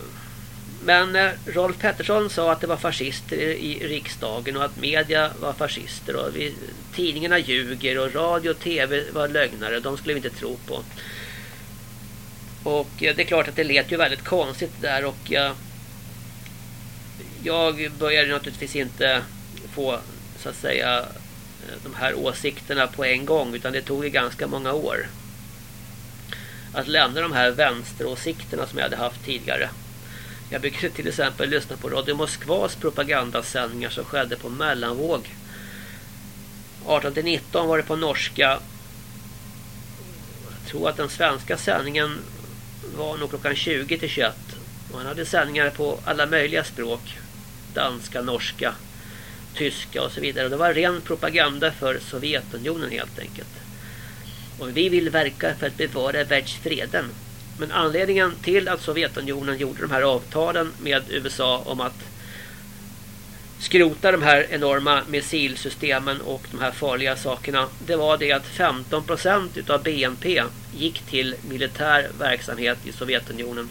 men eh, Rolf Pettersson sa att det var fascister i riksdagen och att media var fascister och vi, tidningarna ljuger och radio och tv var lögnare. De skulle vi inte tro på. Och eh, det är klart att det lät ju väldigt konstigt där och jag, jag började naturligtvis inte få så att säga de här åsikterna på en gång utan det tog ju ganska många år att lämna de här vänsteråsikterna som jag hade haft tidigare. Jag brukade till exempel lyssna på Radio Moskvas propagandasändningar som skedde på mellanvåg. 18 19 var det på norska. Jag tror att den svenska sändningen var nog klockan 20 till 21. Man hade sändningar på alla möjliga språk. Danska, norska, tyska och så vidare. Det var ren propaganda för Sovjetunionen helt enkelt. Och vi vill verka för att bevara världsfreden. Men anledningen till att Sovjetunionen gjorde de här avtalen med USA om att skrota de här enorma missilsystemen och de här farliga sakerna. Det var det att 15% utav BNP gick till militär verksamhet i Sovjetunionen.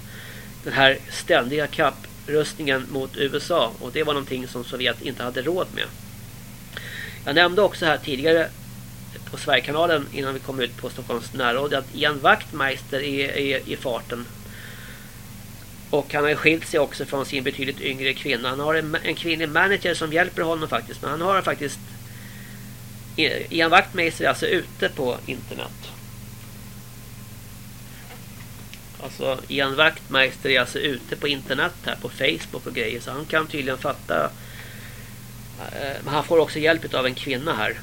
Den här ständiga kapprustningen mot USA och det var någonting som Sovjet inte hade råd med. Jag nämnde också här tidigare på Sverigekanalen innan vi kom ut på Stockholms närråd att Ian Wachtmeister är, är i farten. Och han har skilt sig också från sin betydligt yngre kvinna. Han har en, en kvinnlig manager som hjälper honom faktiskt. Men han har faktiskt... Ian Wachtmeister är alltså ute på internet. Alltså Ian Wachtmeister är alltså ute på internet här på Facebook och grejer. Så han kan tydligen fatta... Eh, men han får också hjälp av en kvinna här.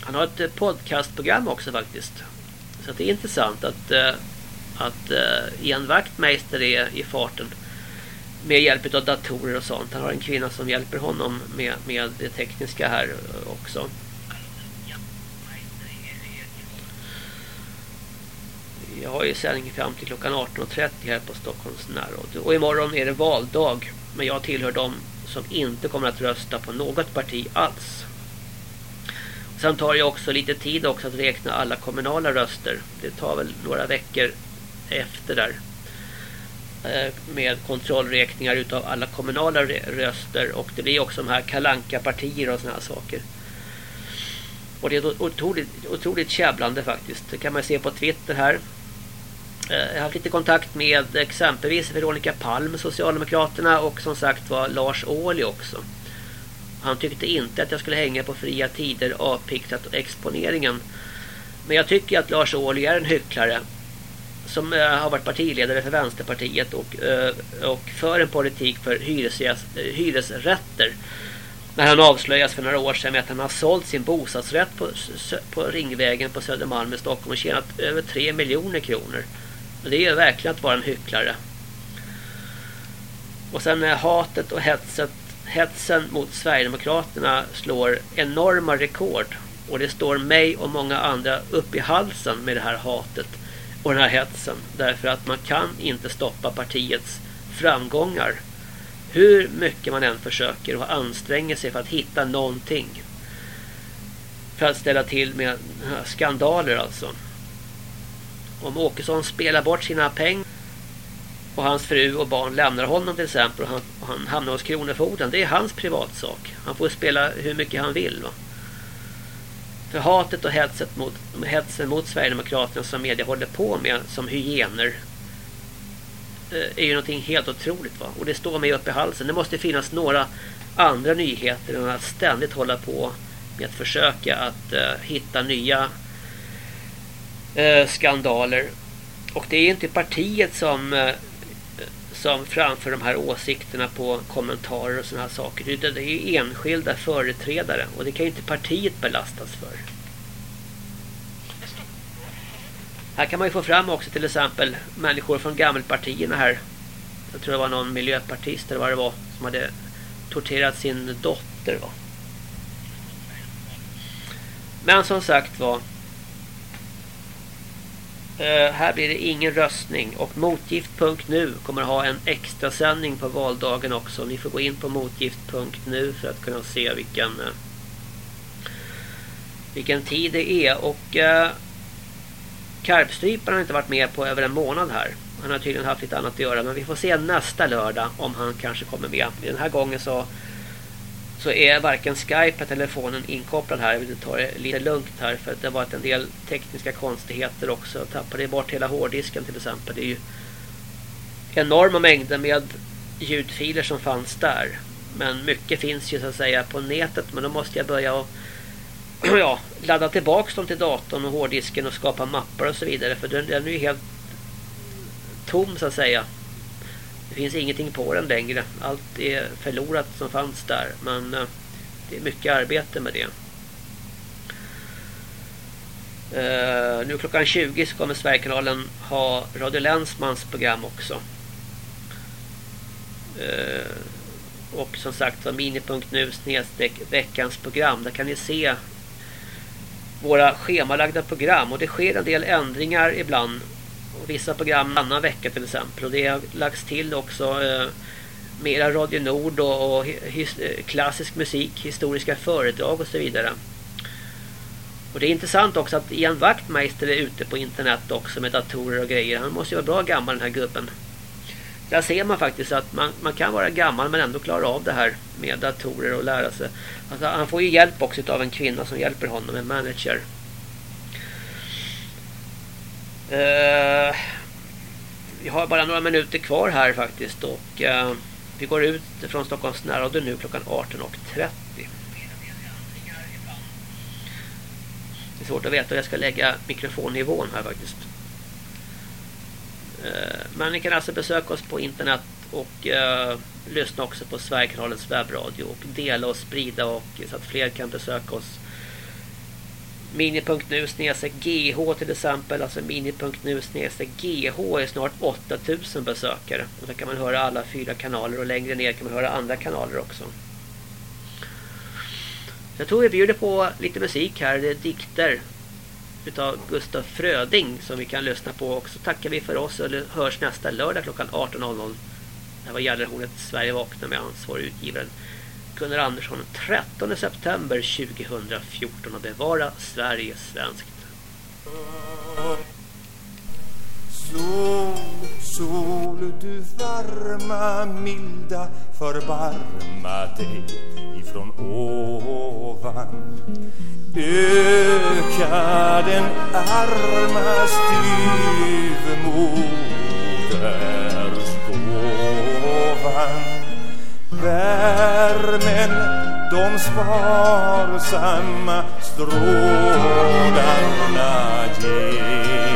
Han har ett eh, podcastprogram också faktiskt. Så det är intressant att, eh, att eh, Ian Wachtmeister är i farten. Med hjälp av datorer och sånt. Han har en kvinna som hjälper honom med, med det tekniska här också. Jag har ju sändning fram till klockan 18.30 här på Stockholms närråd. Och imorgon är det valdag. Men jag tillhör dem som inte kommer att rösta på något parti alls. Sen tar det också lite tid också att räkna alla kommunala röster. Det tar väl några veckor efter där. Eh, med kontrollräkningar utav alla kommunala röster och det blir också de här kalanka partier och såna här saker. Och det är otroligt, otroligt käbblande faktiskt. Det kan man se på Twitter här. Eh, jag har haft lite kontakt med exempelvis Veronica Palm, Socialdemokraterna och som sagt var Lars Ohly också. Han tyckte inte att jag skulle hänga på fria tider, avpixlat och exponeringen. Men jag tycker att Lars Ohly är en hycklare som eh, har varit partiledare för Vänsterpartiet och, eh, och för en politik för eh, hyresrätter. När han avslöjas för några år sedan med att han har sålt sin bostadsrätt på, på Ringvägen på Södermalm i Stockholm och tjänat över 3 miljoner kronor. Och det är verkligen att vara en hycklare. Och sen hatet och hetset, hetsen mot Sverigedemokraterna slår enorma rekord. Och det står mig och många andra upp i halsen med det här hatet och den här hetsen. Därför att man kan inte stoppa partiets framgångar. Hur mycket man än försöker och anstränger sig för att hitta någonting. För att ställa till med skandaler alltså. Om Åkesson spelar bort sina pengar och hans fru och barn lämnar honom till exempel och han, och han hamnar hos Kronofogden. Det är hans privatsak. Han får spela hur mycket han vill. Va? För hatet och hetset mot, hetsen mot Sverigedemokraterna som media håller på med som hyener eh, är ju någonting helt otroligt. Va? Och det står mig upp i halsen. Det måste finnas några andra nyheter än att ständigt hålla på med att försöka att uh, hitta nya uh, skandaler. Och det är inte partiet som uh, som framför de här åsikterna på kommentarer och sådana här saker. Det är enskilda företrädare och det kan ju inte partiet belastas för. Här kan man ju få fram också till exempel människor från gammelpartierna här. Jag tror det var någon miljöpartist eller vad det var som hade torterat sin dotter va. Men som sagt var Uh, här blir det ingen röstning och motgift.nu kommer ha en extra sändning på valdagen också. Ni får gå in på motgift.nu för att kunna se vilken uh, vilken tid det är och uh, Karpstryparen har inte varit med på över en månad här. Han har tydligen haft lite annat att göra men vi får se nästa lördag om han kanske kommer med. Den här gången så så är varken Skype eller telefonen inkopplad här. Jag vill ta det lite lugnt här för att det har varit en del tekniska konstigheter också. Jag tappade bort hela hårddisken till exempel. Det är ju enorma mängder med ljudfiler som fanns där. Men mycket finns ju så att säga på nätet. Men då måste jag börja och ja, ladda tillbaka dem till datorn och hårddisken och skapa mappar och så vidare. För den, den är ju helt tom så att säga. Det finns ingenting på den längre. Allt är förlorat som fanns där. Men eh, det är mycket arbete med det. Uh, nu klockan 20 så kommer Sverigekanalen ha Radio Länsmans program också. Uh, och som sagt mini.nu snedstreck veckans program. Där kan ni se våra schemalagda program. Och det sker en del ändringar ibland vissa program en annan vecka till exempel. Och det har lagts till också eh, mera Radio Nord och, och his, eh, klassisk musik, historiska föredrag och så vidare. Och det är intressant också att Ian Wachtmeister är ute på internet också med datorer och grejer. Han måste ju vara bra gammal den här gubben. Där ser man faktiskt att man, man kan vara gammal men ändå klara av det här med datorer och lära sig. Alltså, han får ju hjälp också av en kvinna som hjälper honom, en manager. Eh, vi har bara några minuter kvar här faktiskt och eh, vi går ut från Stockholms närradio nu klockan 18.30. Det är svårt att veta hur jag ska lägga mikrofonnivån här faktiskt. Eh, men ni kan alltså besöka oss på internet och eh, lyssna också på Sverigekanalens webbradio och dela och sprida och så att fler kan besöka oss mini.nu snedstreck GH till exempel. Alltså mini.nu snedstreck GH är snart 8000 besökare. Och där kan man höra alla fyra kanaler och längre ner kan man höra andra kanaler också. Jag tror vi bjuder på lite musik här. Det är dikter utav Gustaf Fröding som vi kan lyssna på. Och så tackar vi för oss och hörs nästa lördag klockan 18.00. Det här var Gällarhornet Sverige vaknar med ansvarig utgivaren Gunnar Andersson 13 september 2014 och bevara Sverige svenskt. Sol, sol du varma milda förbarma dig ifrån ovan Öka den arma styvmoders gåvan Värmen de sparsamma strålarna ger.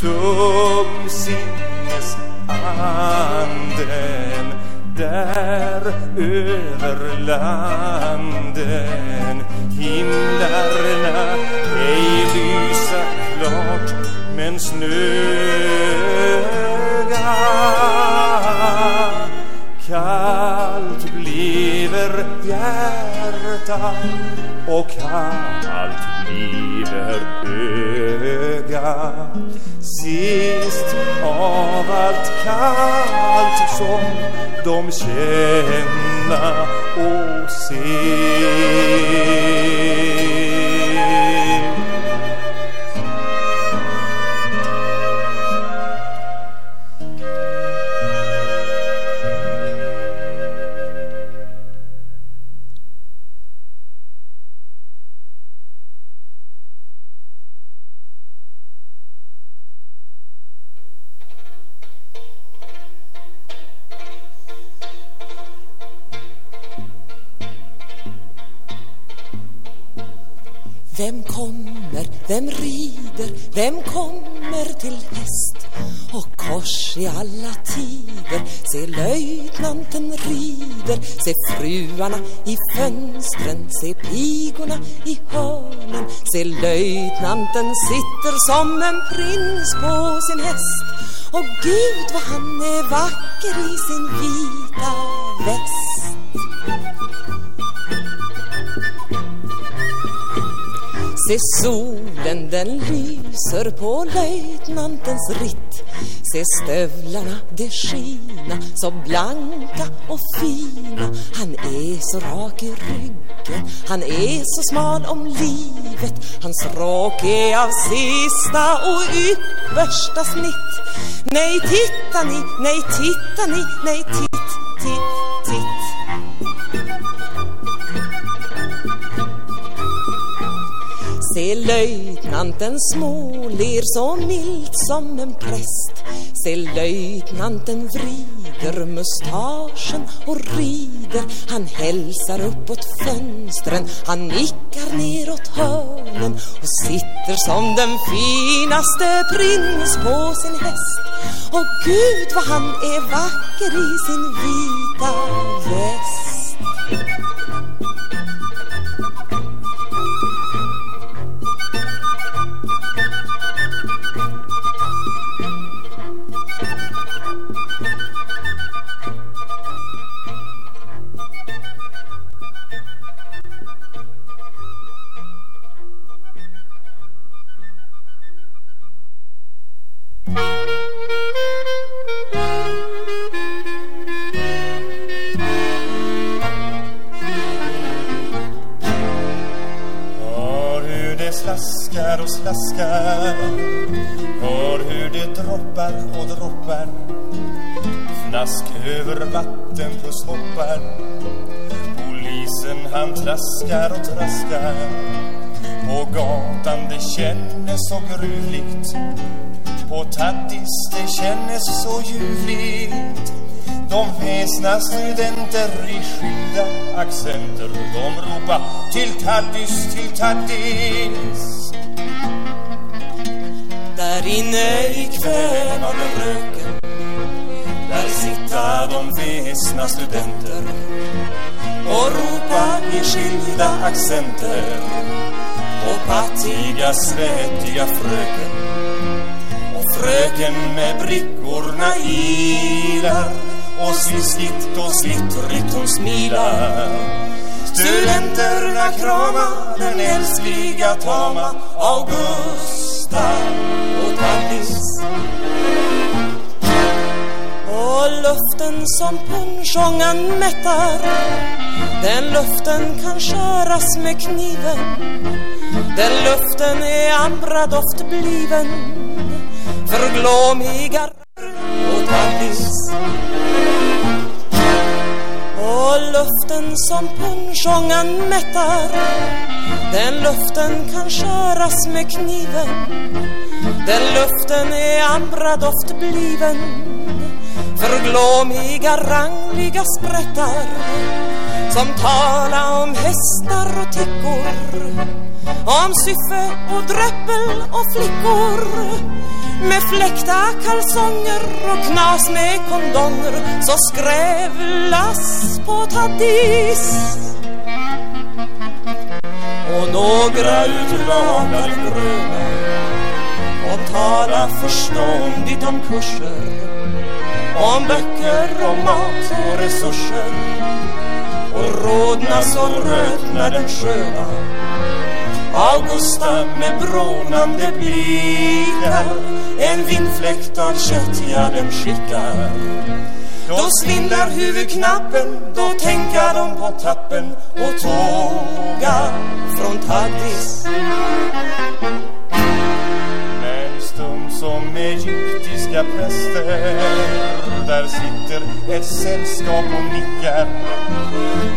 Tungsinnesanden där över landen. Himlarna ej lysa klart men snöga Kallt bliver hjärta och kallt bliver öga. Sist av allt kallt som de känna och se. Vem kommer, vem rider, vem kommer till häst? Och kors i alla tider, se löjtnanten rider, se fruarna i fönstren, se pigorna i hörnen, se löjtnanten sitter som en prins på sin häst. Och Gud vad han är vacker i sin vita väst. Se solen den lyser på löjtnantens ritt. Se stövlarna de skina så blanka och fina. Han är så rak i ryggen Han är så smal om livet. Hans rock är av sista och yppersta snitt. Nej titta ni, nej titta ni, nej titt, titt, titt. Se löjtnanten småler så milt som en präst. Se löjtnanten vrider mustaschen och rider. Han hälsar uppåt fönstren Han nickar neråt hörnen Och sitter som den finaste prins på sin häst. Och Gud vad han är vacker i sin vita väst. Thank you. Slaskar och slaskar. Hör hur det droppar och droppar. Fnask över vatten plus hoppar. Polisen han traskar och traskar. På gatan det kännes så gruvligt. På Tattis det kännes så ljuvligt. De väsna studenter i skilda accenter. De ropa till Taddis, till Taddis där inne i kvävande röken. Där sitta de väsna studenter och ropa i skilda accenter Och pattiga, svettiga fröken. Och fröken med brickorna ilar Och sliskigt och slittrigt hon smilar. Studenterna kramar den älskliga tama August. Augusta och Och luften som punschångan mättar Den luften kan skäras med kniven. Den luften är ambradoft bliven För glåmiga och taddis och luften som punschångan mättar Den luften kan köras med kniven. Den luften är andra doft bliven För glåmiga rangliga sprättar Som tala om hästar och tickor. Om syffe och dröppel och flickor. Med fläkta kalsonger och knas med kondonger så skrävlas på taddis. Och några utlagade gröna och tala förståndigt om kurser om böcker och mat och resurser. Och rodna så rötnar den sköna Augusta med brånande blickar En vindfläkt av kött, ja den skickar. Då svindlar huvudknappen Då tänker de på tappen Och tåga från Taddis Men stum som egyptiska präster Där sitter ett sällskap och nickar.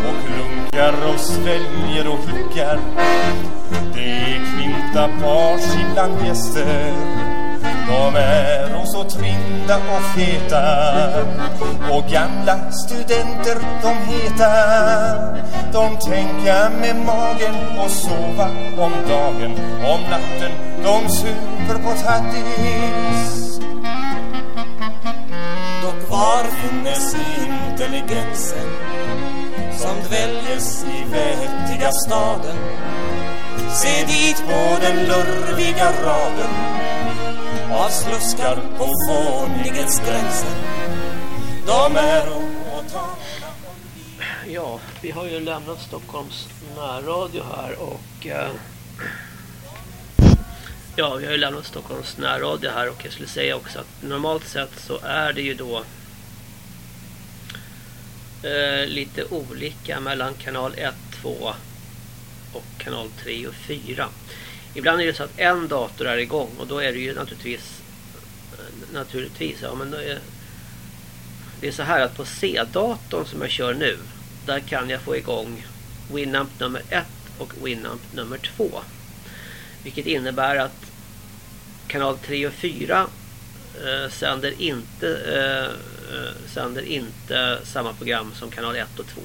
Och klunkar och sväljer och hickar Det är kvinta pars ibland gäster. De är och så trinda och feta. Och gamla studenter de heta De tänka med magen och sova om dagen. Om natten de super på Dock var finnes intelligensen som dväljes i vettiga staden. Se dit på den lurviga raden av sluskar på fånighetsgränsen De är och talar Ja, vi har ju lämnat Stockholms närradio här och eh, Ja, vi har ju lämnat Stockholms närradio här och jag skulle säga också att normalt sett så är det ju då eh, lite olika mellan kanal 1, 2 och kanal 3 och 4. Ibland är det så att en dator är igång och då är det ju naturligtvis eh, naturligtvis ja men det är, det är så här att på C-datorn som jag kör nu där kan jag få igång Winamp nummer 1 och Winamp nummer 2. Vilket innebär att kanal 3 och 4 eh, sänder inte eh, Eh, sänder inte samma program som kanal 1 och 2.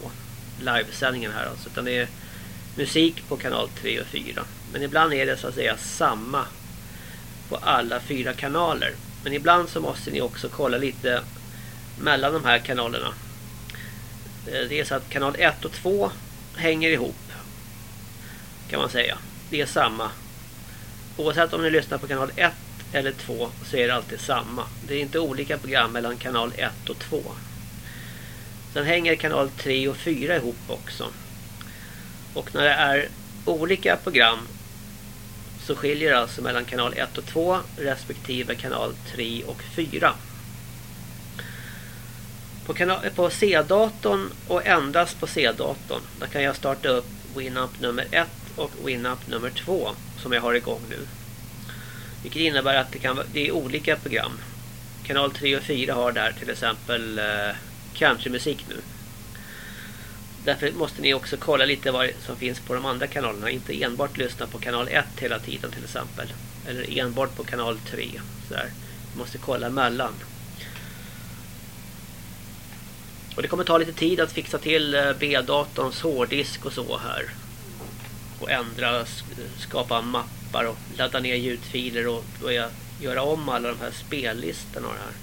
Livesändningen här alltså utan det är musik på kanal 3 och 4. Men ibland är det så att säga samma på alla fyra kanaler. Men ibland så måste ni också kolla lite mellan de här kanalerna. Eh, Det är så att kanal 1 och 2 hänger ihop. Kan man säga. Det är samma. Oavsett om ni lyssnar på kanal 1 eller 2 så är det alltid samma. Det är inte olika program mellan kanal 1 och 2. Sen hänger kanal 3 och 4 ihop också. Och när det är olika program så skiljer det alltså mellan kanal 1 och 2 respektive kanal 3 och 4. På, på C-datorn och endast på C-datorn där kan jag starta upp Winamp nummer 1 och Winamp nummer 2 som jag har igång nu. Vilket innebär att det, kan, det är olika program. Kanal 3 och 4 har där till exempel eh, countrymusik nu. Därför måste ni också kolla lite vad som finns på de andra kanalerna. Inte enbart lyssna på kanal 1 hela tiden till exempel. Eller enbart på kanal 3. Sådär. Ni måste kolla mellan. Och det kommer ta lite tid att fixa till eh, B-datorns hårddisk och så här. Och ändra, skapa mappar och ladda ner ljudfiler och börja göra om alla de här spellistorna och det här.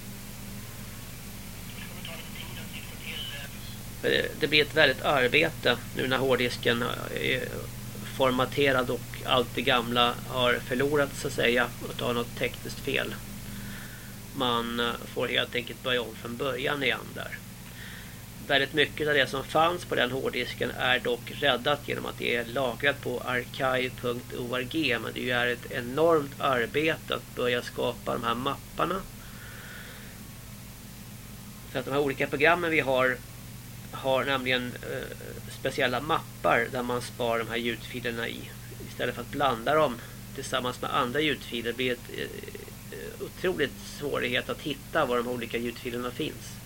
Det- blir ett väldigt arbete nu när hårddisken är formaterad och allt det gamla har förlorat så att säga och tar något tekniskt fel. Man eh, får helt enkelt börja om från början igen där. Väldigt mycket av det som fanns på den hårddisken är dock räddat genom att det är lagrat på archive.org men det är ett enormt arbete att börja skapa de här mapparna. För att de här olika programmen vi har har nämligen eh, speciella mappar där man sparar de här ljudfilerna i. Istället för att blanda dem tillsammans med andra ljudfiler blir ett eh, eh, otroligt svårighet att hitta var de olika ljudfilerna finns.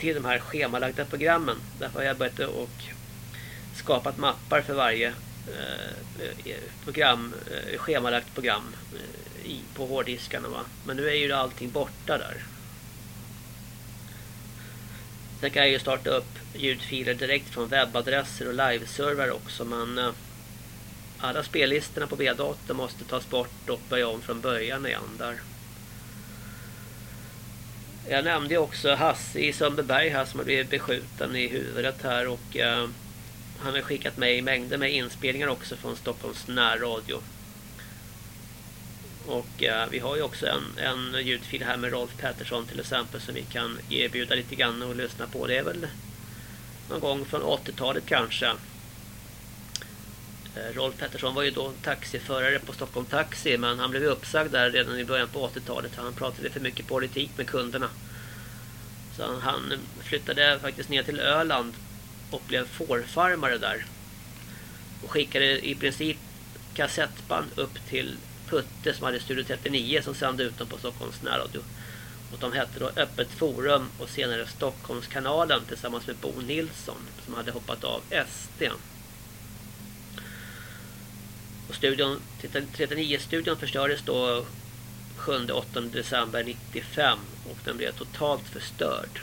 Till de här schemalagda programmen. Därför har jag börjat och skapat mappar för varje eh, eh, program, eh, schemalagt program på hårddiskarna. Va? Men nu är ju allting borta där. Sen kan jag ju starta upp ljudfiler direkt från webbadresser och liveserver också. Men alla spellistorna på B-datorn måste tas bort och börja om från början igen där. Jag nämnde också Hasse i Sundbyberg här som har blivit beskjuten i huvudet här och eh, han har skickat mig mängder med inspelningar också från Stockholms närradio. Och eh, vi har ju också en, en ljudfil här med Rolf Pettersson till exempel som vi kan erbjuda lite grann och lyssna på. Det är väl någon gång från 80-talet kanske. Eh, Rolf Pettersson var ju då taxiförare på Stockholm Taxi men han blev uppsagd där redan i början på 80-talet. Han pratade för mycket politik med kunderna. Så han flyttade faktiskt ner till Öland och blev fårfarmare där. Och skickade i princip kassettband upp till Putte som hade Studio 39 som sände ut dem på Stockholms närradio. Och de hette då Öppet Forum och senare Stockholmskanalen tillsammans med Bo Nilsson som hade hoppat av SD. Och studion, 39-studion förstördes då 7-8 december 95 och den blev totalt förstörd.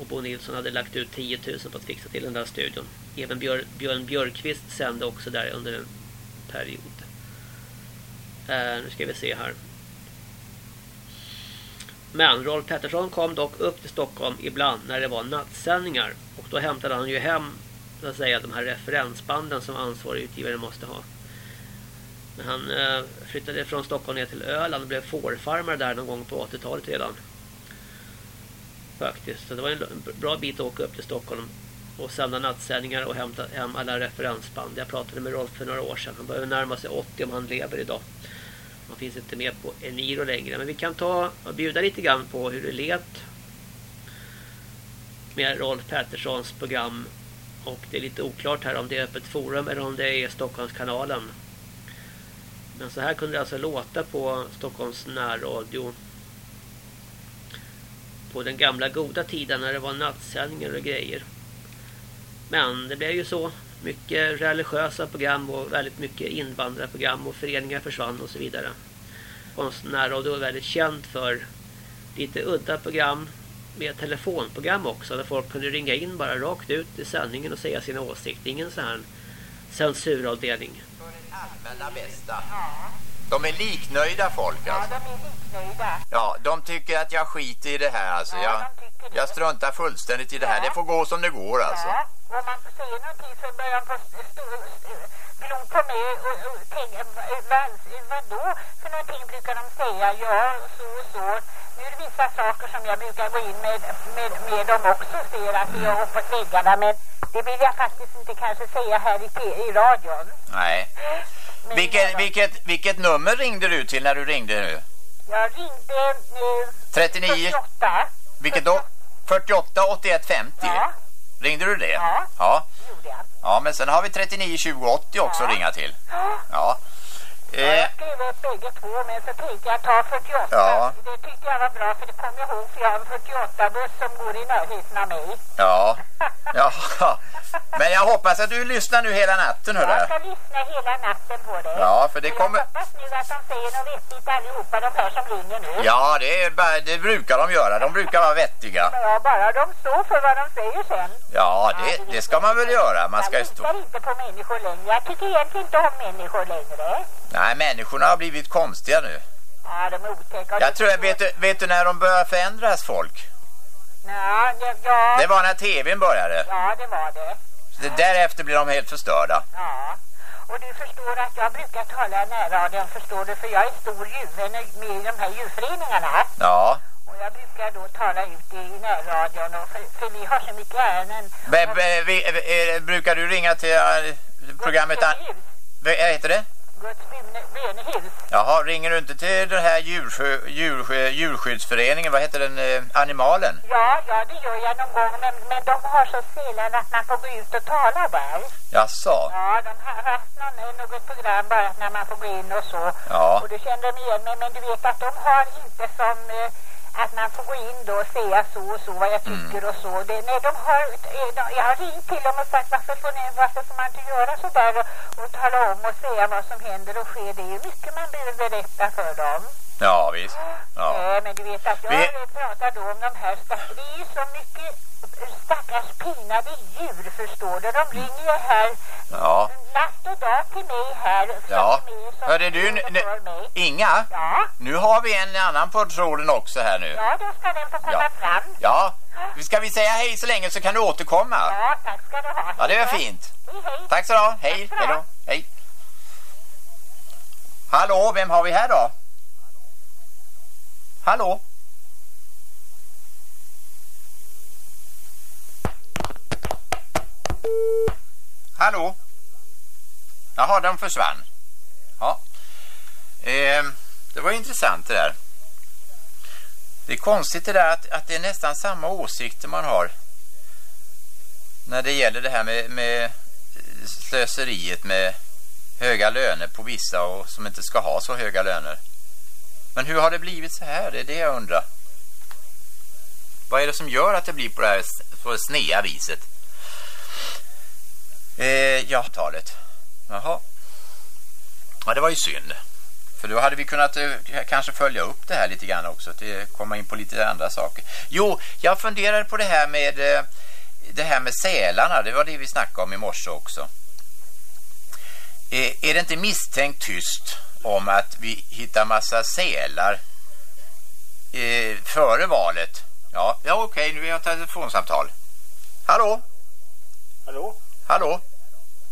Och Bo Nilsson hade lagt ut 10 000 på att fixa till den där studion. Även Björ, Björn Björkqvist sände också där under en period. Uh, nu ska vi se här. Men Rolf Pettersson kom dock upp till Stockholm ibland när det var nattsändningar. Och då hämtade han ju hem så att säga, de här referensbanden som ansvarig utgivare måste ha. Men han eh, flyttade från Stockholm ner till Öland och blev fårfarmare där någon gång på 80-talet redan. Faktiskt. Så det var en bra bit att åka upp till Stockholm och sända nattsändningar och hämta hem alla referensband. Jag pratade med Rolf för några år sedan. Han börjar närma sig 80 om han lever idag. Han finns inte med på Eniro längre. Men vi kan ta och bjuda lite grann på hur det lät med Rolf Petterssons program. Och det är lite oklart här om det är öppet forum eller om det är Stockholmskanalen. Men så här kunde det alltså låta på Stockholms närradio på den gamla goda tiden när det var nattsändningar och grejer. Men det blev ju så. Mycket religiösa program och väldigt mycket invandrarprogram och föreningar försvann och så vidare. Konstnärradio är väldigt känd för lite udda program med telefonprogram också där folk kunde ringa in bara rakt ut i sändningen och säga sina åsikter. Ingen sån här censuravdelning. För den allmänna bästa. De är liknöjda folk alltså. Ja, de är liknöjda. Ja, de tycker att jag skiter i det här alltså. Ja, Jag, det. jag struntar fullständigt i det här. Det får gå som det går alltså. Ja, och man säger någonting så börjar man få glo på mig och, och tänka, vad, då för någonting brukar de säga, ja, så och så. Nu är det vissa saker som jag brukar gå in med, med, med dem också säger att jag har hoppat väggarna, men det vill jag faktiskt inte kanske säga här i, i radion. Nej. Men Vilket, vilket, vilket nummer ringde du till när du ringde nu? Jag ringde eh, 39? 48. Vilket då? 48 81 50? Ja. Ringde du det? Ja. Ja. Ja, men sen har vi 39 20 80 också att ringa till. Ja. Ja. Ja, Eh, jag skrev upp bägge två men så tänkte jag ta 48. Ja. Det tyckte jag var bra för det kom jag ihåg för jag har en 48-buss som går i närheten av mig. ja. ja. Men jag hoppas att du lyssnar nu hela natten, Jag hörru. ska lyssna hela natten på det. Ja, för det kommer- Jag hoppas nu att de säger något vettigt allihopa, de här som ringer nu. Ja, det, är, bara- det brukar de göra. De brukar vara vettiga. Ja, bara de står för vad de säger sen. Ja, det, det ska man väl göra. Man ska Jag stå... litar inte på människor längre. Jag tycker egentligen inte om människor längre. Nej, människorna har blivit konstiga nu. Ja, de är otäcka. Jag tror jag vet, du- vet du när de börjar förändras folk? Ja, det, ja, Det var när tvn började. ja, det var det. Det, därefter blir de helt förstörda. Ja, och du förstår att jag brukar tala i närradion, förstår du, för jag är stor djurvän med i de här djurföreningarna. Ja. Och jag brukar då tala ut i närradion, och för, för vi har så mycket ärenden. Be, be, vi, eh, brukar du ringa till eh, programmet... Vad heter det? Guds lönehus. Jaha, ringer du inte till den här djursjö, djursjö, djurskyddsföreningen, vad heter den, eh, Animalen? Ja, ja, det gör jag någon gång, men, men de har så sällan att man får gå ut och tala där. Jaså? Ja, de har haft någon, eh, något program bara när man får gå in och så. Ja. Och då kände de igen mig, men du vet att de har inte som eh, att man får gå in då och säga så och så vad jag tycker och så. Det, nej, de har, eh, de, jag har ringt till dem och sagt varför får, ni, varför får man inte göra så där och, och tala om och säga vad som händer och sker. Det är ju mycket man behöver berätta för dem. Ja, visst. Ja. Nej, men du vet att jag Vi- pratar då om de här stack- Det är ju så mycket stackars pinade djur förstår du. De ringer ju här Ja. natt och dag till mig här. Ja. som Hörde du, nu. Inga? Ja. Nu har vi en annan på tråden också här nu. Ja, då ska den få komma Ja. fram. Ja. Ska vi säga hej så länge så kan du återkomma? Ja, tack ska du ha. Ja, det var fint. Hej, hej. Tack så du ha. Hej. Hej då. Hej. Hallå, vem har vi här då? Hallå? Hallå? Jaha, de försvann. Ja. Eh, det var intressant det där. Det är konstigt det där att, att det är nästan samma åsikter man har när det gäller det här med, med slöseriet med höga löner på vissa och som inte ska ha så höga löner. Men hur har det blivit så här? Det är det jag undrar. Vad är det som gör att det blir på det här på snea viset? Eh, ja, talet. Jaha. Ja, det var ju synd. För då hade vi kunnat eh, kanske följa upp det här lite grann också. Till, komma in på lite andra saker. Jo, jag funderade på det här med eh, det här med sälarna. Det var det vi snackade om i morse också. Eh, är det inte misstänkt tyst om att vi hittar massa sälar eh, före valet? Ja, ja okej, nu är jag telefonsamtal. Hallå? Hallå? Hallå?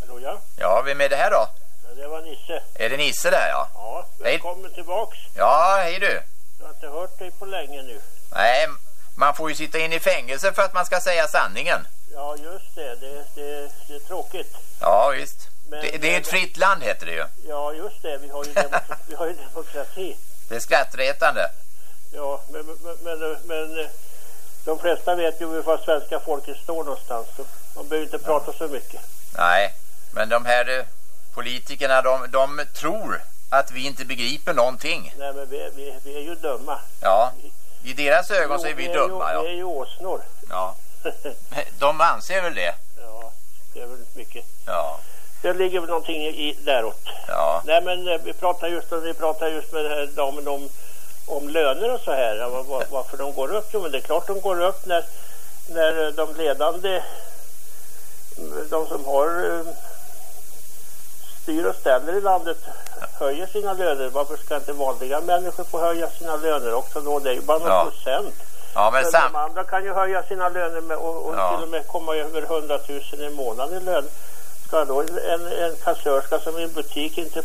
Hallå ja? Ja, vem är det här då? ja det var Nisse. Är det Nisse där ja? Ja, Hej. välkommen tillbaks. Ja, hej du. Jag har inte hört dig på länge nu. Nej, man får ju sitta in i fängelse för att man ska säga sanningen. Ja, just det. Det, det, det är tråkigt. Ja, visst. Men- det, det är ett fritt land heter det ju. Ja, just det. Vi har ju, demok- vi har ju demokrati. Det är skrattretande. Ja, men, men, men, eh, de flesta vet ju var svenska folket står någonstans. Man behöver inte prata så mycket. Nej, men de här eh, politikerna de, de tror att vi inte begriper någonting. Nej, men vi, vi, vi är ju dumma. Ja, i deras ögon så är vi Jo, dumma. ju, Vi är Ja. ju åsnor. Ja. De anser väl det. Ja, det är väl mycket. Ja. Det ligger väl någonting i, däråt. Ja. Nej men eh, vi pratar just, vi pratar just med den här damen om, om löner och så här. var- var- Varför de går upp? Jo men det är klart de går upp när, när de ledande, de som har eh, styr och ställer i landet höjer sina löner. Varför ska inte vanliga människor få höja sina löner också då? Det är ju bara någon Ja. procent. Ja, Men sam... de andra kan ju höja sina löner med, och, och Ja. till och med komma över 100 000 i månaden i lön. Ska då en, en, kassörska som i en butik inte...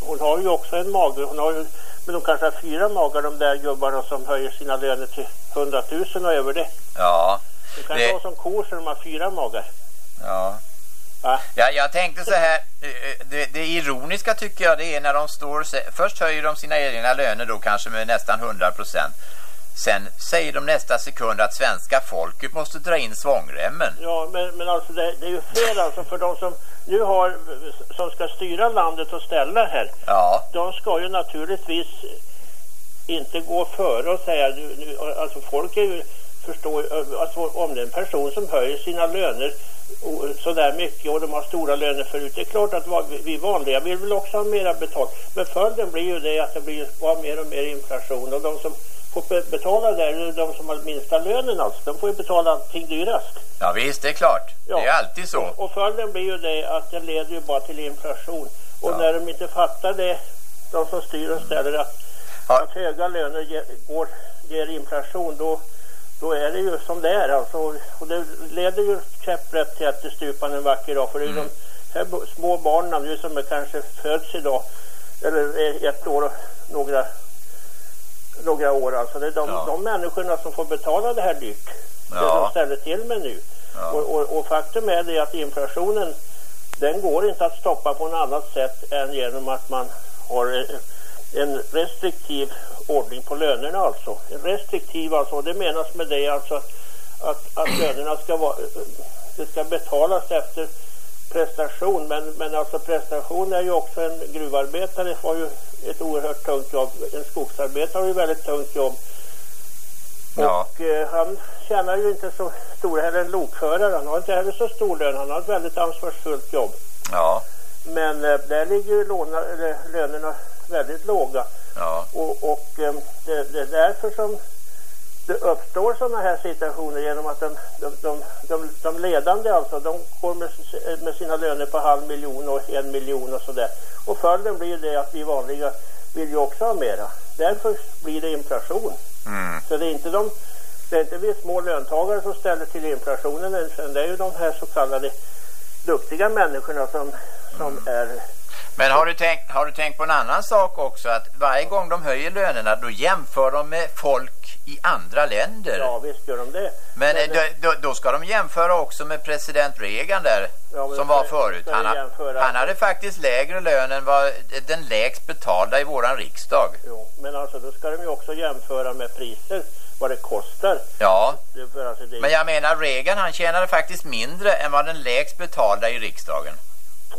Hon har ju också en mage. Hon har ju, men de kanske har fyra magar de där gubbarna som höjer sina löner till 100 000 och över det. Ja. Det kan Det- vara som kor så de har fyra magar. Ja. Va? Ja, jag tänkte så här, eh, det, det ironiska tycker jag det är när de står, först höjer de sina egna löner då kanske med nästan 100 procent. Sen säger de nästa sekund att svenska folket måste dra in svångremmen. Ja, men, men alltså det, det är ju fel alltså för de som nu har, som ska styra landet och ställa här. Ja. De ska ju naturligtvis inte gå före och säga, nu, alltså folk är ju, förstår alltså om det är en person som höjer sina löner o- sådär mycket och de har stora löner förut. Det är klart att vi vanliga vill väl också ha mera betalt. Men följden blir ju det att det blir bara mer och mer inflation och de som får be- betala det är de som har minsta lönen alltså. De får ju betala allting dyrast. Ja visst, det är klart. Ja. Det är alltid så. Och följden blir ju det att det leder ju bara till inflation. Och Ja. när de inte fattar det, de som styr och ställer, att, Ja. att höga löner ge, går, ger inflation, då, då är det ju som det är. Alltså, och det leder ju käpprätt till att det stupar en vacker dag. För det är Mm. de här små barnen nu som är kanske föds idag, eller ett år och några, några år. Alltså det är de, Ja. de människorna som får betala det här dyrt. Det Ja. de ställer till med nu. Ja. Och, och, och faktum är det att inflationen den går inte att stoppa på något annat sätt än genom att man har en, en restriktiv ordning på lönerna alltså. En restriktiv alltså, och det menas med det alltså att, att lönerna ska vara, det ska betalas efter prestation. Men, men alltså prestation är ju också en gruvarbetare har ju ett oerhört tungt jobb. En skogsarbetare har ju väldigt tungt jobb. Ja. Och eh, han tjänar ju inte så stor, eller en lokförare, han har inte heller så stor lön. Han har ett väldigt ansvarsfullt jobb. Ja. Men eh, där ligger ju låna, eller, lönerna väldigt låga. Ja. Och, och eh, det, det är därför som det uppstår sådana här situationer genom att de, de, de, de, de ledande alltså, de går med, med sina löner på halv miljon och en miljon och sådär. Och följden blir det att vi vanliga vill ju också ha mera. Därför blir det inflation. Mm. Så det är inte de det är inte vi små löntagare som ställer till inflationen utan det är ju de här så kallade duktiga människorna som, som är Men har du, tänkt, har du tänkt på en annan sak också? Att varje gång de höjer lönerna då jämför de med folk i andra länder. Ja, visst gör de det. Men, Men, eh, då, då, då ska de jämföra också med president Reagan där, Ja, som då var förut. Han, jämföra- han hade faktiskt lägre lön än vad den lägst betalda i våran riksdag. Jo, men alltså då ska de ju också jämföra med priser, vad det kostar. Ja, Det, alltså det, men jag menar Reagan han tjänade faktiskt mindre än vad den lägst betalda i riksdagen.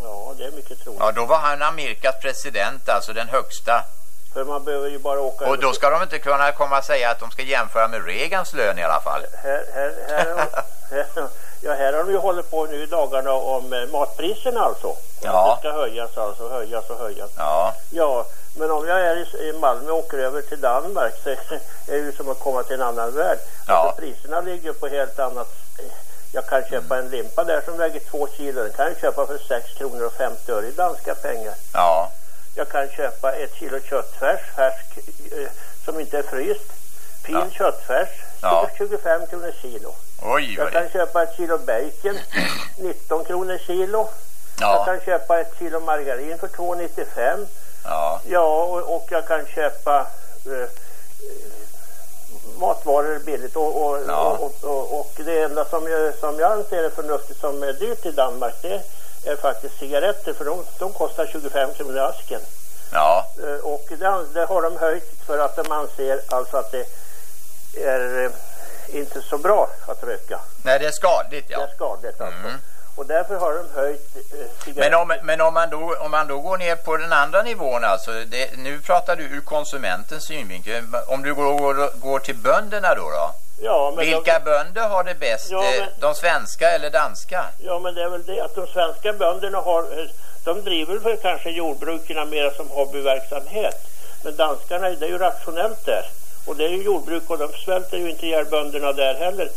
Ja, det är mycket troligt. Ja, då var han Amerikas president, alltså den högsta. För man behöver ju bara åka... Och då ska de inte kunna komma och säga att de ska jämföra med Reagans lön i alla fall. Här, här, här, här, ja, här har de ju hållit på nu i dagarna om eh, matpriserna alltså. Ja. Att det ska höjas alltså, höjas och höjas. Ja, Ja, men om jag är i, i Malmö och åker över till Danmark så är det ju som att komma till en annan värld. Ja. Alltså, priserna ligger på helt annat... Jag kan köpa en limpa där som väger två kilo. Den kan jag köpa för 6 kronor och 50 öre i danska pengar. ja, Jag kan köpa ett kilo köttfärs, färsk, eh, som inte är fryst. Fin Ja. köttfärs, Ja. 25 kronor kilo. oj Jag kan det... köpa ett kilo bacon, 19 kronor kilo. Jag Ja, kan köpa ett kilo margarin för 2,95. ja, Ja, och, och jag kan köpa eh, matvaror billigt. Och, och, Ja. och, och, och, och det enda som jag, som jag anser är förnuftigt som är dyrt i Danmark det är faktiskt cigaretter för de, de kostar 25 kronor asken. ja, Eh, och det, det har de höjt för att de anser alltså att det är eh, inte så bra att röka. nej det är skadligt Det ja. är skadligt alltså. Mm. Och därför har de höjt eh, cigaretter. Men, om, men om, man då, om man då går ner på den andra nivån alltså, det, nu pratar du ur konsumentens synvinkel. Om du går, går till bönderna då då? Ja, Vilka de, bönder har det bäst? Ja, eh, men- De svenska eller danska? Ja, men det är väl det att de svenska bönderna har, eh, de driver väl kanske jordbrukarna mer som hobbyverksamhet. Men danskarna, det är ju rationellt där. Och det är ju jordbruk och de svälter ju inte ihjäl bönderna där heller.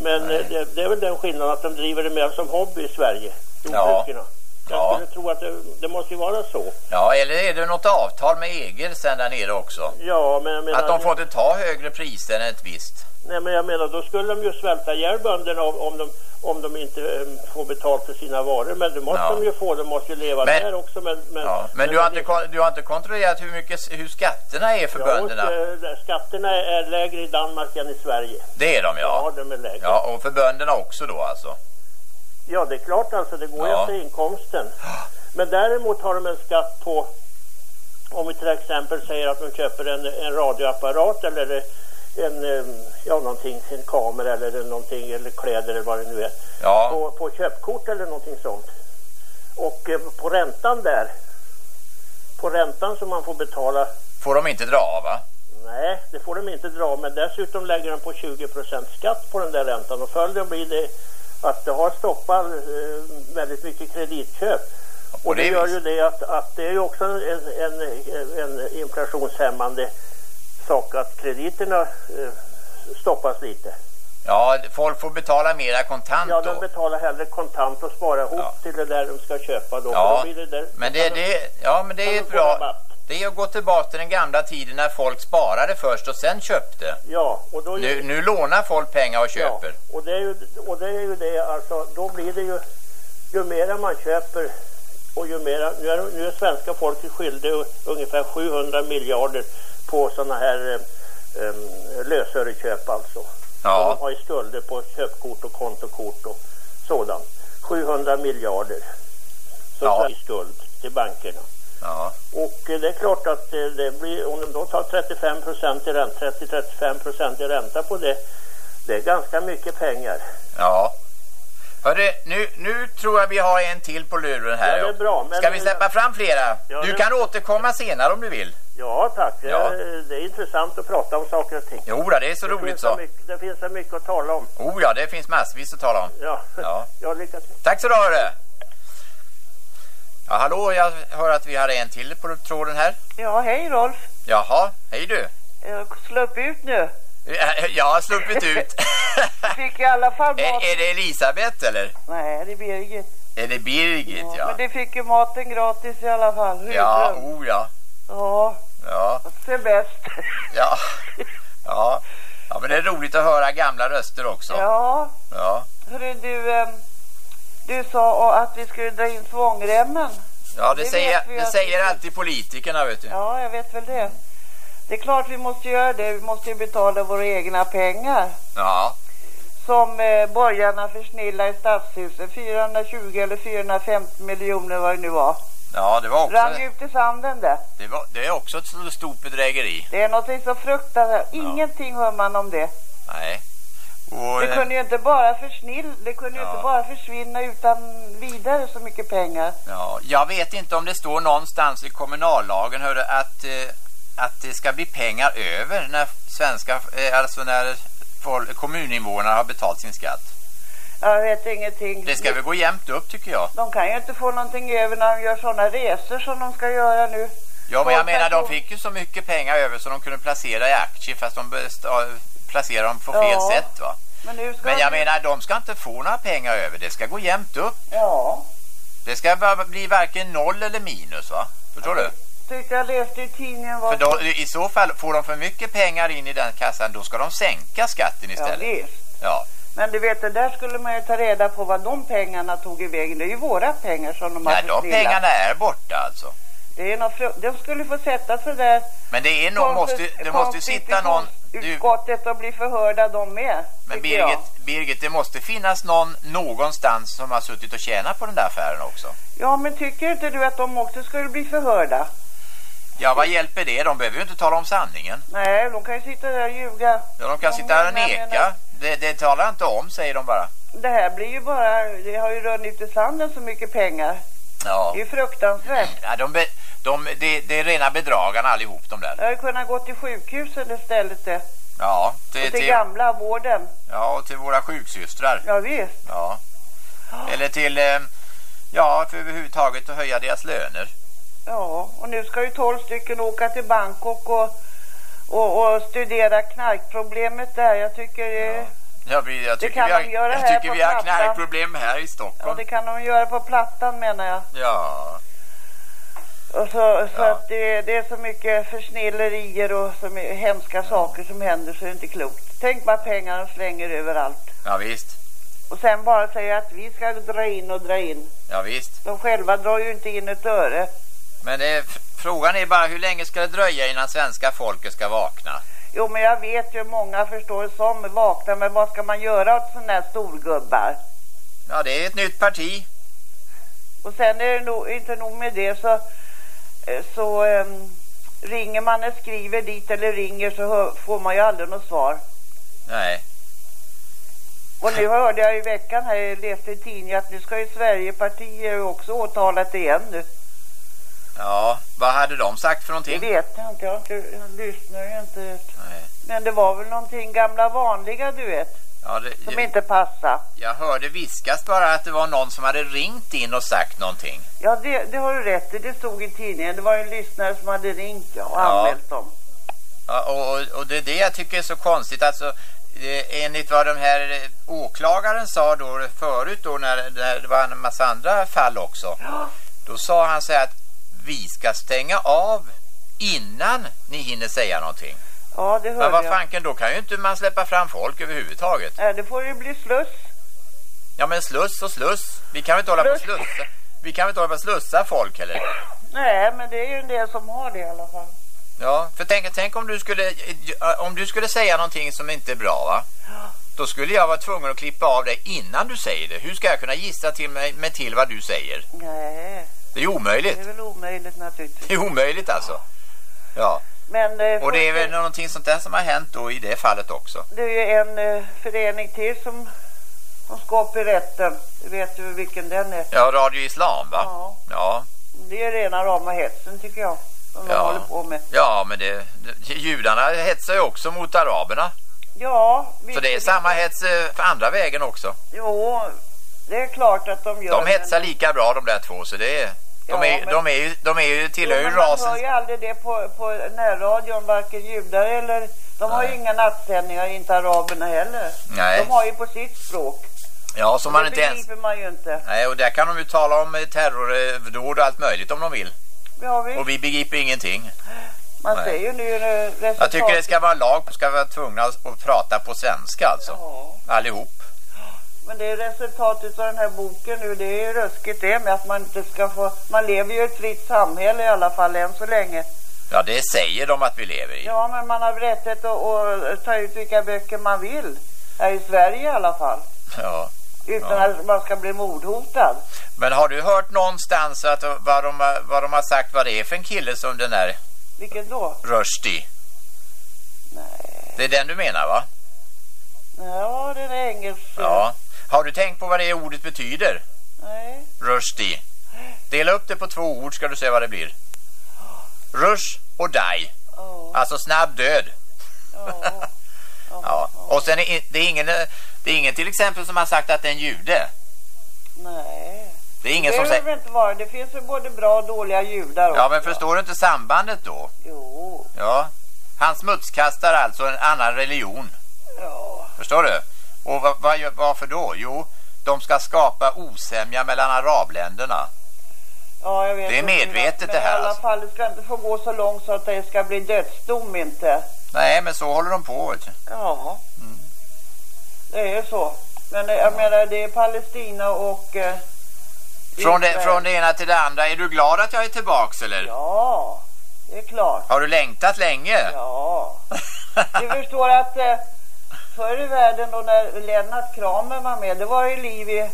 Men eh, det, det är väl den skillnaden att de driver det mer som hobby i Sverige, jordbrukarna. Jag Ja. skulle tro att det, det måste ju vara så. Ja, eller är det något avtal med EG sen där nere också? Ja, men menar... Att de får inte ta högre priser än ett visst? Nej, men jag menar, då skulle de ju svälta ihjäl bönderna om, om, de, om de inte eh, får betalt för sina varor. Men det måste Ja. de ju få, de måste ju leva Men- där också. Men, men, Ja. Men du har, inte, du har inte kontrollerat hur mycket hur skatterna är för Ja, bönderna? och, eh, skatterna är lägre i Danmark än i Sverige. Det är de Ja, ja. de är lägre. Ja, och för bönderna också då alltså? Ja, det är klart alltså, det går ju Ja. efter inkomsten. Men däremot har de en skatt på, om vi till exempel säger att de köper en, en radioapparat eller en, ja någonting, en kamera eller någonting, eller kläder eller vad det nu är. Ja. På, på köpkort eller någonting sånt. Och eh, på räntan där, på räntan som man får betala Får de inte dra av va? Nej, det får de inte dra, men dessutom lägger de på 20% skatt på den där räntan och följden blir det att det har stoppat eh, väldigt mycket kreditköp. Och det gör ju det att, att det är ju också en, en, en inflationshämmande sak att krediterna eh, stoppas lite. Ja, folk får betala mera kontant Ja, de betalar hellre kontant och sparar ihop Ja. till det där de ska köpa då. Ja, då det där, Men det, det, ja, men det är bra. Det är att gå tillbaka till den gamla tiden när folk sparade först och sen köpte. Ja, och då Nu, nu lånar folk pengar och köper. Ja, och det är ju, och det, är ju det alltså, då blir det ju, ju mera man köper och ju mera, nu är, nu är svenska folket skyldiga ungefär 700 miljarder på sådana här eh, eh, lösöreköp alltså. Ja. De har ju skulder på köpkort och kontokort och sådant. 700 miljarder. Så Ja. ja. i skuld till bankerna. Ja. Och eh, det är klart att eh, det blir, om de då tar 35 procent i ränta, 30-35 procent i ränta på det, det är ganska mycket pengar. Ja. Hörru, nu, nu tror jag vi har en till på luren här. Ja, det är bra, men- Ska vi släppa fram flera? Ja, du det- kan återkomma senare om du vill. Ja, tack. Det, Ja. det är intressant att prata om saker och ting. Jo, det är så det roligt finns så. mycket, det finns så mycket att tala om. Oh ja, det finns massvis att tala om. Ja, Ja. ja lycka till. Tack så du ha. Ja, hallå, jag hör att vi har en till på tråden här. Ja, hej Rolf. Jaha, hej du. Jag slöp ut nu. Jag har sluppit ut. Fick i alla fall mat. är, är det Elisabeth eller? Nej, det är Birgit. Är det Birgit, ja? Men det fick ju maten gratis i alla fall. Ja, Hudrum. oh ja. Ja, Ja, bäst. ja. Ja. Ja, men det är roligt att höra gamla röster också. Ja, Ja. hörru du. ehm, Du sa att vi skulle dra in svångremmen. Ja, det, Det säger, vi det säger alltid politikerna, vet du. Ja, jag vet väl det. Det är klart vi måste göra det. Vi måste ju betala våra egna pengar. Ja. Som eh, borgarna försnillade i stadshuset. 420 eller 450 miljoner vad det nu var. Ja, det var också, Rann ut i sanden det. det var, det är också ett stort bedrägeri. Det är något så fruktansvärt. Ingenting hör man om det. Nej. Och, Det eh, kunde ju inte bara försnill, det kunde ju Ja. inte bara försvinna utan vidare så mycket pengar. Ja, jag vet inte om det står någonstans i kommunallagen hörru, att, eh, att det ska bli pengar över när svenska, eh, alltså när folk, kommuninvånarna har betalt sin skatt. Jag vet ingenting. Det ska väl gå jämnt upp tycker jag. De kan ju inte få någonting över när de gör sådana resor som de ska göra nu. Ja, men jag menar de fick ju så mycket pengar över så de kunde placera i aktier fast de ja, placerar dem på fel Ja. sätt va. Men nu ska Men jag de- menar de ska inte få några pengar över, det ska gå jämnt upp. Ja, Det ska bli varken noll eller minus va. Förstår du? tyckte jag läste i tidningen vad För då, i så fall, får de för mycket pengar in i den kassan, då ska de sänka skatten Ja, istället. visst. Ja, Men du vet, det där skulle man ju ta reda på vad de pengarna tog i vägen. Det är ju våra pengar som de har ja de pengarna är borta alltså. Det är något fru- de skulle få sätta sig där Men det är nog, måste, det måste sitta någon... Du, Utskottet och bli förhörda de med. men tycker jag. Birgit, Birgit, det måste finnas någon någonstans som har suttit och tjänat på den där affären också. Ja, men tycker inte du att de också skulle bli förhörda? Ja, vad hjälper det? De behöver ju inte tala om sanningen. Nej, de kan ju sitta där och ljuga. Ja, de kan De sitta här och menar- neka. Det, det talar inte om, säger de bara. Det här blir ju bara, det har ju runnit i sanden så mycket pengar. Ja. Det är ju fruktansvärt. Ja, de, be- de, det, det är rena bedragarna allihop de där. Jag hade kunnat gå till sjukhuset istället det. Ja, Och till, till till, gamla vården. ja, och till våra sjuksystrar. Ja, visst. Ja. Eller till, eh, ja, för överhuvudtaget att höja deras löner. Ja, och nu ska ju 12 stycken åka till Bangkok och, och, och studera knarkproblemet där. Jag tycker det, Ja, vi, jag Det tycker kan vi har, de göra här tycker på vi har Plattan. knarkproblem här i ja, Stockholm. det kan de göra på Plattan menar jag. Ja. Och så, så att det, det är så mycket försnillerier och så hemska saker som händer så det är inte klokt. Tänk vad pengar de slänger överallt. ja, visst. Och sen bara säga att vi ska dra in och dra in. Ja, visst. De själva drar ju inte in ett öre. Men det, är- frågan är bara hur länge ska det dröja innan svenska folket ska vakna? Jo, men jag vet ju många förstår som vaknar, men vad ska man göra åt sådana här storgubbar? Ja, det är ett nytt parti. Och sen är det nog, inte nog med det så, eh, så ehm, ringer man och skriver dit eller ringer så hör, får man ju aldrig något svar. Nej. Och nu hörde jag i veckan här, jag läste i tidningen att nu ska ju Sverigepartiet också åtalat igen nu. Ja, vad hade de sagt för Det någonting? vet jag inte, jag, inte, jag lyssnar ju inte. Men det var väl någonting gamla vanliga du vet, Ja, det, som jag, inte passade. jag hörde viskas bara att det var någon som hade ringt in och sagt någonting. Ja, det, det har du rätt i. Det stod i tidningen. Det var en lyssnare som hade ringt ja, och Ja. anmält dem. Ja, och, och, och det är det jag tycker är så konstigt. Alltså, enligt vad de här åklagaren sa då förut då när, när det var en massa andra fall också. Då sa han så här att vi ska stänga av innan ni hinner säga någonting. Ja, det Men hörde vad jag. fanken, då kan ju inte man släppa fram folk överhuvudtaget. Nej, det får ju bli sluss. Ja men sluss och sluss. Vi kan väl inte hålla på Sluss. slussa. Vi kan väl inte hålla på slussa folk eller? Nej, men det är ju en del som har det i alla fall. Ja, för tänk, tänk om du skulle eh, om du skulle säga någonting som inte är bra va? Då skulle jag vara tvungen att klippa av dig innan du säger det. Hur ska jag kunna gissa till mig, mig till vad du säger? Nej. Det är omöjligt. Det är väl omöjligt naturligtvis. Det är omöjligt alltså. Ja. Men eh, Och det är väl någonting sånt där som har hänt då i det fallet också. det är ju en eh, förening till som, som ska upp i rätten. Du vet ju vilken den är. Ja, Radio Islam va? Ja. Ja. Det är rena rama hetsen tycker jag. Som de Ja. håller på med. Ja, men det, det, judarna hetsar ju också mot araberna. Ja, Så det är samma hets eh, för andra vägen också. Jo, det är klart att de gör De hetsar men- lika bra de där två så det är... De Ja, är, men- de är ju, de är ju, tillhör ju men Man hör rasen... ju aldrig det på, på närradion, varken judar eller... De har ju inga nattsändningar, inte araberna heller. Nej. De har ju på sitt språk. Ja, som man inte ens... man ju inte. Nej, och där kan de ju tala om eh, terrordåd och allt möjligt om de vill. Ja, visst. Och vi begriper ingenting. Man Nej. ser ju nu eh, resultat. Jag tycker det ska vara lag på ska vara tvungna att prata på svenska alltså. Allihop. Men det är resultatet av den här boken nu, det är ju ruskigt det med att man inte ska få... Man lever ju i ett fritt samhälle i alla fall än så länge. Ja, det säger de att vi lever i. Ja, men man har rättighet att, att ta ut vilka böcker man vill. Här i Sverige i alla fall. Ja. Utan Ja. att man ska bli mordhotad. Men har du hört någonstans att, vad, de, vad de har sagt vad det är för en kille som den där Vilken då? Rushdie? Nej. Det är den du menar va? Ja, den är engelsk. Ja. Har du tänkt på vad det ordet betyder? Nej. Rushdie. Dela upp det på två ord ska du se vad det blir. Rush och die. Alltså snabb död. ja. Och sen är det är ingen det är ingen till exempel som har sagt att det är en jude. Nej. Det är ingen det som säger inte vara. Det finns ju både bra och dåliga judar också. Ja, men förstår du inte sambandet då? Jo. Ja. Han smutskastar alltså en annan religion. Ja. Förstår du? Och vad, vad, gör- varför då? Jo, de ska skapa osämja mellan arabländerna. Ja, jag vet Det är medvetet men det här, i alla alltså. fall, det ska inte få gå så långt så att det ska bli dödsdom inte. Nej, men så håller de på. Vet. Ja. Det är så. Men eh, jag menar, det är Palestina och... Eh, Från det, från det ena till det andra. Är du glad att jag är tillbaks eller? Ja, det är klart. Har du längtat länge? Ja. Du förstår att eh, förr i världen då när Lennart Kramer var med, det var ju liv i...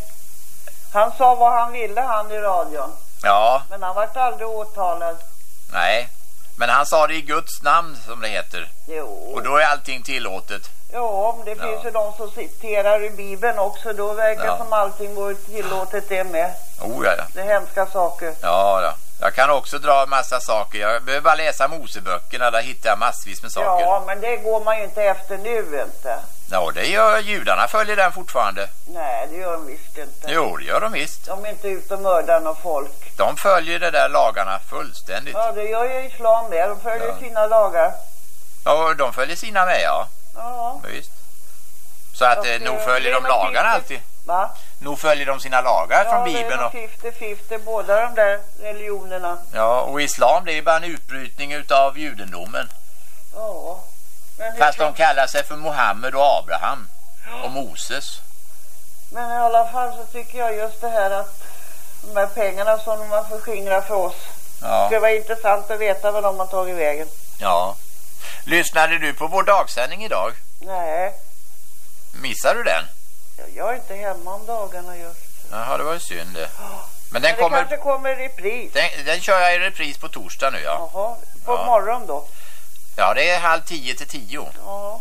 Han sa vad han ville han i radion. Ja, Men han vart aldrig åtalad. nej. Men han sa det i Guds namn som det heter. Jo. Och då är allting tillåtet. Ja, men det Ja. finns ju de som citerar i Bibeln också. Då verkar Ja. som allting vore tillåtet det med. Oh, ja, ja. Det är hemska saker. Ja, ja. Jag kan också dra massa saker. Jag behöver bara läsa Moseböckerna. Där hittar jag massvis med saker. Ja, men det går man ju inte efter nu inte. Ja, det gör judarna. Följer den fortfarande. Nej, det gör de visst inte. Jo, det gör de visst. De är inte ute och mördar någon folk. De följer de där lagarna fullständigt. Ja, det gör ju islam med. De följer Ja. sina lagar. Ja, de följer sina med, ja. Ja. Visst. Så att Och, eh, nog följer de lagarna alltid. Va? Nog följer de sina lagar ja, från det Bibeln. är Och, nog 50-50 båda de där religionerna. ja, och islam det är bara en utbrytning utav judendomen. Ja. Fast de kallar sig för Mohammed och Abraham och Moses. men i alla fall så tycker jag just det här att de här pengarna som de har förskingrat för oss. Det Ja. skulle vara intressant att veta vad de har tagit vägen. ja. Lyssnade du på vår dagsändning idag? Nej, Missade du den? Jag- är inte hemma om dagarna just. Jaha, det var ju synd det. Men Men den det kommer... kanske kommer i repris. Den, den kör jag i repris på torsdag nu, ja. Jaha, på Ja. morgon då. Ja, det är halv tio till tio. Ja,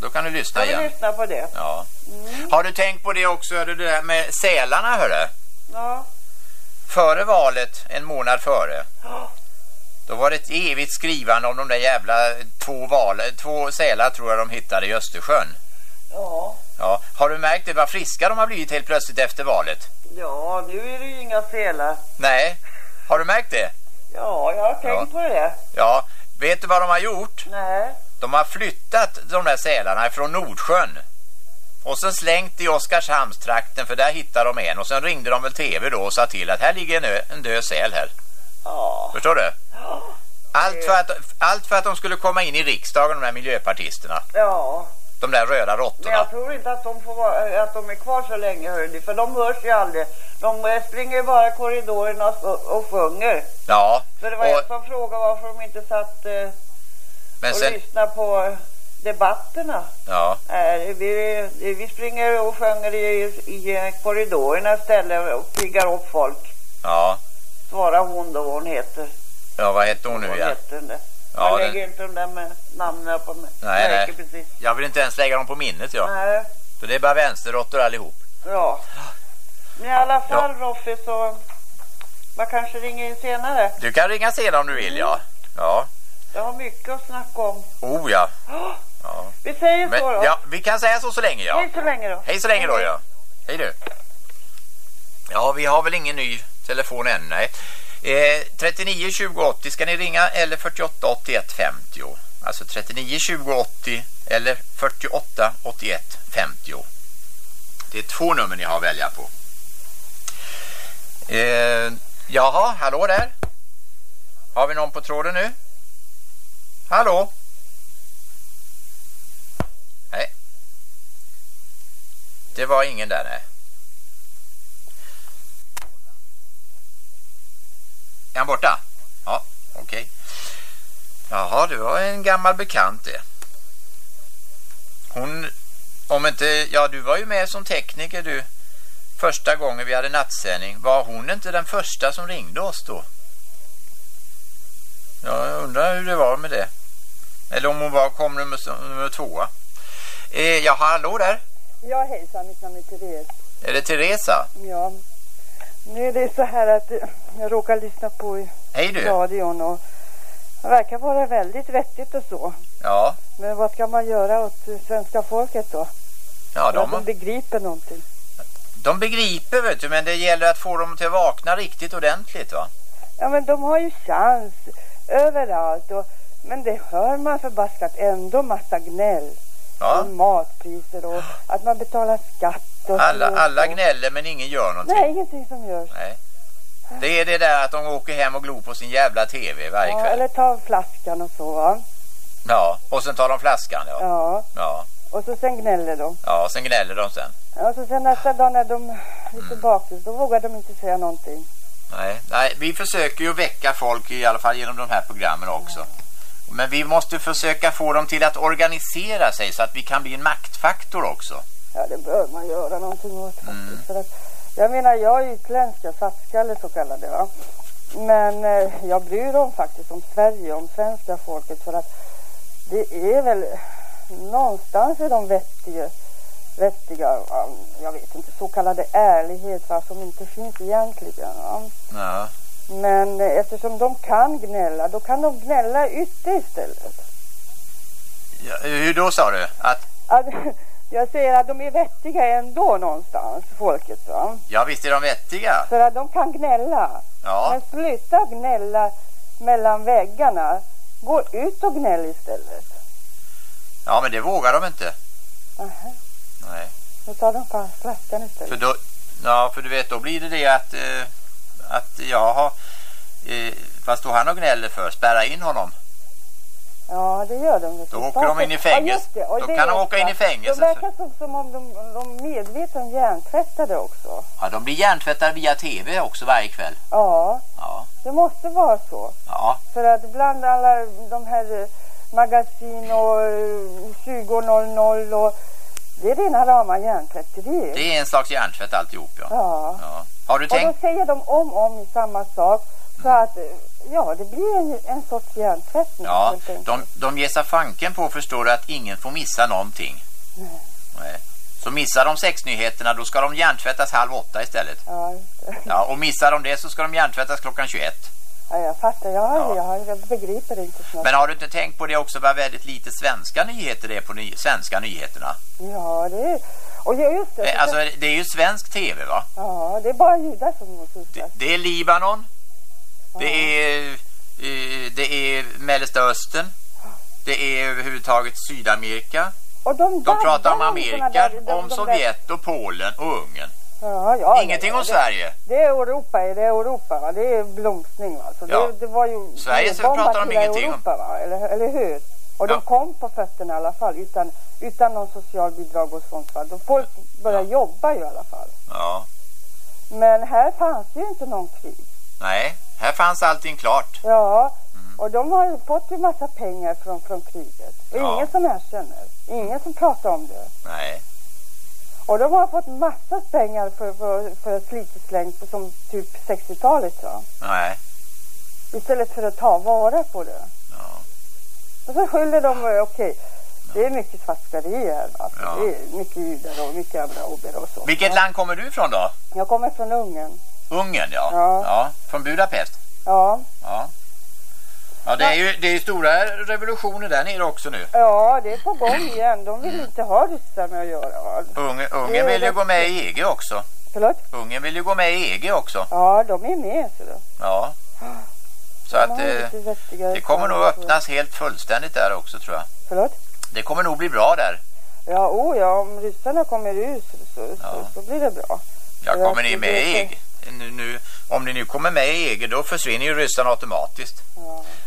Då kan du lyssna vi igen. lyssna på det. Ja. Mm. Har du tänkt på det också, hörru, det där med sälarna, hörru? Ja. Före valet, en månad före, då var det ett evigt skrivande om de där jävla två, val, två sälar tror jag de hittade i Östersjön. Ja. Ja. Har du märkt det, vad friska de har blivit helt plötsligt efter valet? Ja, nu är det ju inga sälar. Nej, har du märkt det? Ja, jag har tänkt på det. Ja, vet du vad de har gjort? Nej. De har flyttat de där sälarna från Nordsjön och sen slängt i Oskarshamnstrakten för där hittade de en och sen ringde de väl tv då och sa till att här ligger en, ö, en död säl här. Ja. Förstår du? Allt för, att, allt för att de skulle komma in i riksdagen, de där miljöpartisterna. Ja. De där röda Men råttorna. jag tror inte att de, får vara, att de är kvar så länge, hörni, för de hörs ju aldrig. De eh, springer bara i korridorerna och, och sjunger. Ja, För det var och, en som frågade varför de inte satt eh, men och sen... lyssnade på eh, debatterna. Ja, Nej, vi, vi springer och sjunger i, i eh, korridorerna istället och piggar upp folk. ja. svara hon då vad hon heter. Ja, vad hette hon nu igen? Ja, den- lägger inte de där med namnen på mig. Nej, Det nej. precis. Jag vill inte ens lägga dem på minnet, ja. Nej, För det är bara vänsterråttor allihop. ja. Men i alla fall Roffe så man kanske ringer in senare. Du kan ringa senare om du vill, ja. Ja. Jag har mycket att snacka om. Oh, ja. Ja. Vi säger Men, så då. ja, vi kan säga så så länge, ja. Hej så länge då. Hej så länge då, ja. Hej du. Ja, vi har väl ingen ny telefon än, nej. Eh, 39 20 80 ska ni ringa eller 48 81 50. Alltså 39 20 80 eller 48 81 50. Det är två nummer ni har att välja på. Eh, jaha, hallå där. Har vi någon på tråden nu? Hallå? Nej. Det var ingen där, nej. Är han borta? Ja, okej. Jaha, det var en gammal bekant det. Hon, om inte, ja du var ju med som tekniker du. Första gången vi hade nattsändning. Var hon inte den första som ringde oss då? Ja, jag undrar hur det var med det. Eller om hon var, kom nummer, nummer tvåa. Eh, ja, hallå där. Ja, hejsan, mitt namn är Therese. Är det Teresa? Ja, nu är det så här att eh, jag råkar lyssna på radion och det verkar vara väldigt vettigt och så. Ja, Men vad ska man göra åt eh, svenska folket då? ja att de, de begriper någonting. de begriper vet du, men det gäller att få dem till att vakna riktigt ordentligt va? Ja, men de har ju chans överallt och men det hör man förbaskat ändå massa gnäll. Ja. Matpriser och att man betalar skatt och Alla, så. alla gnäller men ingen gör någonting. Nej, ingenting som görs. Nej. Det är det där att de åker hem och glor på sin jävla tv varje Ja, kväll. eller ta flaskan och så va. Ja, och sen tar de flaskan ja. Ja, Ja, och så sen gnäller de. ja sen gnäller de sen. Och så sen nästa dag när de är lite Mm. bakis, då vågar de inte säga någonting. Nej, nej, vi försöker ju väcka folk i alla fall genom de här programmen också. Men vi måste försöka få dem till att organisera sig så att vi kan bli en maktfaktor också. Ja, det bör man göra någonting åt faktiskt. Mm. För att, jag menar, jag är utländsk, jag svartskalle så kallade va. Men eh, jag bryr om faktiskt om Sverige, om svenska folket för att det är väl någonstans är de vettiga, vettiga, jag vet inte, så kallade ärlighet va, som inte finns egentligen. Va? Ja. Men eftersom de kan gnälla, då kan de gnälla ute istället. Ja, hur då sa du? Att, Att, jag säger att de är vettiga ändå någonstans, folket va. ja visst är de vettiga. För att de kan gnälla. Ja. Men sluta gnälla mellan väggarna. Gå ut och gnäll istället. Ja men det vågar de inte. Aha. Nej. Då tar de fast flaskan För istället. då, ja, för du vet, då blir det det att, eh, att jag har, eh, fast då han och gnäller för, spärra in honom. Ja, det gör de. Då åker de in i Ja, fängelse. Och Då kan de åka in i fängelse De verkar som, som om de, de medveten hjärntvättade också. Ja, de blir hjärntvättade via tv också varje kväll. Ja, Ja, det måste vara så. ja, För att bland alla de här eh, magasin och eh, 20.00 och det är rena rama hjärntvätteriet. det är en slags hjärntvätt alltihop ja. Ja. ja. Har du Och då tänkt? säger de om och om i samma sak. Så att, eh, ja, det blir en, en sorts hjärntvättning Ja, de, de ger sig fanken på förstår du att ingen får missa någonting. Nej. Nej. Så missar de sexnyheterna då ska de hjärntvättas halv åtta istället. Ja. Ja, och missar de det så ska de hjärntvättas klockan 21. ja, jag fattar. Ja, Ja. Jag, jag begriper det inte snart. Men har du inte tänkt på det också vad väldigt lite svenska nyheter det är på ny, svenska nyheterna? Ja, det är... Och ja, just det. Eh, Alltså det är ju svensk tv va? Ja, det är bara judar som sysslar. Det är Libanon. Det är, eh, det är Mellersta Östern. Det är överhuvudtaget Sydamerika. Och de, De pratar om Amerika, där- de- om de Sovjet och Polen och Ungern. Ja, ja, Ingenting ja, om det, Sverige. Det är Europa, det är Europa va? Det är blomstring va? Så Ja. det, det var ju... Sverige pratar de ingenting om. Europa, va? Eller, eller hur? Och Ja. de kom på fötterna i alla fall utan, utan någon socialbidrag och sånt va? De folk började jobba ju i alla fall. Ja, Men här fanns ju inte någon kris. nej. Här fanns allting klart. Ja, Mm. och de har fått ju massa pengar från, från kriget. Och Ja. ingen som erkänner. Ingen som pratar om det. Nej. Och de har fått massa pengar för, för, för slitesläng som typ 60-talet va. Nej. Istället för att ta vara på det. Och så skyller de, okej, det är mycket svartskarier här. Alltså, Ja. Det är mycket judar och mycket araber och så. Vilket land kommer du ifrån då? Jag kommer från Ungern. Ungern, ja. Ja. Från Budapest? Ja. Ja. Ja, det är ju det är stora revolutioner där nere också nu. Ja, det är på gång igen. De vill inte ha ryssar med att göra. Va? Ungern, vill ju gå med i EG också. Förlåt? Ungern vill ju gå med i EG också. Ja, de är med. Så då. Ja. Så att har eh, det kommer nog öppnas helt fullständigt där också tror jag. Förlåt? Det kommer nog bli bra där. Ja, oh ja, om ryssarna kommer ut så, så, så blir det bra. Ja, Ja, kommer ni det- med i det- EG? Nu, nu, om ni nu kommer med i EG då försvinner ju ryssarna automatiskt.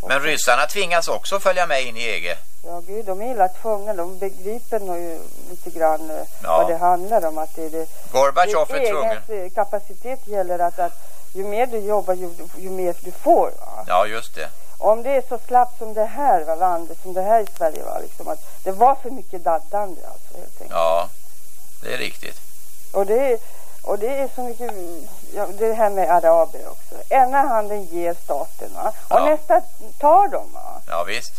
Men ryssarna tvingas också följa med in i EG. Ja, gud, de är illa tvungna. De begriper nog ju lite grann eh, Ja. vad det handlar om. Att det det, Gorbatjov det är tvungen. eh, kapacitet gäller att, att ju mer du jobbar ju, ju mer du får. Va? Ja, just det. Om det är så slappt som det här va, landet, som det här i Sverige var, liksom att det var för mycket daddande alltså helt enkelt. Ja, det är riktigt. Och det, och det är så mycket, ja, det här med araber också. Ena handen ger staten va, och Ja. nästa tar de va. Ja, visst.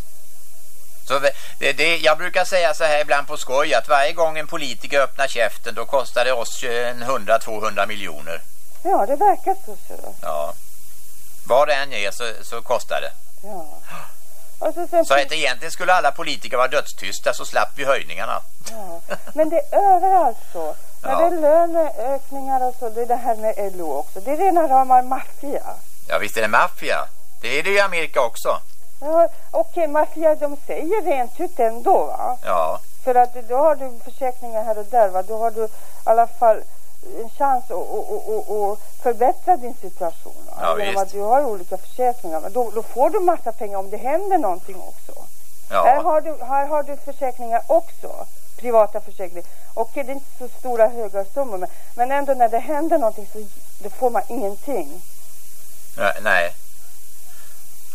Så det, det, jag brukar säga så här ibland på skoj att varje gång en politiker öppnar käften då kostar det oss en 100-200 miljoner. Ja, det verkar så. så. Ja. Vad det än är så, så kostar det. Ja. Och så, sen, Så att egentligen skulle alla politiker vara dödstysta så slapp vi höjningarna. ja. Men det är överallt så. När Ja. det är löneökningar och så, det är det här med LO också. Det är rena rama maffia. Ja, visst är det maffia. Det är det i Amerika också. Ja, Okej, maffia, de säger rent ut ändå va. Ja, För att då har du försäkringar här och där va. Då har du i alla fall en chans att, att, att, att, förbättra din situation. Ja, visst. att du har olika försäkringar. Men då, då får du massa pengar om det händer någonting också. Här, ja, har du, här har du försäkringar också. Privata försäkringar. Okej, det är inte så stora höga summor. Men, men ändå när det händer någonting så då får man ingenting. Nej, nej.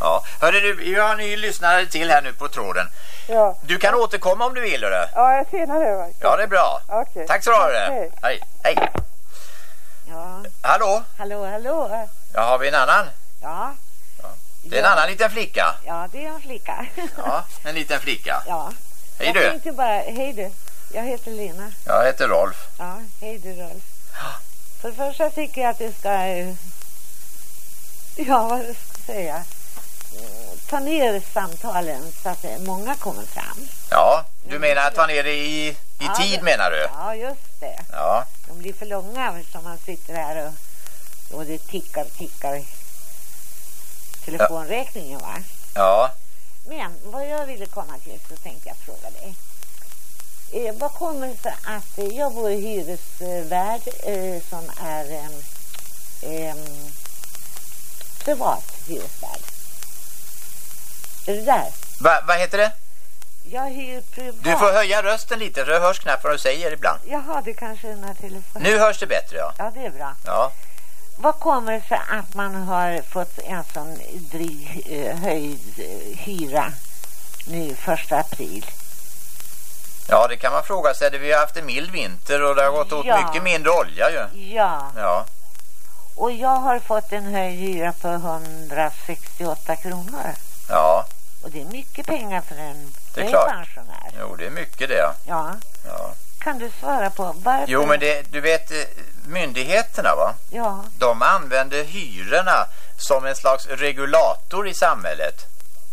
Ja, hörru du, vi har en ny lyssnare till här nu på tråden. Ja, Du kan återkomma om du vill, hörru. ja jag senare. Va? Ja, det är bra. Okej. Tack så du. Hej. Hej. Hej. Ja, Hallå? hallå, hallå. Ja, har vi en annan? Ja, Det är en annan liten flicka. ja det är en flicka. Ja, en liten flicka. Ja. Hej jag du. tänkte bara, hej du. Jag heter Lena. Jag heter Rolf. Ja, hej du Rolf. För det första tycker jag att du ska, eh, ja vad ska jag säga, ta ner samtalen så att eh, många kommer fram. Ja, du menar att vara nere i, i Ja, tid det- menar du? Ja, just det. Ja, De blir för långa som man sitter här och, och det tickar, tickar i telefonräkningen va. ja. Men vad jag ville komma till så tänkte jag fråga dig. Eh, vad kommer det sig att eh, jag bor i hyresvärd eh, som är eh, privat hyresvärd? Är du där? Va, vad heter det? Jag hyr privat. Du får höja rösten lite för det hörs knappt vad du säger ibland. Jaha, det kanske är den här telefonen. Nu hörs det bättre, ja. Ja, det är bra. Ja, Vad kommer det sig att man har fått en sån dryg eh, höjd eh, hyra nu första april? ja det kan man fråga sig. Vi har haft en mild vinter och det har gått åt Ja. mycket mindre olja ju. Ja, Ja, och jag har fått en höjd hyra på 168 kronor. ja, Och det är mycket pengar för en Det är klart. pensionär. jo det är mycket det. ja. Ja, kan du svara på varför? Jo men det, du vet eh, myndigheterna va? Ja, De använder hyrorna som en slags regulator i samhället.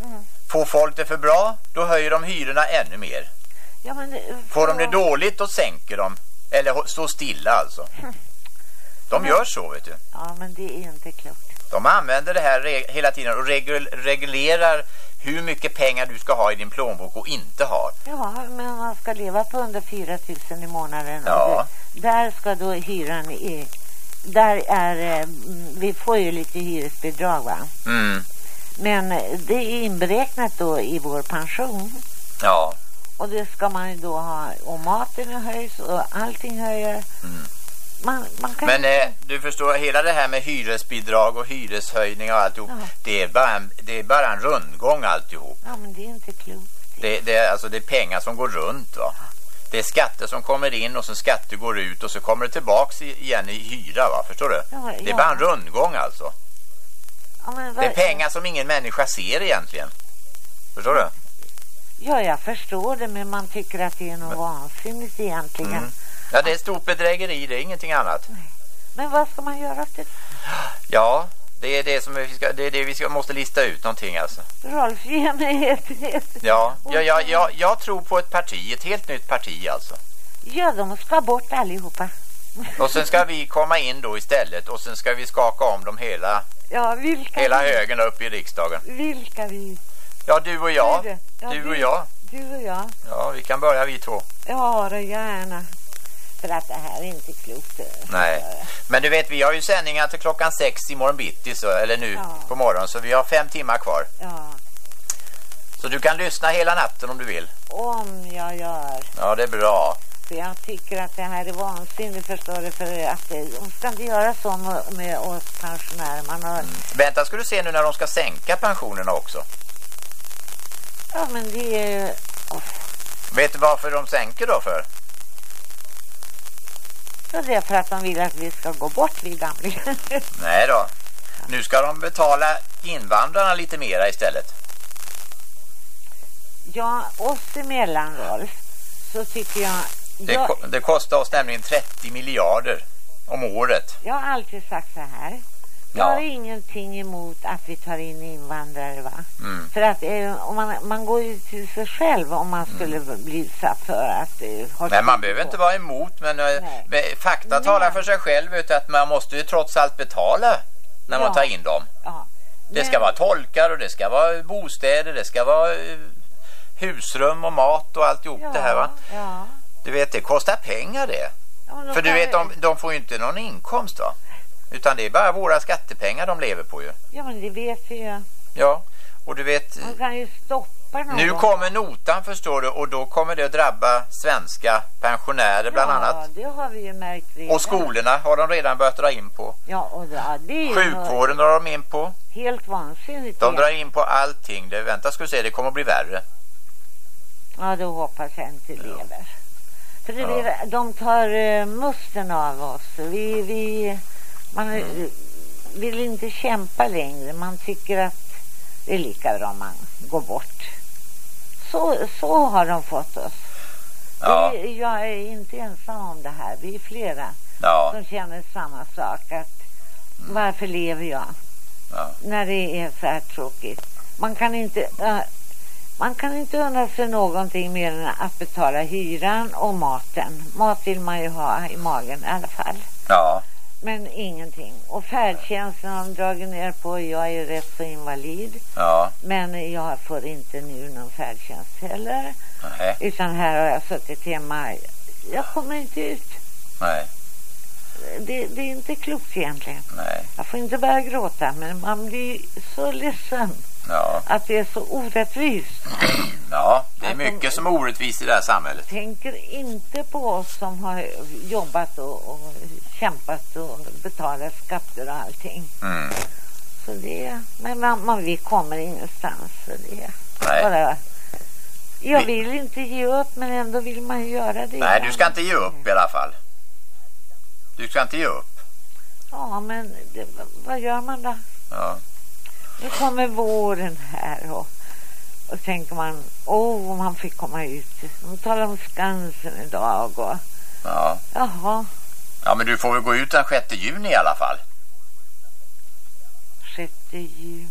Mm. Får folk det för bra, då höjer de hyrorna ännu mer. ja men... det- Får de det dåligt, då sänker de. Eller står stilla alltså. De gör så vet du. Ja, men det är inte klokt. De använder det här hela tiden och regul- reglerar hur mycket pengar du ska ha i din plånbok och inte har. Ja, men man ska leva på under 4 000 i månaden. Ja. det, där ska då hyran i... Där är... eh, mm, Vi får ju lite hyresbidrag va? Mm. Men det är inberäknat då i vår pension. Ja. Och det ska man ju då ha. Och maten höjs och allting höjer. Man, man kan Men eh, du förstår, hela det här med hyresbidrag och hyreshöjning och alltihop, Ja. det, är bara en, det är bara en rundgång alltihop. Ja, men det är inte klokt. Det, det, är, alltså, det är pengar som går runt va. Det är skatter som kommer in och så skatter går ut och så kommer det tillbaks igen i hyra va, förstår du? Ja, Det är bara en rundgång alltså. Men Det är pengar som ingen människa ser egentligen. Förstår du? Ja, jag förstår det, men man tycker att det är något vansinnigt egentligen. Mm. Ja, det är stort bedrägeri, det är ingenting annat. Men vad ska man göra till Ja, det är det som vi ska, det är det vi ska, måste lista ut någonting alltså. Rolf, ge mig ett, ett... Ja, ja, ja, ja, jag tror på ett parti, ett helt nytt parti alltså. Ja, de ska bort allihopa. Och sen ska vi komma in då istället och sen ska vi skaka om dem hela, Ja, vilka hela vi? högen upp i riksdagen. Vilka vi? Ja, du och jag. Ja, Du och jag. Du och jag. Ja, vi kan börja vi två. Ja, det gärna. För att det här är inte klokt. Nej. Men du vet, vi har ju sändningar till klockan sex i morgon bitti, så, eller nu Ja. på morgonen, så vi har fem timmar kvar. Ja, Så du kan lyssna hela natten om du vill. om jag gör. Ja, det är bra. För jag tycker att det här är vansinnigt, förstår du. För att de ska inte göra så med, oss pensionärer. Man har, Vänta ska du se nu när de ska sänka pensionerna också. Ja, men det är ju... Vet du varför de sänker då för? Ja, det för att de vill att vi ska gå bort, vi gamla. Nej då. Nu ska de betala invandrarna lite mera istället. ja, oss emellan, Rolf, så tycker jag... Det, jag, ko- det kostar oss nämligen 30 miljarder om året. jag har alltid sagt så här. Jag Ja. har ingenting emot att vi tar in invandrare, va? Mm. För att eh, man, man går ju till sig själv om man skulle bli satt för att eh, Men man behöver på. inte vara emot, men eh, men fakta Nej. talar för sig själv. Du, att man måste ju trots allt betala när man Ja. tar in dem. Ja. Det ska Men- vara tolkar och det ska vara bostäder, det ska vara eh, husrum och mat och alltihop det här va. Ja. Du vet, det kostar pengar det. Ja, men För du vet, de, de får ju inte någon inkomst va. Utan det är bara våra skattepengar de lever på ju. Ja, men det vet vi ju. Ja, och du vet, Man kan ju stoppa någon nu kommer notan förstår du och då kommer det att drabba svenska pensionärer bland ja, annat. det har vi ju märkt redan. Och skolorna har de redan börjat dra in på. Ja, och ja, det är ju Sjukvården drar de in på. helt vansinnigt. De drar in på allting. Det, vänta ska du se, det kommer att bli värre. Ja, då hoppas jag inte lever. För det Ja. blir, de tar uh, musten av oss. Vi, vi, man vill inte kämpa längre. Man tycker att det är lika bra om man går bort. Så, så har de fått oss. Ja. Vi, jag är inte ensam om det här. Vi är flera Ja. som känner samma sak. Att Varför lever jag? Ja. När det är så här tråkigt. Man kan inte... äh, man kan inte unna sig någonting mer än att betala hyran och maten. Mat vill man ju ha i magen i alla fall. Ja. Men ingenting. Och färdtjänsten har de dragit ner på. Jag är rätt så invalid. Ja. Men jag får inte nu någon färdtjänst heller. Nej. Utan här har jag suttit hemma. Jag kommer inte ut. Nej. Det, det är inte klokt egentligen. Nej. Jag får inte börja gråta. Men man blir så ledsen. Ja. Att det är så orättvist. Ja, det är mycket som är orättvist i det här samhället. Tänker inte på oss som har jobbat och, och kämpat och betalat skatter och allting. Mm. Så det, men man, man, vi kommer ingenstans. Så det Nej. bara, jag Vi- vill inte ge upp men ändå vill man göra det. Nej, du ska inte ge upp i alla fall. Du ska inte ge upp. Ja, men det, vad gör man då? Ja. Nu kommer våren här och, och tänker man, åh, om man fick komma ut. De talar om Skansen idag och Ja. jaha, ja, men du får väl gå ut den 6 juni i alla fall. 6 juni.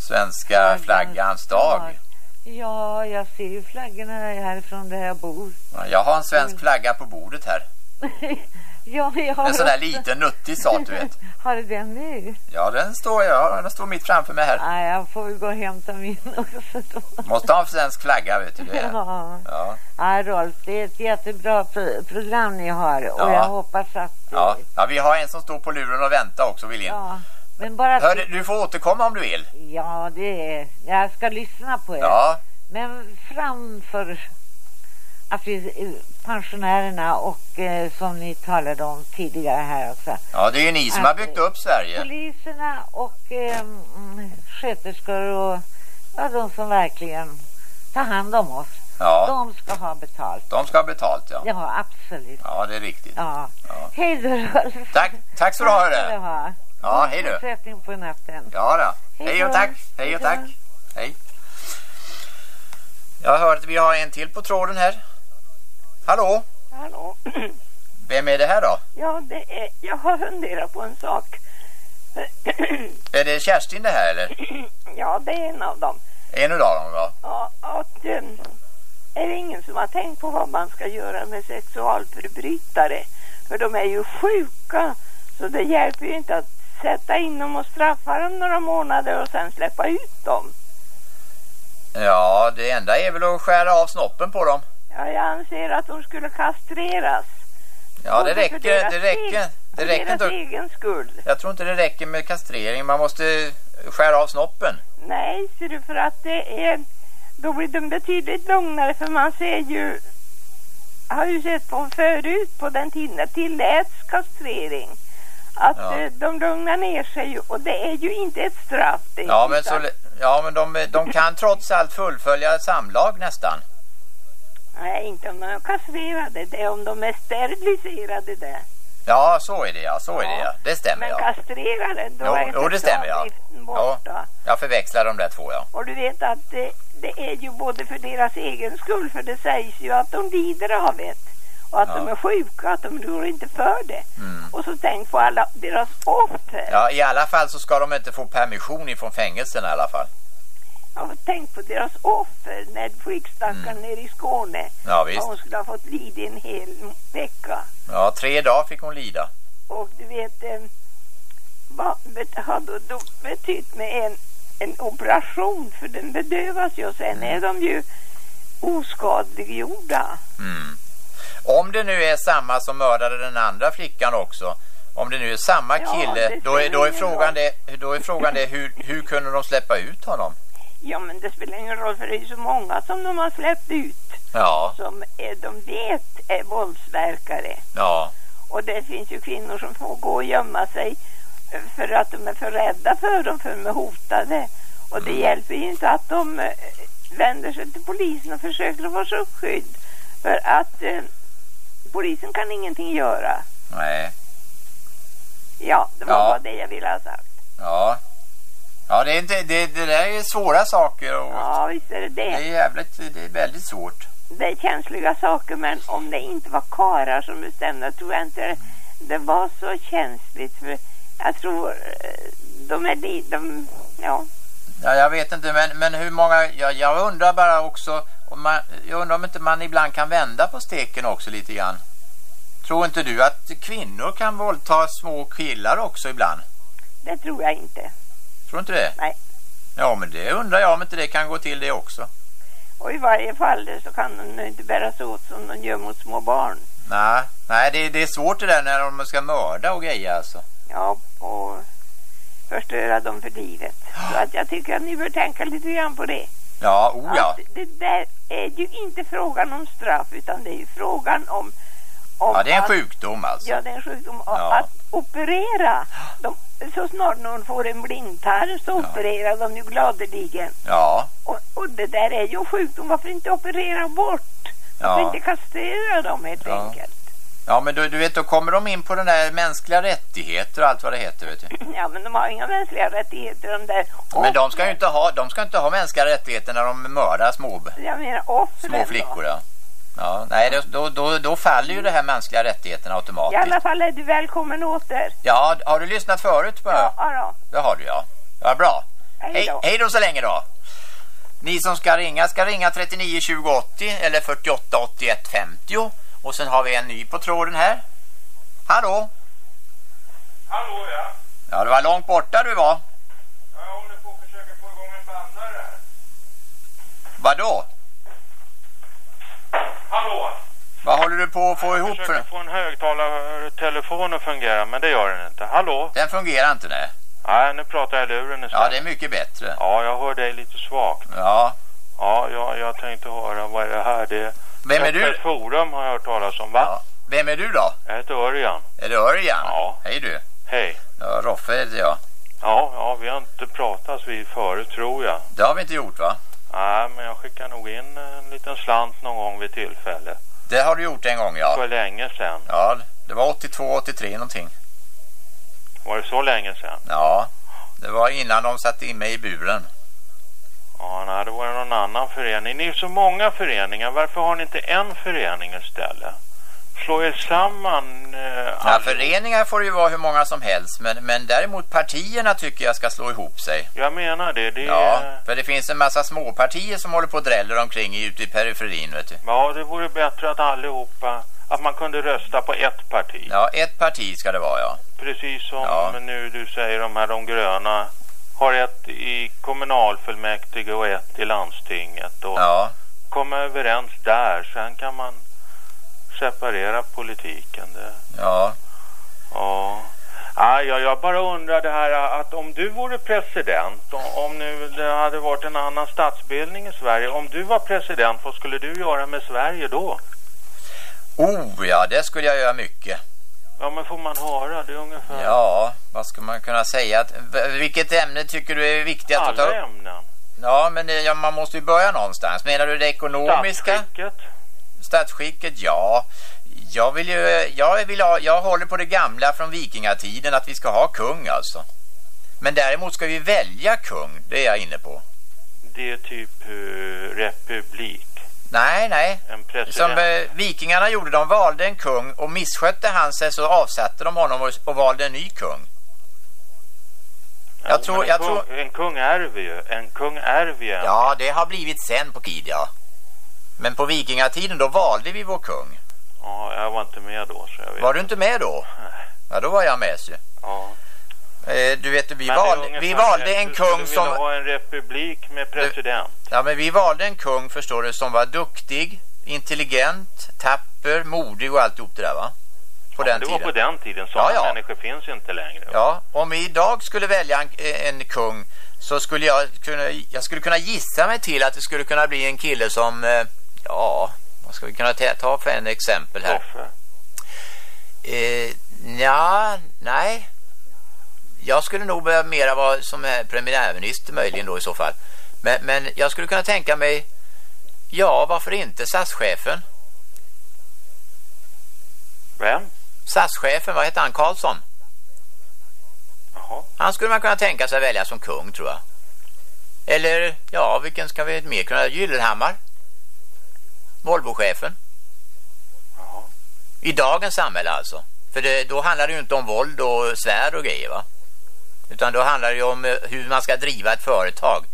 Svenska flaggans dag. Ja, jag ser ju flaggorna härifrån där jag bor. Ja, Jag har en svensk flagga på bordet här. ja, jag har En sån där också- liten nuttig sak, du vet. Har du den nu? Ja, den står, ja, den står mitt framför mig här. Nej, jag får gå och hämta min också då. Måste ha en svensk flagga, vet du det. Ja. Ja. ja, Rolf, det är ett jättebra pro- program ni har och Ja. jag hoppas att... Ja. ja, vi har en som står på luren och väntar också, vill in. Ja, men bara... Hör, du får återkomma om du vill. Ja, det är... Jag ska lyssna på er. Ja. Men framför att vi, pensionärerna och eh, som ni talade om tidigare här också. Ja, det är ju ni som har byggt upp Sverige. Poliserna och eh, sköterskor och ja, de som verkligen tar hand om oss. Ja. De ska ha betalt. De ska ha betalt ja. Ja, absolut. Ja, det är riktigt. Ja. Hej då Rolf. Tack, tack så du ha det. Ja, hej du. fortsättning på natten. Ja då. Hej Hej och tack. Hej och tack. Hej. Jag hör att vi har en till på tråden här. Hallå? Hallå? Vem är det här då? Ja, det är, jag har funderat på en sak. Är det Kerstin det här eller? ja, det är en av dem. En utav dem va? Ja, att, um, är det ingen som har tänkt på vad man ska göra med sexualförbrytare? För de är ju sjuka. Så det hjälper ju inte att sätta in dem och straffa dem några månader och sen släppa ut dem. Ja, det enda är väl att skära av snoppen på dem. Ja, jag anser att de skulle kastreras. Ja, det räcker. Det räcker. Det räcker inte. egen skull. Jag tror inte det räcker med kastrering. Man måste skära av snoppen. Nej, ser du, för att det är... Då blir de betydligt lugnare för man ser ju... Har ju sett på förut på den tiden det tilläts kastrering. Att Ja. eh, de lugnar ner sig och det är ju inte ett straff. Det Ja, men, så, ja, men de, de kan trots allt fullfölja samlag nästan. Nej, inte om de är kastrerade. Det är om de är steriliserade det. Ja, så är det ja. Så är det ja. Det stämmer Men ja. kastrerade, då Jo, är jo, det stämmer ja. borta. Jag förväxlar de där två ja. Och du vet att det, det är ju både för deras egen skull, för det sägs ju att de lider av det. Och att Ja. de är sjuka, att de rår inte för det. Mm. Och så tänk på alla deras offer. Ja, i alla fall så ska de inte få permission ifrån fängelsen i alla fall. Ja, tänk på deras offer när flickstackaren nere i Skåne. Mm. Ja, visst. Hon skulle ha fått lida en hel vecka. Ja, tre dagar fick hon lida. Och du vet, eh, vad har då, betytt med en, en operation? För den bedövas ju och sen är de ju oskadliggjorda. Mm. Om det nu är samma som mördade den andra flickan också. Om det nu är samma Ja, kille, det då, är, då, är frågan det, då är frågan det hur, hur kunde de släppa ut honom? Ja, men det spelar ingen roll för det är så många som de har släppt ut Ja, som är, de vet är våldsverkare. ja, Och det finns ju kvinnor som får gå och gömma sig eh, för att de är för rädda för dem, för de är hotade. Och Mm. det hjälper ju inte att de eh, vänder sig till polisen och försöker att få sig skydd. För att eh, polisen kan ingenting göra. nej, Ja, det var Ja. bara det jag ville ha sagt. ja. Ja, det, är inte, det, det där är svåra saker och Ja, visst är det det. det är jävligt, det är väldigt svårt. Det är känsliga saker, men om det inte var karar som bestämde tror jag inte det var så känsligt. För jag tror eh, de är li- de, ja. Ja, jag vet inte, men, men hur många, jag, jag undrar bara också, om man, jag undrar om inte man ibland kan vända på steken också lite grann. Tror inte du att kvinnor kan våldta små killar också ibland? Det tror jag inte. Tror inte det? Nej. Ja, men det undrar jag om inte det kan gå till det också. Och i varje fall så kan de inte bära sig åt som de gör mot små barn. Nej, nej det, det är svårt det där när de ska mörda och grejer alltså. Ja, och förstöra dem för livet. Så att jag tycker att ni bör tänka lite grann på det. Ja, oh ja. Att det där är ju inte frågan om straff utan det är ju frågan om... om Ja, det är en att- sjukdom alltså. Ja, det är en sjukdom. Ja. Att operera. De, så snart någon får en blindtarm så opererar de ju gladeligen. Ja, Och, och det där är ju sjukdom. Varför inte operera bort? Varför Ja. inte kastrera dem helt Ja. enkelt? ja men du, du vet då kommer de in på den där mänskliga rättigheter och allt vad det heter vet du. Ja, men de har inga mänskliga rättigheter de där. Men de ska ju inte ha, de ska inte ha mänskliga rättigheter när de mördar små, Jag menar små då. flickor. Ja. Ja, nej, då, då, då faller ju det här mänskliga rättigheterna I automatiskt. alla fall är du välkommen åter. Ja, har du lyssnat förut på Ja, ja då. Det har du ja. Ja, bra. Hej Hej, då. hej då så länge då. Ni som ska ringa ska ringa 39 20 80 eller 48 81 50. Och sen har vi en ny på tråden här. Hallå? Hallå ja. Ja, det var långt borta du var. Jag håller på att försöka få igång en bandare. Vadå? Hallå? Vad håller du på att få Jag ihop försöker för? få en högtalartelefon att fungera, men det gör den inte. Hallå? Den fungerar inte nej. Nej, nu pratar jag i luren istället. Ja, det är mycket bättre. Ja, jag hör dig lite svagt. Ja. Ja, jag, jag tänkte höra, vad är det här? Det är... Vem är du? Forum har jag hört talas om, va? Vem är du då? Jag heter Örjan. Är det Örjan? Ja. Hej du. Hej. Ja, Roffe heter jag. Ja, ja, vi har inte pratats vid förut, tror jag. Det har vi inte gjort va? Nej, men jag skickar nog in en liten slant någon gång vid tillfälle. Det har du gjort en gång, ja. För länge sedan. Ja, det var 82, 83 någonting. Var det så länge sedan? Ja, det var innan de satte in mig i buren. Ja, nej, det var det någon annan förening. Ni är så många föreningar. Varför har ni inte en förening istället? Slå er samman. Eh, Ja, föreningar får det ju vara hur många som helst, men, men däremot partierna tycker jag ska slå ihop sig. Jag menar det. det Ja, är... för det finns en massa småpartier som håller på och dräller omkring ute i periferin, vet du. Ja, det vore bättre att allihopa... Att man kunde rösta på ett parti. Ja, ett parti ska det vara, ja. Precis som Ja. nu du säger de här de gröna har ett i kommunalfullmäktige och ett i landstinget och Ja. komma överens där. Sen kan man separera politiken. Det, Ja. ja. Ja, jag, bara undrar det här att om du vore president, om, om nu det hade varit en annan statsbildning i Sverige, om du var president, vad skulle du göra med Sverige då? Oh, ja, det skulle jag göra mycket. Ja, men får man höra det är ungefär Ja, vad ska man kunna säga? Vilket ämne tycker du är viktigast att ta alla upp? ämnen. Ja, men det, ja, man måste ju börja någonstans. Menar du det ekonomiska? Statsskicket. Statsskicket, ja. Jag vill ju, jag vill ha, jag håller på det gamla från vikingatiden att vi ska ha kung alltså. Men däremot ska vi välja kung, det är jag inne på. Det är typ uh, republik. Nej, nej. Som eh, vikingarna gjorde, de valde en kung och misskötte han sig så avsatte de honom och, och valde en ny kung. Jag Jo, tror, en, jag kung, tror, en kung ärver ju. En kung ärver ju. ja det har blivit sen på Kid, ja. Men på vikingatiden då valde vi vår kung. Ja, jag var inte med då så jag vet. Var du inte med då? Ja, då var jag med så. Ja. Eh, du vet, vi, valde, vi valde en Du kung som... ha en republik med president. Ja, men vi valde en kung, förstår du, som var duktig, intelligent, tapper, modig och alltihop det där, va? På Ja, den det tiden. var på den tiden. Sådana Ja, ja. människor finns inte längre. Ja, om vi idag skulle välja en, en kung så skulle jag kunna, jag skulle kunna gissa mig till att det skulle kunna bli en kille som, eh, ja, vad ska vi kunna ta, för en exempel här? Koffe. Eh, ja, nej. Jag skulle nog börja mera vara som eh, premiärminister möjligen då i så fall. Men, men jag skulle kunna tänka mig, ja varför inte SAS-chefen? Vem? SAS-chefen, vad heter han? Karlsson? Jaha. Han skulle man kunna tänka sig välja som kung tror jag. Eller, ja, vilken ska vi mer kunna? Gyllenhammar? Volvo-chefen? I dagens samhälle alltså. För det, då handlar det ju inte om våld och svärd och grejer va? Utan då handlar det ju om eh, hur man ska driva ett företag.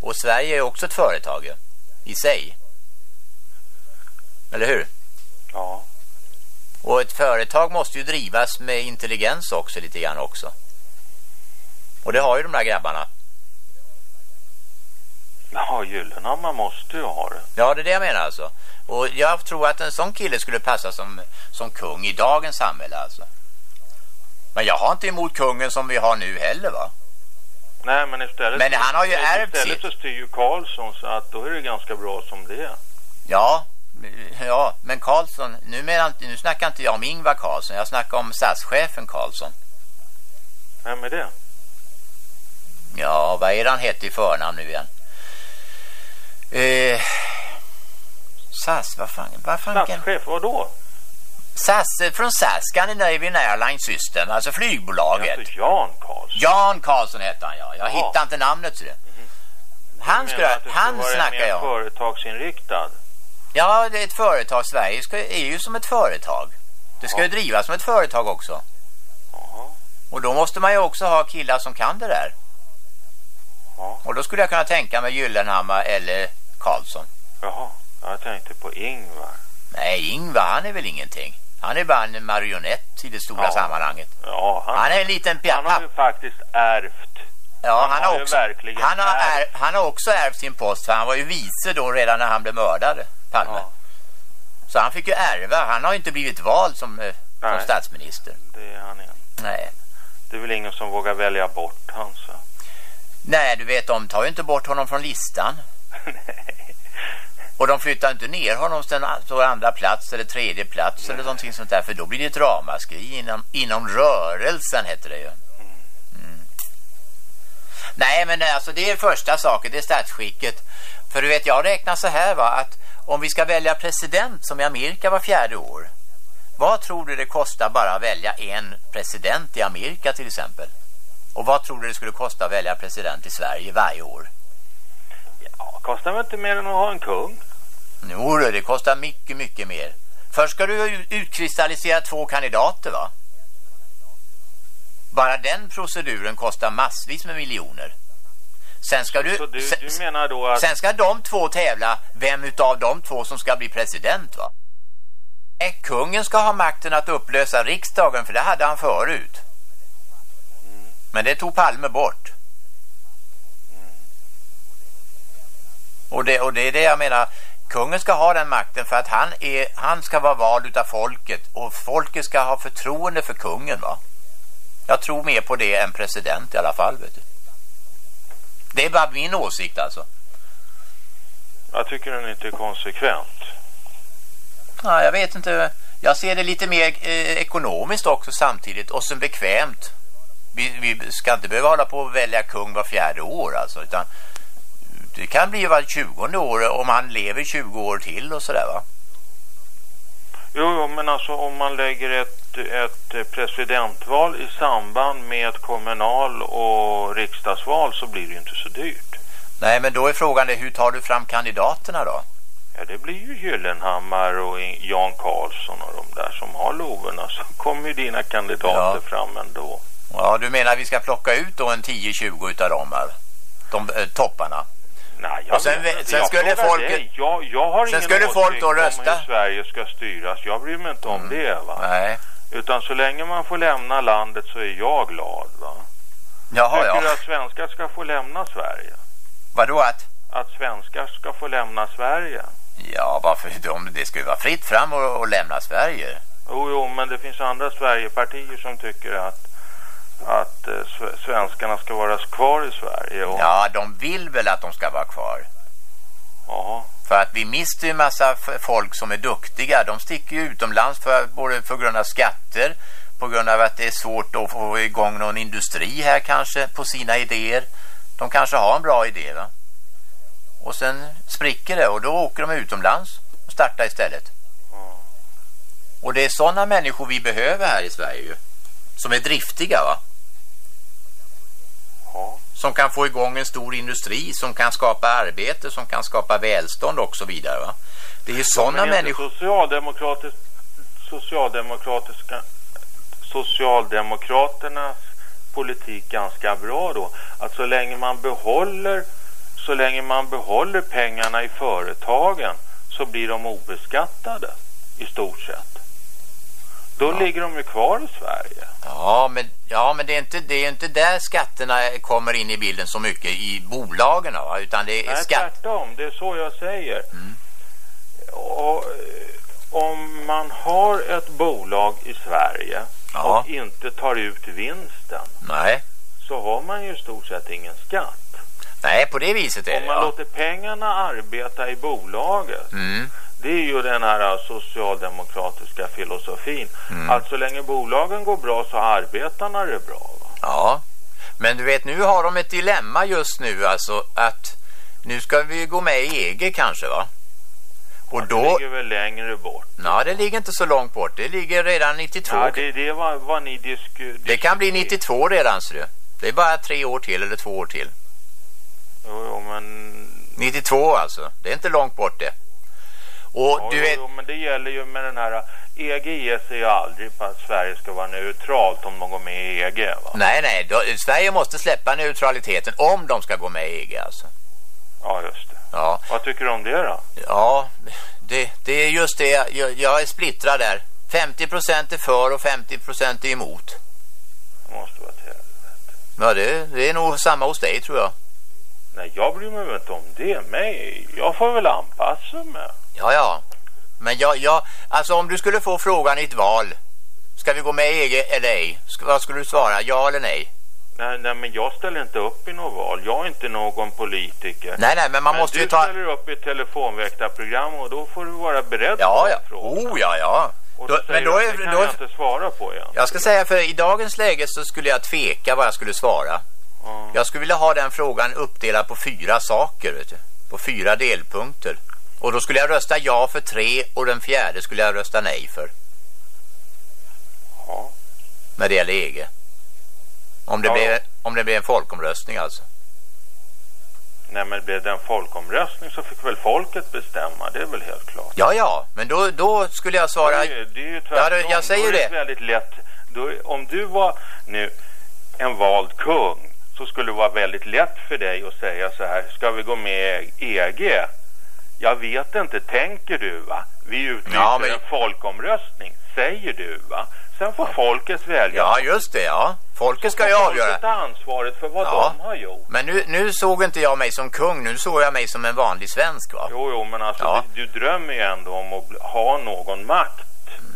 Och Sverige är ju också ett företag ju, i sig. Eller hur? Ja. Och ett företag måste ju drivas med intelligens också lite grann också. Och det har ju de där grabbarna. Ja, Gyllenhammar måste ju ha det. Ja, det är det jag menar alltså. Och jag tror att en sån kille skulle passa som, som kung i dagens samhälle alltså. Men jag har inte emot kungen som vi har nu heller va? Nej, men istället... Men han har ju ärvt Istället så styr ju Karlsson så att då är det ganska bra som det är. Ja, ja, men Karlsson, nu, menar, inte- nu snackar inte jag om Ingvar Karlsson, jag snackar om SAS-chefen Karlsson. Vem är det? Ja, vad är det han heter i förnamn nu igen? Eh, SAS, vad fan, vad fan Statschef, vadå? SAS, eh, från SAS, Scandinavian Airlines System, alltså flygbolaget. Alltså Jan Karlsson. Jan Karlsson heter han, ja. Jag Jaha. hittar inte namnet så det. Han Du skulle, att han snackar jag företagsinriktad. Ja, det är ett företag. Sverige ska, är ju som ett företag. Det ska ju drivas som ett företag också. Och då måste man ju också ha killar som kan det där. Och då skulle jag kunna tänka mig Gyllenhammar eller Karlsson. Jaha, jag tänkte på Ingvar. Nej, Ingvar han är väl ingenting. Han är bara en marionett i det stora Ja. sammanhanget. Ja, han, Han är en liten pjapp. han har ju faktiskt ärvt. Ja, han, han har har också, han, har är, ärvt. han har också ärvt sin post för han var ju vice då redan när han blev mördad, Palme. Så han fick ju ärva. Han har ju inte blivit vald som, eh, som Nej. statsminister. Det är han inte. Nej. Det är väl ingen som vågar välja bort han så. Nej, du vet, de tar ju inte bort honom från listan. Och de flyttar inte ner honom till andra plats eller tredje plats eller någonting sånt där. För då blir det ett ramaskri inom, inom rörelsen heter det ju. Mm. Nej men alltså det är första saken, det är statsskicket. För du vet, jag räknar så här va, att om vi ska välja president som i Amerika var fjärde år, vad tror du det kostar bara att välja en president i Amerika till exempel? Och vad tror du det skulle kosta att välja president i Sverige varje år? Ja, kostar väl inte mer än att ha en kung? Jo, det kostar mycket, mycket mer. Först ska du utkristallisera två kandidater va? Bara den proceduren kostar massvis med miljoner. Sen ska du, du, sen, du menar då att... sen ska de två tävla vem utav de två som ska bli president va? Nej, kungen ska ha makten att upplösa riksdagen för det hade han förut. Men det tog Palme bort. Och det, och det är det jag menar. Kungen ska ha den makten för att han, är, han ska vara vald utav folket. Och folket ska ha förtroende för kungen va. Jag tror mer på det än president i alla fall vet du. Det är bara min åsikt alltså. Jag tycker den inte är konsekvent. Ja, jag vet inte. Jag ser det lite mer eh, ekonomiskt också samtidigt och sen bekvämt. Vi, vi ska inte behöva hålla på att välja kung var fjärde år alltså utan det kan bli var 20 år om han lever 20 år till och sådär va. Jo, jo, men alltså om man lägger ett, ett presidentval i samband med ett kommunal- och riksdagsval så blir det ju inte så dyrt. Nej men då är frågan det, hur tar du fram kandidaterna då? Ja, det blir ju Gyllenhammar och Jan Karlsson och de där som har lovorna. Så kommer ju dina kandidater Ja. fram ändå. Ja du menar vi ska plocka ut då en 10-20 utav dem här? De eh, topparna? Nej, jag Och sen- vet sen jag skulle folket- dig. Jag, jag har sen skulle folk då om rösta. Mm. hur Sverige ska styras. Jag bryr mig inte om det, va? Nej. Utan så länge man får lämna landet så är jag glad, va? Jaha, Tycker ja. du att svenskar ska få lämna Sverige? Vadå att? Att svenskar ska få lämna Sverige? Ja, varför de, det ska ju vara fritt fram och, och lämna Sverige. Jo, jo, men det finns andra Sverigepartier som tycker att, att eh, sve- svenskarna ska vara kvar i Sverige. Och, Ja, de vill väl att de ska vara kvar. Jaha. För att vi mister ju massa folk som är duktiga. De sticker ju utomlands för, både på grund av skatter, på grund av att det är svårt att få igång någon industri här kanske på sina idéer. De kanske har en bra idé va? Och sen spricker det och då åker de utomlands och startar istället. Och det är sådana människor vi behöver här i Sverige ju. Som är driftiga va? Som kan få igång en stor industri, som kan skapa arbete, som kan skapa välstånd och så vidare va? Det är ju sådana människor... Socialdemokratisk, socialdemokratiska, socialdemokraternas politik ganska bra då. Att så länge man behåller så länge man behåller pengarna i företagen så blir de obeskattade i stort sett. Då ligger de ju kvar i Sverige. Ja, men, ja, men det är inte, det är inte där skatterna kommer in i bilden så mycket i bolagen va? Utan det är Nej, skatt... tvärtom. Det är så jag säger. Och, eh, om man har ett bolag i Sverige Ja. och inte tar ut vinsten Nej. så har man ju i stort sett ingen skatt. Nej, på det viset är Om det man ja. låter pengarna arbeta i bolaget Mm. Det är ju den här socialdemokratiska filosofin. Mm. Att så länge bolagen går bra så arbetarna det bra. Va? Ja, men du vet nu har de ett dilemma just nu alltså att nu ska vi gå med i EG kanske va? Och Det då, ligger väl längre bort. ja det ligger inte så långt bort, det ligger redan 92. Ja, det, det var vad ni disku, Det kan bli 92 redan ser du. Det är bara tre år till eller två år till. Jo, jo, men... 92 alltså, det är inte långt bort det. Och Ja, du vet, jo, men det gäller ju med den här... EG ger sig ju aldrig på att Sverige ska vara neutralt om de går med i EG, va? nej nej, då, Sverige måste släppa neutraliteten om de ska gå med i EG alltså. Ja, just det. Ja, Vad tycker du om det då? ja det, det är just det, jag, jag är splittrad där. 50% är för och 50% är emot. Det måste vara till. Ja, det, det är nog samma hos dig tror jag. Nej, jag bryr mig inte om det. Mig, jag får väl anpassa mig. Ja, ja. Men jag, jag, alltså om du skulle få frågan i ett val. Ska vi gå med i EG eller ej? Vad skulle du svara? Ja eller nej? Nej, nej, men jag ställer inte upp i något val. Jag är inte någon politiker. Nej, nej, men man måste du ju ta- ställer upp i ett telefonväktarprogram och då får du vara beredd Ja, på ja. en fråga. Oh, ja, ja. Och Då- då, men då du är- det kan då jag inte svara på igen. Jag ska säga för i dagens läge så skulle jag tveka vad jag skulle svara. Jag skulle vilja ha den frågan uppdelad på fyra saker, vet du. på fyra delpunkter. Och då skulle jag rösta ja för tre och den fjärde skulle jag rösta nej för. Ja. När det gäller EG. Om det, Ja. blir, om det blir en folkomröstning alltså. Nej men blev det en folkomröstning så fick väl folket bestämma, det är väl helt klart. Ja, ja, men då, då skulle jag svara... Det är, det är ju Ja, tvärtom. det- jag säger är det. väldigt lätt. Då, om du var nu en vald kung så skulle det vara väldigt lätt för dig att säga så här, ska vi gå med i EG? Jag vet inte, tänker du va? Vi utlyser Ja, men- en folkomröstning, säger du va? Sen får folket välja. Ja, just det, ja. Folket ska ju avgöra. Ta ansvaret för vad Ja. de har gjort. Men nu, nu såg inte jag mig som kung, nu såg jag mig som en vanlig svensk va? Jo, jo, men alltså Ja. du, du drömmer ju ändå om att ha någon makt.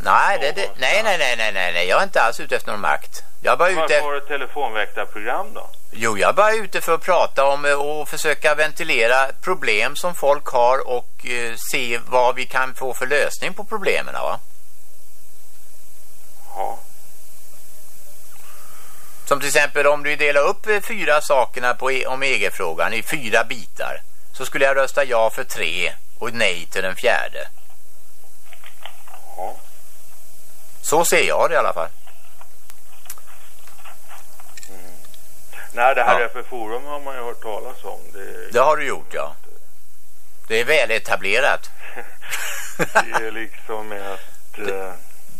Nej, det, det, nej, nej, nej, nej, nej, jag är inte alls ute efter någon makt. Jag bara Varför ute, har du ett telefonväktarprogram då? Jo, jag är bara ute för att prata om eh, och försöka ventilera problem som folk har och eh, se vad vi kan få för lösning på problemen va? Ja. Som till exempel om du delar upp eh, fyra sakerna på, E- om EG-frågan i fyra bitar så skulle jag rösta ja för tre och nej till den fjärde. Ja. Så ser jag det i alla fall. Nej, det här Ja. är för forum har man ju hört talas om. Det, Det har du gjort, ja. Det är väl etablerat. det är liksom ett... eh,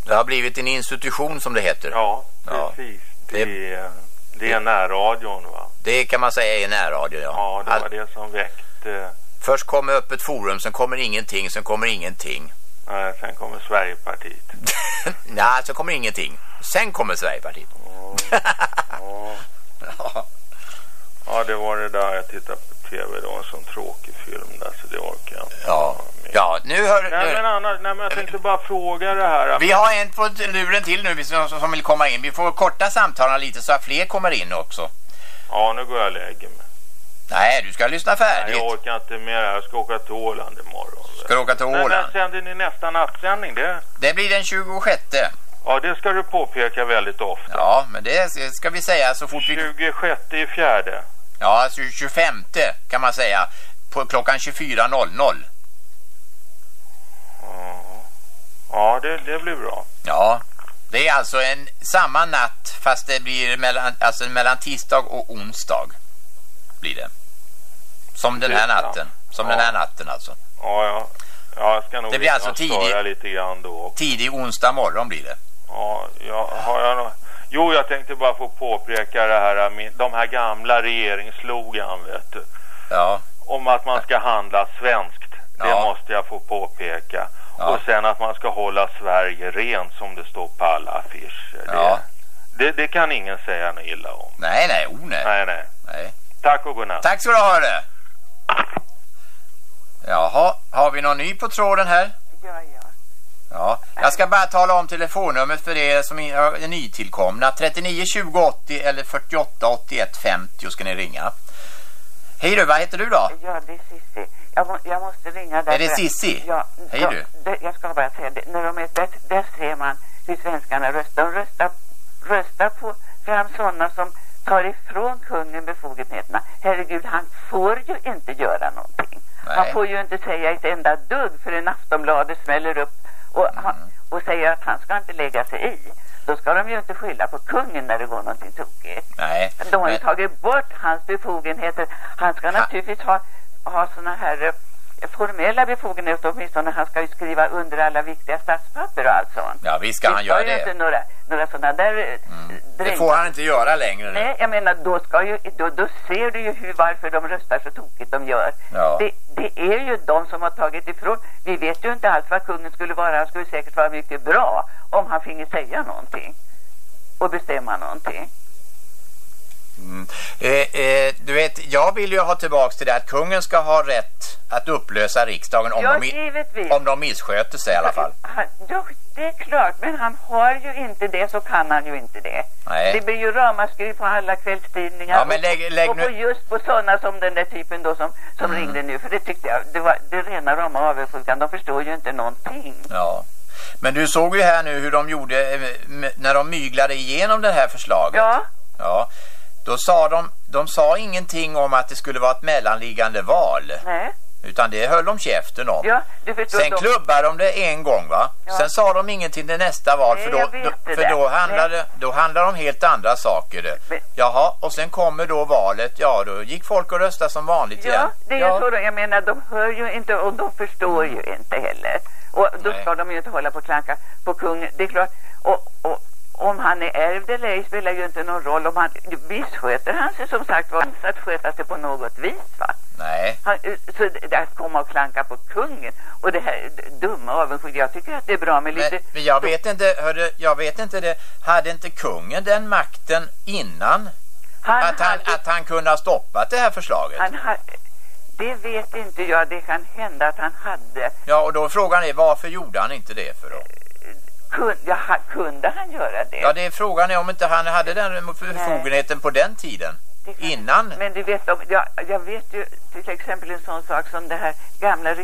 Det har blivit en institution som det heter. Ja, Ja. precis. Det, är, det är närradion va? Det kan man säga är närradio, ja. Ja, det var All- det som väckte... Först kommer öppet forum, sen kommer ingenting, sen kommer ingenting. Nej, sen kommer Sverigepartiet. Nej, så kommer ingenting. Sen kommer Sverigepartiet. Ja. ja, det var det där jag tittade på tv. Det var en sån tråkig film där så det orkar jag inte. Ja, ja nu hör Nej nu- men, annars, nej men jag tänkte bara fråga det här. Vi har en på luren till nu som, vill komma in. Vi får korta samtalen lite så att fler kommer in också. Ja, nu går jag och lägger mig. Nej, du ska lyssna Nej, färdigt. jag orkar inte mer. Jag ska åka till Åland imorgon. Ska du åka till Men Åland? när sänder ni nästa nattsändning? Det, Det blir den 26. Ja, det ska du påpeka väldigt ofta. Ja, men det ska vi säga så fort vi... 26 i fjärde. Ja, alltså 25 kan man säga. På klockan 24.00. Ja, det, det blir bra. Ja, det är alltså en samma natt fast det blir mellan, alltså mellan tisdag och onsdag. Blir det. Som den här natten. Som Ja. den här natten alltså. Ja, ja. ja jag ska nog Det blir alltså tidig- lite grann då. Tidig onsdag morgon blir det. Ja, ja, har jag nå- Jo, jag tänkte bara få påpeka det här, med de här gamla regeringsslogan, vet du. Ja. Om att man ska handla svenskt. Det Ja. måste jag få påpeka. Ja. Och sen att man ska hålla Sverige rent som det står på alla affischer. Ja. Det, det, det kan ingen säga något illa om. Nej, nej, oh nej. Nej, nej. nej. Tack och godnatt. Tack ska du ha det. Jaha, har vi någon ny på tråden här? Ja, ja. Ja, jag ska bara tala om telefonnumret för er som är nytillkomna. 39 20 80 eller 48 81 50 ska ni ringa. Hej du, vad heter du då? Ja, det är Cissi. Jag, må, jag måste ringa där. Är det Cissi? Ja. Hej du. Det, jag ska bara säga det. När de är där, där ser man hur svenskarna röstar. De röstar, röstar på fram sådana som tar ifrån kungen befogenheterna. Herregud, han får ju inte göra någonting. Nej. Han får ju inte säga ett enda dugg för en Aftonbladet smäller upp och, han, Mm. och säger att han ska inte lägga sig i. Då ska de ju inte skylla på kungen när det går någonting tokigt. Nej. De har ju men- tagit bort hans befogenheter. Han ska naturligtvis ha, ha såna här eh, formella befogenheter åtminstone. Han ska ju skriva under alla viktiga statspapper och allt sånt. Ja, visst ska han Det göra ska ju det. inte några, några sådana där eh, Det dräng- får han inte göra längre nu. Nej, jag menar då ska ju, då, då ser du ju hur, varför de röstar så tokigt de gör. Ja. Det, det är ju de som har tagit ifrån. Vi vet ju inte alls vad kungen skulle vara. Han skulle säkert vara mycket bra om han finge säga någonting. Och bestämma någonting. Mm. Eh, eh, du vet, jag vill ju ha tillbaks till det att kungen ska ha rätt att upplösa riksdagen om, Ja, de, givetvis. om de missköter sig i alla fall. Han, ja, det är klart, men han har ju inte det så kan han ju inte det. Nej. Det blir ju ramaskri på alla kvällstidningar. Ja, men lägg- lägg och på nu- just på sådana som den där typen då som, som Mm. ringde nu. För det tyckte jag, det var det rena rama avundsjukan. De förstår ju inte någonting. Ja. Men du såg ju här nu hur de gjorde eh, när de myglade igenom det här förslaget. Ja. Ja. Då sa de, de sa ingenting om att det skulle vara ett mellanliggande val. Nej. Utan det höll de käften om. Ja. Sen de- klubbade de det en gång va? Ja. Sen sa de ingenting till nästa val Nej, för, då, då, för då, handlade, då handlade de helt andra saker. det. Jaha, och sen kommer då valet. Ja, då gick folk och röstade som vanligt igen. Ja, det är ju så. då. Jag menar, de hör ju inte och de förstår ju inte heller. Och då Nej. ska de ju inte hålla på och klanka på kungen. Det är klart. Och, och om han är ärvd eller ej spelar ju inte någon roll. Om han, visst sköter han sig som sagt var att sköta sig på något vis va? Nej. Han, eh, så det- att komma och klanka på kungen och det här dumma avundsjuka. Jag tycker att det är bra med lite... Men, men jag vet inte, hörde, jag vet inte det. Hade inte kungen den makten innan? Han att, han, att han kunde ha stoppat det här förslaget? Han ha, det vet inte jag. Det kan hända att han hade. Ja, och då frågan är varför gjorde han inte det för då? Kun, ja, kunde han göra det? Ja, det är frågan är om inte han hade den befogenheten på den tiden. Innan. Men du vet, om- jag, jag vet ju till exempel en sån sak som det här gamla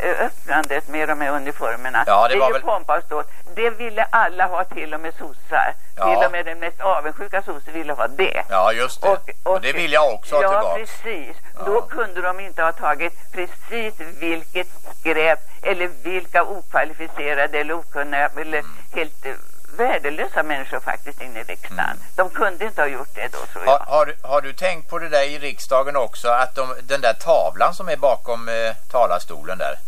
riksdagsöppnandet med de här uniformerna. Ja, det är var ju väl- och ståt. Det ville alla ha, till och med sossar. Ja. Till och med den mest avundsjuka sosse ville ha det. Ja, just det. Och, det vill jag också ha ja, tillbaka. precis. Då kunde de inte ha tagit precis vilket skräp eller vilka okvalificerade eller okunniga eller Mm. helt eh, värdelösa människor faktiskt in i riksdagen. De kunde inte ha gjort det då tror jag. Har, har, du- har du tänkt på det där i riksdagen också? Att de, den där tavlan som är bakom eh, talarstolen där.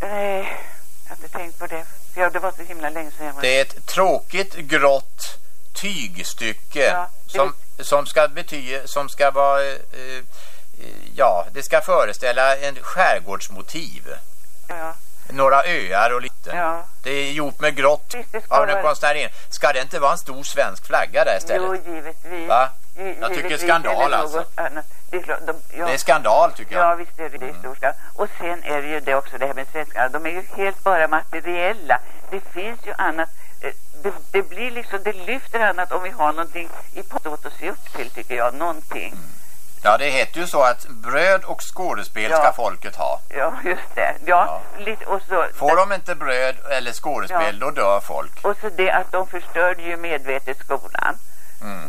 Nej, jag har inte tänkt på det. Ja, det var så himla länge sedan. Det är ett tråkigt grått tygstycke Ja, som, som ska betyda, som ska vara, eh, eh, ja, det ska föreställa en skärgårdsmotiv. Ja. Några öar och lite. Ja. Det är gjort med grått av den konstnären. Ska det inte vara en stor svensk flagga där istället? Jo, givetvis. Va? Jag tycker skandal, alltså. Annat. Det är, klart, de, ja. Det är skandal tycker jag. Mm. Ja, visst är det det. är stor skandal. Och sen är det ju det också det här med svenskarna. De är ju helt bara materiella. Det finns ju annat. eh, Det, det blir liksom, det lyfter annat om vi har någonting i pottot att se upp till tycker jag. Någonting. Ja, det heter ju så att bröd och skådespel Ja. ska folket ha. Ja, just det. Ja, Lite, och så... Får de inte bröd eller skådespel, Ja. då dör folk. Och så det att de förstörde ju medvetet skolan. Mm.